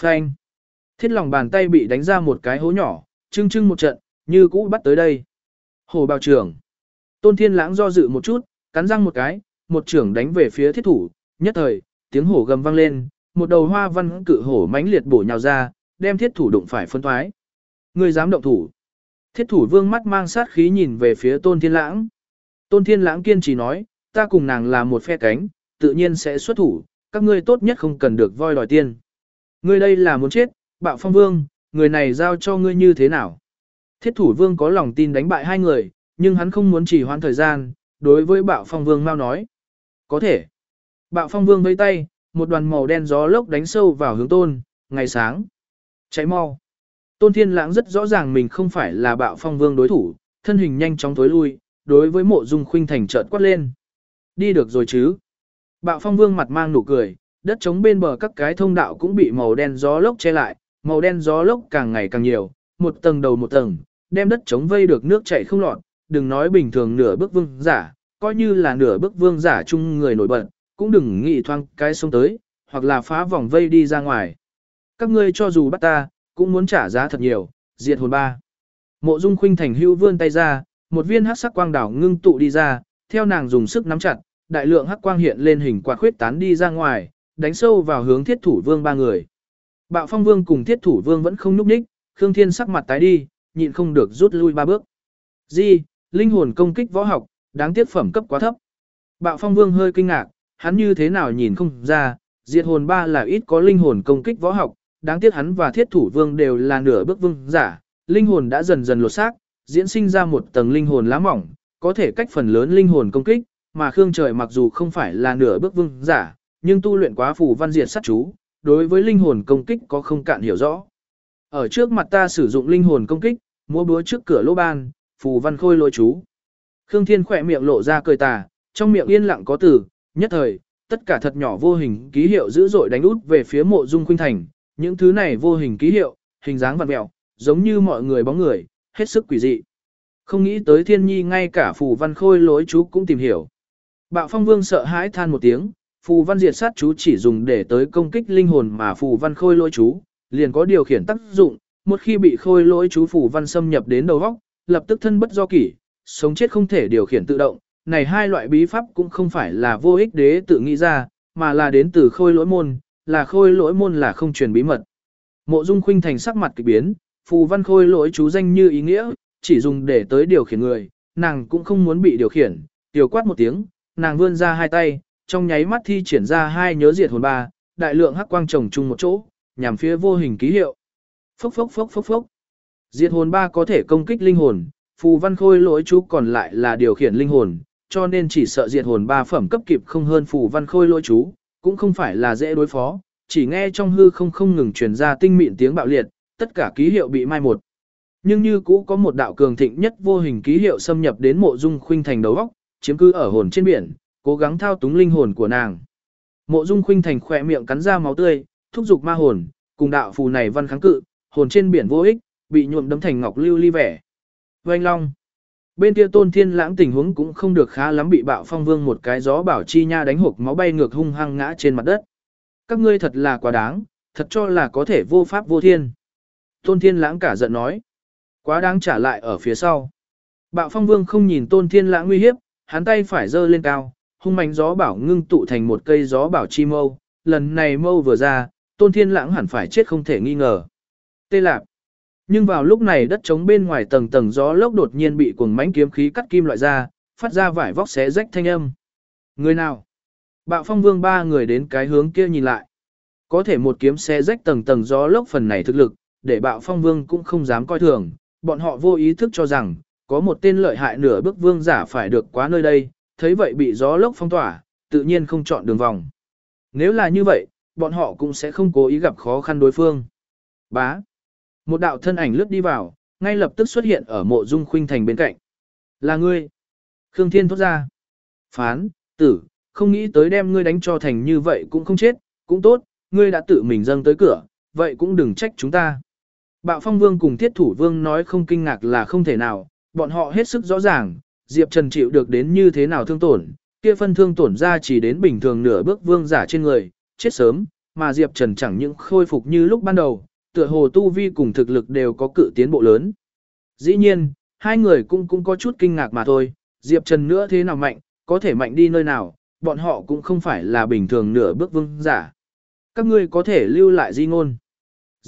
A: Phanh. Thiết lòng bàn tay bị đánh ra một cái hố nhỏ, trưng trưng một trận, như cũ bắt tới đây. Hồ bào trưởng. Tôn thiên lãng do dự một chút, cắn răng một cái, một trưởng đánh về phía thiết thủ, nhất thời, tiếng hổ gầm vang lên, một đầu hoa văn cự hổ mãnh liệt bổ nhào ra, đem thiết thủ đụng phải phân thoái. Người dám động thủ. Thiết thủ vương mắt mang sát khí nhìn về phía tôn thiên lãng. Tôn thiên lãng kiên trì nói, ta cùng nàng là một phe cánh, tự nhiên sẽ xuất thủ, các ngươi tốt nhất không cần được voi đòi tiên. Ngươi đây là muốn chết, bạo phong vương, người này giao cho ngươi như thế nào? Thiết thủ vương có lòng tin đánh bại hai người, nhưng hắn không muốn chỉ hoãn thời gian, đối với bạo phong vương mau nói. Có thể. Bạo phong vương vây tay, một đoàn màu đen gió lốc đánh sâu vào hướng tôn, ngày sáng. Cháy mau. Tôn thiên lãng rất rõ ràng mình không phải là bạo phong vương đối thủ, thân hình nhanh chóng tối lui, đối với mộ dung khuynh thành trợn quát lên. Đi được rồi chứ. Bạo phong vương mặt mang nụ cười, đất trống bên bờ các cái thông đạo cũng bị màu đen gió lốc che lại, màu đen gió lốc càng ngày càng nhiều, một tầng đầu một tầng, đem đất trống vây được nước chảy không lọt, đừng nói bình thường nửa bước vương giả, coi như là nửa bước vương giả chung người nổi bật, cũng đừng nghĩ thoang cái sông tới, hoặc là phá vòng vây đi ra ngoài. Các ngươi cho dù bắt ta, cũng muốn trả giá thật nhiều, diệt hồn ba. Mộ Dung Khuynh Thành hưu vươn tay ra, một viên hắc sắc quang đảo ngưng tụ đi ra, theo nàng dùng sức nắm chặt, đại lượng hắc quang hiện lên hình quạt khuyết tán đi ra ngoài, đánh sâu vào hướng thiết thủ vương ba người. Bạo phong vương cùng thiết thủ vương vẫn không núp ních, Khương Thiên sắc mặt tái đi, nhịn không được rút lui ba bước. Di, linh hồn công kích võ học, đáng tiếc phẩm cấp quá thấp. Bạo phong vương hơi kinh ngạc, hắn như thế nào nhìn không ra, diệt hồn ba là ít có linh hồn công kích võ học, đáng tiếc hắn và thiết thủ vương đều là nửa bước vương giả, linh hồn đã dần dần lột xác, diễn sinh ra một tầng linh hồn lá mỏng, có thể cách phần lớn linh hồn công kích, mà Khương Trời mặc dù không phải là nửa bước vương giả, nhưng tu luyện quá phù văn diệt sát chú, đối với linh hồn công kích có không cạn hiểu rõ. Ở trước mặt ta sử dụng linh hồn công kích, múa búa trước cửa lỗ ban, phù văn khôi lôi chú. Khương Thiên khỏe miệng lộ ra cười tà, trong miệng yên lặng có từ, nhất thời, tất cả thật nhỏ vô hình ký hiệu dữ dội đánh út về phía mộ dung khuynh thành, những thứ này vô hình ký hiệu, hình dáng vặn mẹo, giống như mọi người bóng người, hết sức quỷ dị. Không nghĩ tới thiên nhi ngay cả phù văn khôi lối chú cũng tìm hiểu. Bạo phong vương sợ hãi than một tiếng, phù văn diệt sát chú chỉ dùng để tới công kích linh hồn mà phù văn khôi lỗi chú, liền có điều khiển tác dụng, một khi bị khôi lỗi chú phù văn xâm nhập đến đầu óc, lập tức thân bất do kỷ, sống chết không thể điều khiển tự động. Này hai loại bí pháp cũng không phải là vô ích đế tự nghĩ ra, mà là đến từ khôi lỗi môn, là khôi lỗi môn là không truyền bí mật. Mộ Dung Khuynh thành sắc mặt kỳ biến, phù văn khôi lỗi chú danh như ý nghĩa, chỉ dùng để tới điều khiển người, nàng cũng không muốn bị điều khiển, tiểu quát một tiếng, nàng vươn ra hai tay, trong nháy mắt thi triển ra hai nhớ diệt hồn ba, đại lượng hắc quang chồng chung một chỗ, nhằm phía vô hình ký hiệu. Phốc phốc phốc phốc phốc. Diệt hồn ba có thể công kích linh hồn, phù văn khôi lỗi chú còn lại là điều khiển linh hồn, cho nên chỉ sợ diệt hồn ba phẩm cấp kịp không hơn phù văn khôi lỗi chú, cũng không phải là dễ đối phó, chỉ nghe trong hư không không ngừng truyền ra tinh mịn tiếng bạo liệt, tất cả ký hiệu bị mai một. Nhưng như cũ có một đạo cường thịnh nhất vô hình ký hiệu xâm nhập đến mộ dung khuynh thành đầu óc, chiếm cứ ở hồn trên biển, cố gắng thao túng linh hồn của nàng. Mộ dung khuynh thành khỏe miệng cắn ra máu tươi, thúc giục ma hồn, cùng đạo phù này văn kháng cự, hồn trên biển vô ích, bị nhuộm đấm thành ngọc lưu ly vẻ. Vành long. Bên kia tôn thiên lãng tình huống cũng không được khá lắm bị bạo phong vương một cái gió bảo chi nha đánh hộp máu bay ngược hung hăng ngã trên mặt đất. Các ngươi thật là quá đáng, thật cho là có thể vô pháp vô thiên. Tôn thiên lãng cả giận nói. Quá đáng trả lại ở phía sau. Bạo phong vương không nhìn tôn thiên lãng nguy hiếp, hắn tay phải giơ lên cao, hung mạnh gió bảo ngưng tụ thành một cây gió bảo chi mâu. Lần này mâu vừa ra, tôn thiên lãng hẳn phải chết không thể nghi ngờ. Tê lạp. Nhưng vào lúc này đất trống bên ngoài tầng tầng gió lốc đột nhiên bị cuồng mãnh kiếm khí cắt kim loại ra, phát ra vải vóc xé rách thanh âm. Người nào? Bạo phong vương ba người đến cái hướng kia nhìn lại. Có thể một kiếm xé rách tầng tầng gió lốc phần này thực lực, để bạo phong vương cũng không dám coi thường. Bọn họ vô ý thức cho rằng, có một tên lợi hại nửa bước vương giả phải được quá nơi đây, thấy vậy bị gió lốc phong tỏa, tự nhiên không chọn đường vòng. Nếu là như vậy, bọn họ cũng sẽ không cố ý gặp khó khăn đối phương. Bá. Một đạo thân ảnh lướt đi vào, ngay lập tức xuất hiện ở mộ dung khuynh thành bên cạnh. Là ngươi. Khương Thiên thốt ra. Phán, tử, không nghĩ tới đem ngươi đánh cho thành như vậy cũng không chết, cũng tốt, ngươi đã tự mình dâng tới cửa, vậy cũng đừng trách chúng ta. Bạo Phong Vương cùng Thiết Thủ Vương nói không kinh ngạc là không thể nào, bọn họ hết sức rõ ràng, Diệp Trần chịu được đến như thế nào thương tổn, kia phân thương tổn ra chỉ đến bình thường nửa bước vương giả trên người, chết sớm, mà Diệp Trần chẳng những khôi phục như lúc ban đầu, tựa hồ tu vi cùng thực lực đều có cự tiến bộ lớn. Dĩ nhiên, hai người cũng cũng có chút kinh ngạc mà thôi, Diệp Trần nữa thế nào mạnh, có thể mạnh đi nơi nào, bọn họ cũng không phải là bình thường nửa bước vương giả. Các ngươi có thể lưu lại di ngôn.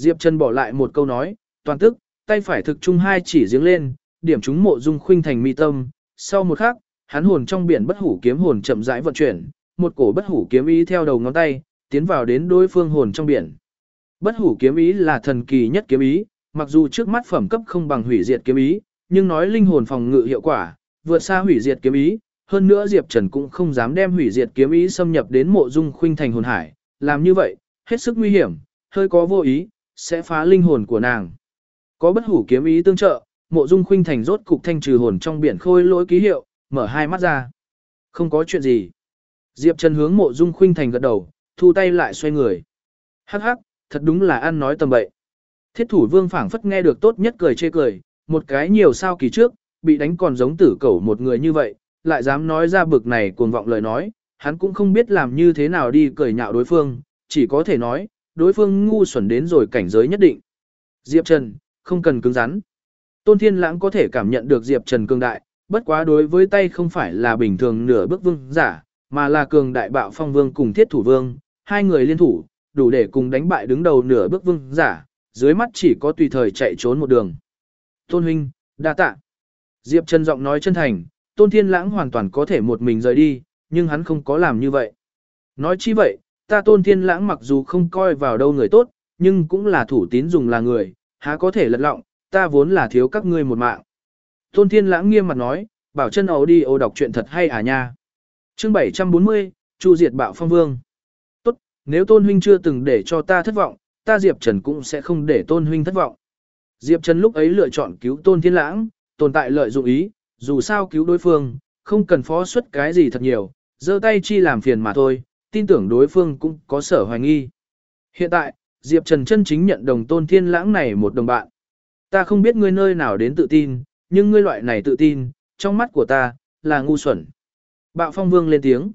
A: Diệp Trần bỏ lại một câu nói, toàn tức, tay phải thực trung hai chỉ giếng lên, điểm chúng mộ dung khuynh thành mi tâm. Sau một khắc, hắn hồn trong biển bất hủ kiếm hồn chậm rãi vận chuyển, một cổ bất hủ kiếm ý theo đầu ngón tay, tiến vào đến đối phương hồn trong biển. Bất hủ kiếm ý là thần kỳ nhất kiếm ý, mặc dù trước mắt phẩm cấp không bằng hủy diệt kiếm ý, nhưng nói linh hồn phòng ngự hiệu quả, vượt xa hủy diệt kiếm ý, hơn nữa Diệp Trần cũng không dám đem hủy diệt kiếm ý xâm nhập đến mộ dung khuynh thành hồn hải, làm như vậy, hết sức nguy hiểm, hơi có vô ý, sẽ phá linh hồn của nàng. Có bất hủ kiếm ý tương trợ, mộ dung khuynh thành rốt cục thanh trừ hồn trong biển khôi lỗi ký hiệu, mở hai mắt ra. Không có chuyện gì. Diệp Trần hướng mộ dung khuynh thành gật đầu, thu tay lại xoay người. Hắc hắc, thật đúng là ăn nói tầm bậy. Thiết thủ vương phảng phất nghe được tốt nhất cười chê cười, một cái nhiều sao kỳ trước, bị đánh còn giống tử cẩu một người như vậy, lại dám nói ra bực này cuồng vọng lời nói, hắn cũng không biết làm như thế nào đi cười nhạo đối phương, chỉ có thể nói, đối phương ngu xuẩn đến rồi cảnh giới nhất định. Diệp Trần, không cần cứng rắn. Tôn Thiên Lãng có thể cảm nhận được Diệp Trần cường đại, bất quá đối với tay không phải là bình thường nửa bước vương giả, mà là cường đại bạo phong vương cùng thiết thủ vương, hai người liên thủ, đủ để cùng đánh bại đứng đầu nửa bước vương giả, dưới mắt chỉ có tùy thời chạy trốn một đường. Tôn huynh, đa tạ. Diệp Trần giọng nói chân thành, Tôn Thiên Lãng hoàn toàn có thể một mình rời đi, nhưng hắn không có làm như vậy. Nói chi vậy, ta Tôn Thiên Lãng mặc dù không coi vào đâu người tốt, nhưng cũng là thủ tín dùng là người, há có thể lật lọng, ta vốn là thiếu các ngươi một mạng. Tôn Thiên Lãng nghiêm mặt nói, bảo chân ấu đi ô đọc chuyện thật hay à nha. Chương 740, Chu Diệt Bạo Phong Vương Tốt, nếu tôn huynh chưa từng để cho ta thất vọng, ta Diệp Trần cũng sẽ không để tôn huynh thất vọng. Diệp Trần lúc ấy lựa chọn cứu tôn thiên lãng, tồn tại lợi dụng ý, dù sao cứu đối phương, không cần phó xuất cái gì thật nhiều, giơ tay chi làm phiền mà thôi, tin tưởng đối phương cũng có sở hoài nghi. Hiện tại, Diệp Trần chân chính nhận đồng tôn thiên lãng này một đồng bạn. Ta không biết ngươi nơi nào đến tự tin, nhưng ngươi loại này tự tin, trong mắt của ta, là ngu xuẩn. Bạo phong vương lên tiếng.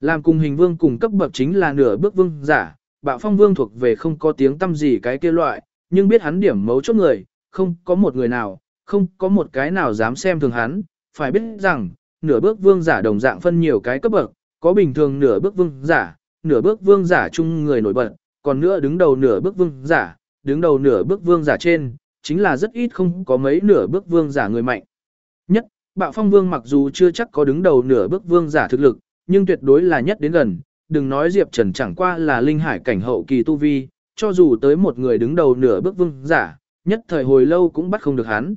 A: Làm cùng hình vương cùng cấp bậc chính là nửa bước vương giả, bạo phong vương thuộc về không có tiếng tâm gì cái kia loại, nhưng biết hắn điểm mấu chốt người, không có một người nào, không có một cái nào dám xem thường hắn, phải biết rằng, nửa bước vương giả đồng dạng phân nhiều cái cấp bậc, có bình thường nửa bước vương giả, nửa bước vương giả chung người nổi bật, còn nữa đứng đầu nửa bước vương giả, đứng đầu nửa bước vương giả trên, chính là rất ít không có mấy nửa bước vương giả người mạnh. Nhất, bạo phong vương mặc dù chưa chắc có đứng đầu nửa bước vương giả thực lực, nhưng tuyệt đối là nhất đến gần, đừng nói Diệp Trần chẳng qua là linh hải cảnh hậu kỳ tu vi, cho dù tới một người đứng đầu nửa bước vương giả, nhất thời hồi lâu cũng bắt không được hắn.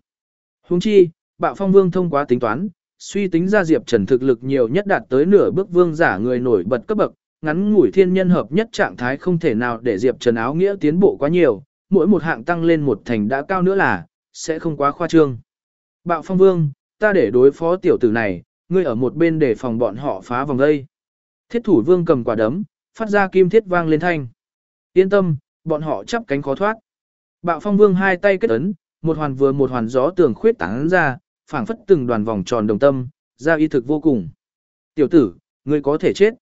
A: Huống chi, Bạo Phong Vương thông qua tính toán, suy tính ra Diệp Trần thực lực nhiều nhất đạt tới nửa bước vương giả người nổi bật cấp bậc, ngắn ngủi thiên nhân hợp nhất trạng thái không thể nào để Diệp Trần áo nghĩa tiến bộ quá nhiều, mỗi một hạng tăng lên một thành đã cao nữa là, sẽ không quá khoa trương. Bạo phong vương, ta để đối phó tiểu tử này, ngươi ở một bên để phòng bọn họ phá vòng đây. Thiết thủ vương cầm quả đấm, phát ra kim thiết vang lên thanh. Yên tâm, bọn họ chắp cánh khó thoát. Bạo phong vương hai tay kết ấn, một hoàn vừa một hoàn gió tường khuyết tán ra, phảng phất từng đoàn vòng tròn đồng tâm, ra y thực vô cùng. Tiểu tử, ngươi có thể chết.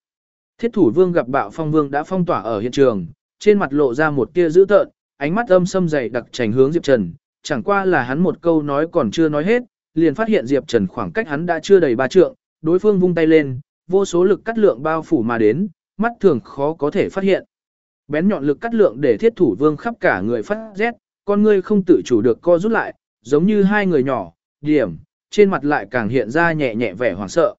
A: Thiết thủ vương gặp bạo phong vương đã phong tỏa ở hiện trường, trên mặt lộ ra một tia dữ tợn, ánh mắt âm sâm dày đặc trành hướng Diệp Trần, chẳng qua là hắn một câu nói còn chưa nói hết, liền phát hiện Diệp Trần khoảng cách hắn đã chưa đầy ba trượng, đối phương vung tay lên, vô số lực cắt lượng bao phủ mà đến, mắt thường khó có thể phát hiện. Bén nhọn lực cắt lượng để thiết thủ vương khắp cả người phát rét, con ngươi không tự chủ được co rút lại, giống như hai người nhỏ, điểm, trên mặt lại càng hiện ra nhẹ nhẹ vẻ hoảng sợ.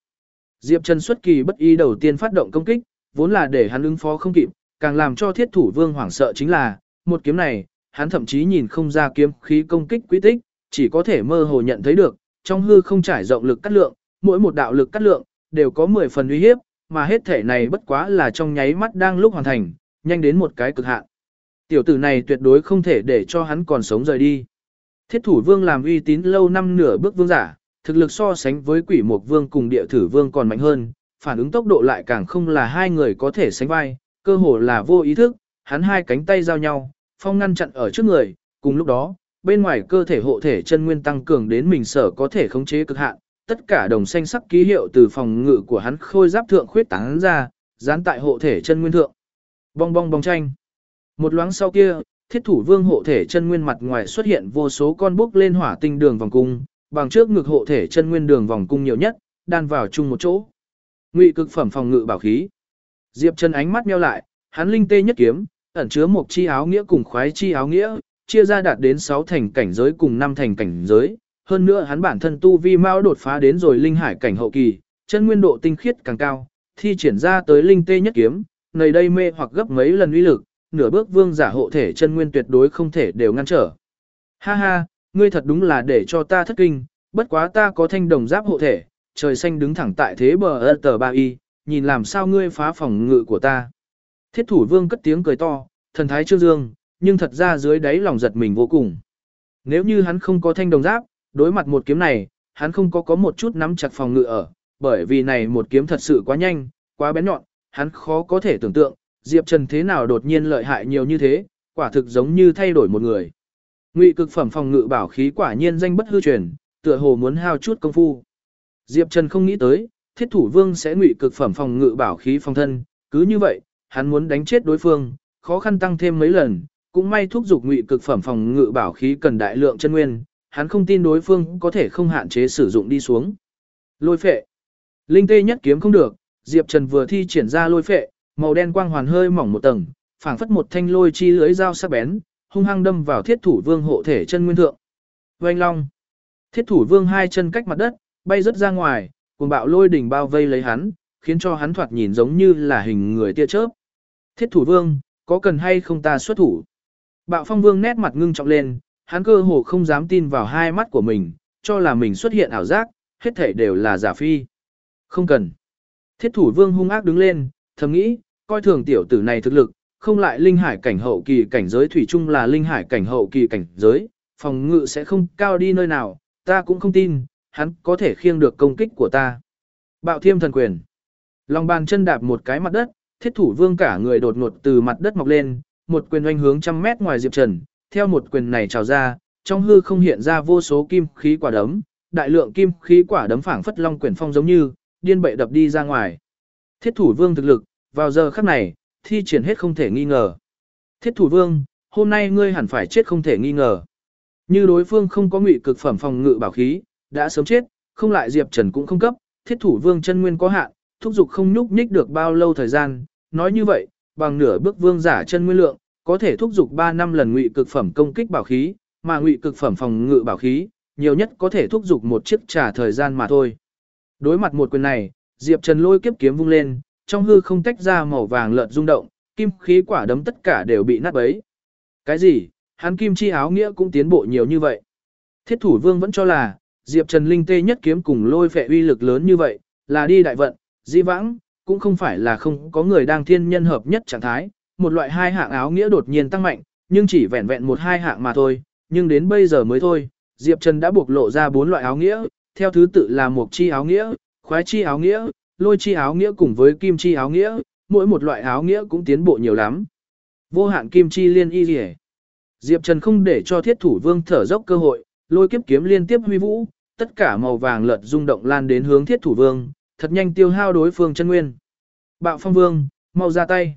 A: Diệp Trần xuất kỳ bất ý đầu tiên phát động công kích, vốn là để hắn ứng phó không kịp, càng làm cho thiết thủ vương hoảng sợ chính là, một kiếm này, hắn thậm chí nhìn không ra kiếm khí công kích quy tích, chỉ có thể mơ hồ nhận thấy được, trong hư không trải rộng lực cắt lượng, mỗi một đạo lực cắt lượng, đều có 10 phần uy hiếp, mà hết thể này bất quá là trong nháy mắt đang lúc hoàn thành, nhanh đến một cái cực hạn. Tiểu tử này tuyệt đối không thể để cho hắn còn sống rời đi. Thiết thủ vương làm uy tín lâu năm nửa bước vương giả, thực lực so sánh với quỷ mục vương cùng địa thử vương còn mạnh hơn, phản ứng tốc độ lại càng không là hai người có thể sánh vai, cơ hồ là vô ý thức, hắn hai cánh tay giao nhau, phong ngăn chặn ở trước người, cùng lúc đó, bên ngoài cơ thể hộ thể chân nguyên tăng cường đến mình sở có thể khống chế cực hạn, tất cả đồng xanh sắc ký hiệu từ phòng ngự của hắn khôi giáp thượng khuyết tán ra, dán tại hộ thể chân nguyên thượng. Bong bong bong tranh. Một loáng sau kia, thiết thủ vương hộ thể chân nguyên mặt ngoài xuất hiện vô số con bốc lên hỏa tinh đường vòng cung, bằng trước ngực hộ thể chân nguyên đường vòng cung nhiều nhất, đan vào chung một chỗ. Ngụy cực phẩm phòng ngự bảo khí. Diệp Chân ánh mắt nheo lại, hắn linh tê nhất kiếm, ẩn chứa một chi áo nghĩa cùng khoái chi áo nghĩa, chia ra đạt đến 6 thành cảnh giới cùng 5 thành cảnh giới. Hơn nữa hắn bản thân tu vi mau đột phá đến rồi linh hải cảnh hậu kỳ, chân nguyên độ tinh khiết càng cao, thi triển ra tới linh tê nhất kiếm, nơi đây mê hoặc gấp mấy lần uy lực, nửa bước vương giả hộ thể chân nguyên tuyệt đối không thể đều ngăn trở. Ha ha, ngươi thật đúng là để cho ta thất kinh, bất quá ta có thanh đồng giáp hộ thể, trời xanh đứng thẳng tại thế bờ ơ tờ ba y, nhìn làm sao ngươi phá phòng ngự của ta. Thiết thủ vương cất tiếng cười to, thần thái trương dương, nhưng thật ra dưới đáy lòng giật mình vô cùng. Nếu như hắn không có thanh đồng giáp, đối mặt một kiếm này, hắn không có có một chút nắm chặt phòng ngự ở, bởi vì này một kiếm thật sự quá nhanh, quá bén nhọn, hắn khó có thể tưởng tượng, Diệp Trần thế nào đột nhiên lợi hại nhiều như thế, quả thực giống như thay đổi một người. Ngụy cực phẩm phòng ngự bảo khí quả nhiên danh bất hư truyền, tựa hồ muốn hao chút công phu. Diệp Trần không nghĩ tới, thiết thủ vương sẽ ngụy cực phẩm phòng ngự bảo khí phòng thân, cứ như vậy, hắn muốn đánh chết đối phương, khó khăn tăng thêm mấy lần, cũng may thúc dục ngụy cực phẩm phòng ngự bảo khí cần đại lượng chân nguyên, hắn không tin đối phương có thể không hạn chế sử dụng đi xuống. Lôi phệ. Linh tê nhất kiếm không được, Diệp Trần vừa thi triển ra lôi phệ, màu đen quang hoàn hơi mỏng một tầng, phảng phất một thanh lôi chi lưới dao sắc bén, hung hăng đâm vào thiết thủ vương hộ thể chân nguyên thượng. Oanh long. Thiết thủ vương hai chân cách mặt đất, bay rất ra ngoài, cùng bạo lôi đỉnh bao vây lấy hắn, khiến cho hắn thoạt nhìn giống như là hình người tia chớp. Thiết thủ vương, có cần hay không ta xuất thủ? Bạo phong vương nét mặt ngưng trọng lên, hắn cơ hồ không dám tin vào hai mắt của mình, cho là mình xuất hiện ảo giác, hết thể đều là giả phi. Không cần. Thiết thủ vương hung ác đứng lên, thầm nghĩ, coi thường tiểu tử này thực lực, không lại linh hải cảnh hậu kỳ cảnh giới thủy chung là linh hải cảnh hậu kỳ cảnh giới, phòng ngự sẽ không cao đi nơi nào, ta cũng không tin, hắn có thể khiêng được công kích của ta. Bạo thiêm thần quyền. Lòng bàn chân đạp một cái mặt đất, thiết thủ vương cả người đột ngột từ mặt đất mọc lên, một quyền oanh hướng trăm mét ngoài Diệp Trần, theo một quyền này trào ra, trong hư không hiện ra vô số kim khí quả đấm, đại lượng kim khí quả đấm phảng phất long quyển phong giống như, điên bệ đập đi ra ngoài. Thiết thủ vương thực lực, vào giờ khắc này, thi triển hết không thể nghi ngờ. Thiết thủ vương, hôm nay ngươi hẳn phải chết không thể nghi ngờ. Như đối phương không có ngụy cực phẩm phòng ngự bảo khí, đã sớm chết, không lại Diệp Trần cũng không cấp, thiết thủ vương chân nguyên có hạn, thúc dục không nhúc nhích được bao lâu thời gian, nói như vậy, bằng nửa bước vương giả chân nguyên lượng, có thể thúc dục 3 năm lần ngụy cực phẩm công kích bảo khí, mà ngụy cực phẩm phòng ngự bảo khí, nhiều nhất có thể thúc dục một chiếc trả thời gian mà thôi. Đối mặt một quyền này, Diệp Trần lôi kiếp kiếm vung lên, trong hư không tách ra màu vàng lợn rung động, kim khí quả đấm tất cả đều bị nát bấy. Cái gì? Hắn kim chi áo nghĩa cũng tiến bộ nhiều như vậy. Thiết thủ vương vẫn cho là, Diệp Trần Linh tê nhất kiếm cùng lôi phệ uy lực lớn như vậy, là đi đại vận, di vãng, cũng không phải là không có người đang thiên nhân hợp nhất trạng thái, một loại hai hạng áo nghĩa đột nhiên tăng mạnh, nhưng chỉ vẹn vẹn một hai hạng mà thôi, nhưng đến bây giờ mới thôi, Diệp Trần đã buộc lộ ra bốn loại áo nghĩa, theo thứ tự là một chi áo nghĩa, khoái chi áo nghĩa, lôi chi áo nghĩa cùng với kim chi áo nghĩa, mỗi một loại áo nghĩa cũng tiến bộ nhiều lắm. Vô hạn kim chi liên y rỉ. Diệp Trần không để cho thiết thủ vương thở dốc cơ hội, lôi kiếp kiếm liên tiếp huy vũ, tất cả màu vàng lợt rung động lan đến hướng thiết thủ vương, thật nhanh tiêu hao đối phương chân nguyên. Bạo phong vương, mau ra tay.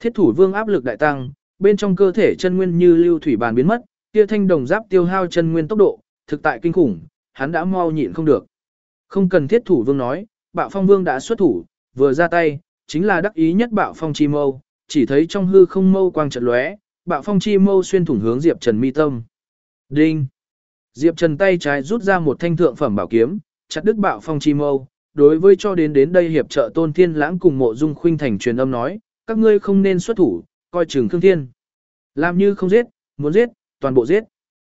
A: Thiết thủ vương áp lực đại tăng, bên trong cơ thể chân nguyên như lưu thủy bàn biến mất, kia thanh đồng giáp tiêu hao chân nguyên tốc độ, thực tại kinh khủng, hắn đã mau nhịn không được. Không cần thiết thủ vương nói, bạo phong vương đã xuất thủ, vừa ra tay, chính là đắc ý nhất bạo phong chi mâu, chỉ thấy trong hư không mâu quang trận lóe, bạo phong chi mâu xuyên thủng hướng Diệp Trần mi tâm. Đinh! Diệp Trần tay trái rút ra một thanh thượng phẩm bảo kiếm, chặt đứt bạo phong chi mâu, đối với cho đến đến đây hiệp trợ Tôn Thiên Lãng cùng Mộ Dung Khuynh thành truyền âm nói, các ngươi không nên xuất thủ, coi chừng Khương Thiên. Làm như không giết, muốn giết, toàn bộ giết.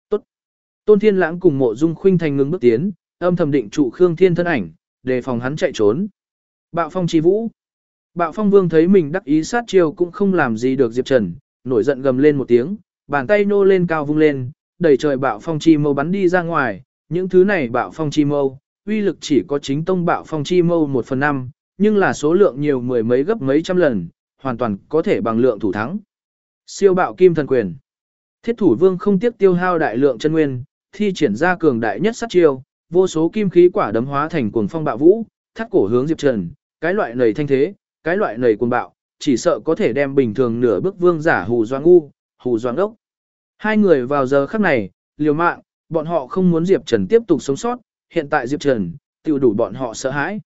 A: Tốt. Tôn Thiên Lãng cùng Mộ Dung Khuynh thành ngừng bước tiến, âm thầm định trụ Khương Thiên thân ảnh, đề phòng hắn chạy trốn. Bạo phong chi vũ. Bạo phong vương thấy mình đắc ý sát chiêu cũng không làm gì được Diệp Trần, nổi giận gầm lên một tiếng, bàn tay nô lên cao vung lên, đẩy trời bạo phong chi mâu bắn đi ra ngoài, những thứ này bạo phong chi mâu, uy lực chỉ có chính tông bạo phong chi mâu 1 phần 5, nhưng là số lượng nhiều mười mấy gấp mấy trăm lần, hoàn toàn có thể bằng lượng thủ thắng. Siêu bạo kim thần quyền. Thiết thủ vương không tiếc tiêu hao đại lượng chân nguyên, thi triển ra cường đại nhất sát chiêu, vô số kim khí quả đấm hóa thành cuồng phong bạo vũ, thắt cổ hướng Diệp Trần, cái loại nảy thanh thế, cái loại nảy cuồng bạo, chỉ sợ có thể đem bình thường nửa bước vương giả hù doang ngu, hù doang đốc. Hai người vào giờ khắc này, liều mạng, bọn họ không muốn Diệp Trần tiếp tục sống sót, hiện tại Diệp Trần, tiêu đủ bọn họ sợ hãi.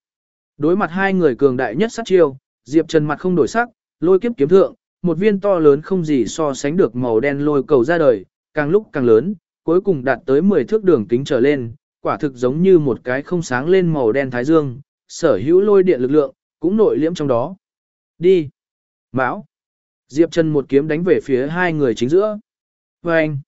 A: Đối mặt hai người cường đại nhất sát chiêu, Diệp Trần mặt không đổi sắc, lôi kiếp kiếm thượng, một viên to lớn không gì so sánh được màu đen lôi cầu ra đời, càng lúc càng lớn, cuối cùng đạt tới 10 thước đường kính trở lên, quả thực giống như một cái không sáng lên màu đen thái dương, sở hữu lôi điện lực lượng, cũng nội liễm trong đó. Đi! Mão! Diệp Trần một kiếm đánh về phía hai người chính giữa. Và anh!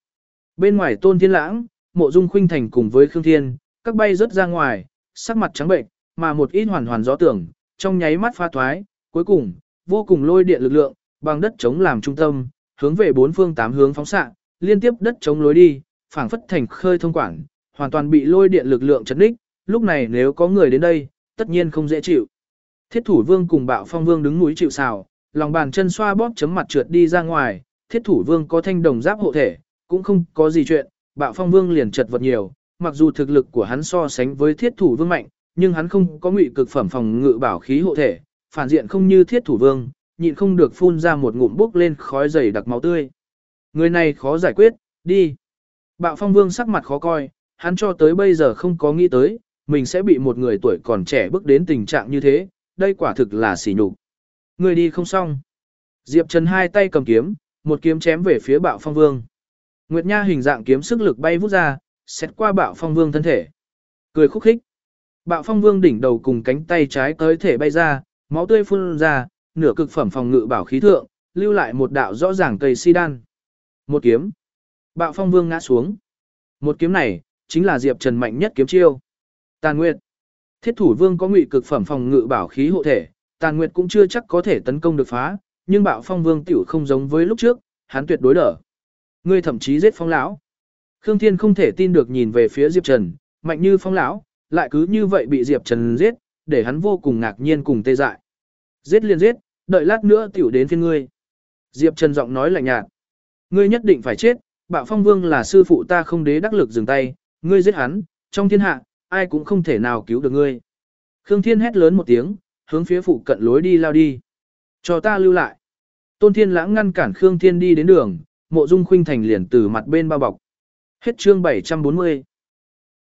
A: Bên ngoài tôn thiên lãng, mộ dung khuynh thành cùng với Khương Thiên, các bay rớt ra ngoài, sắc mặt trắng bệnh, mà một ít hoàn hoàn gió tưởng, trong nháy mắt pha thoái, cuối cùng, vô cùng lôi điện lực lượng, bằng đất chống làm trung tâm, hướng về bốn phương tám hướng phóng xạ, liên tiếp đất chống lối đi, phảng phất thành khơi thông quảng, hoàn toàn bị lôi điện lực lượng chấn đích, lúc này nếu có người đến đây, tất nhiên không dễ chịu. Thiết thủ vương cùng bạo phong vương đứng núi chịu xào, lòng bàn chân xoa bóp chấm mặt trượt đi ra ngoài, thiết thủ vương có thanh đồng giáp hộ thể, cũng không có gì chuyện, bạo phong vương liền chật vật nhiều, mặc dù thực lực của hắn so sánh với thiết thủ vương mạnh, nhưng hắn không có ngụy cực phẩm phòng ngự bảo khí hộ thể, phản diện không như thiết thủ vương, nhịn không được phun ra một ngụm bốc lên khói dày đặc máu tươi. Người này khó giải quyết, đi. Bạo phong vương sắc mặt khó coi, hắn cho tới bây giờ không có nghĩ tới, mình sẽ bị một người tuổi còn trẻ bước đến tình trạng như thế, đây quả thực là sỉ nhục. Người đi không xong. Diệp Trần hai tay cầm kiếm, một kiếm chém về phía bạo phong vương. Nguyệt Nha hình dạng kiếm sức lực bay vút ra, xét qua bạo phong vương thân thể. Cười khúc khích. Bạo phong vương đỉnh đầu cùng cánh tay trái tới thể bay ra, máu tươi phun ra, nửa cực phẩm phòng ngự bảo khí thượng, lưu lại một đạo rõ ràng cây si đan. Một kiếm. Bạo phong vương ngã xuống. Một kiếm này, chính là Diệp Trần mạnh nhất kiếm chiêu. Tàn Nguyệt. Thiết thủ vương có ngụy cực phẩm phòng ngự bảo khí hộ thể, Tàn Nguyệt cũng chưa chắc có thể tấn công được phá, nhưng bạo phong vương tiểu không giống với lúc trước, hắn tuyệt đối đỡ. Ngươi thậm chí giết phong lão. Khương Thiên không thể tin được nhìn về phía Diệp Trần, mạnh như phong lão, lại cứ như vậy bị Diệp Trần giết, để hắn vô cùng ngạc nhiên cùng tê dại. Giết liền giết, đợi lát nữa tiểu đến phiên ngươi. Diệp Trần giọng nói lạnh nhạt. Ngươi nhất định phải chết, Bạo Phong Vương là sư phụ ta không đế đắc lực dừng tay, ngươi giết hắn, trong thiên hạ, ai cũng không thể nào cứu được ngươi. Khương Thiên hét lớn một tiếng, hướng phía phụ cận lối đi lao đi. Cho ta lưu lại. Tôn Thiên lãng ngăn cản Khương Thiên đi đến đường, mộ dung khuynh thành liền từ mặt bên bao bọc. Hết chương 740.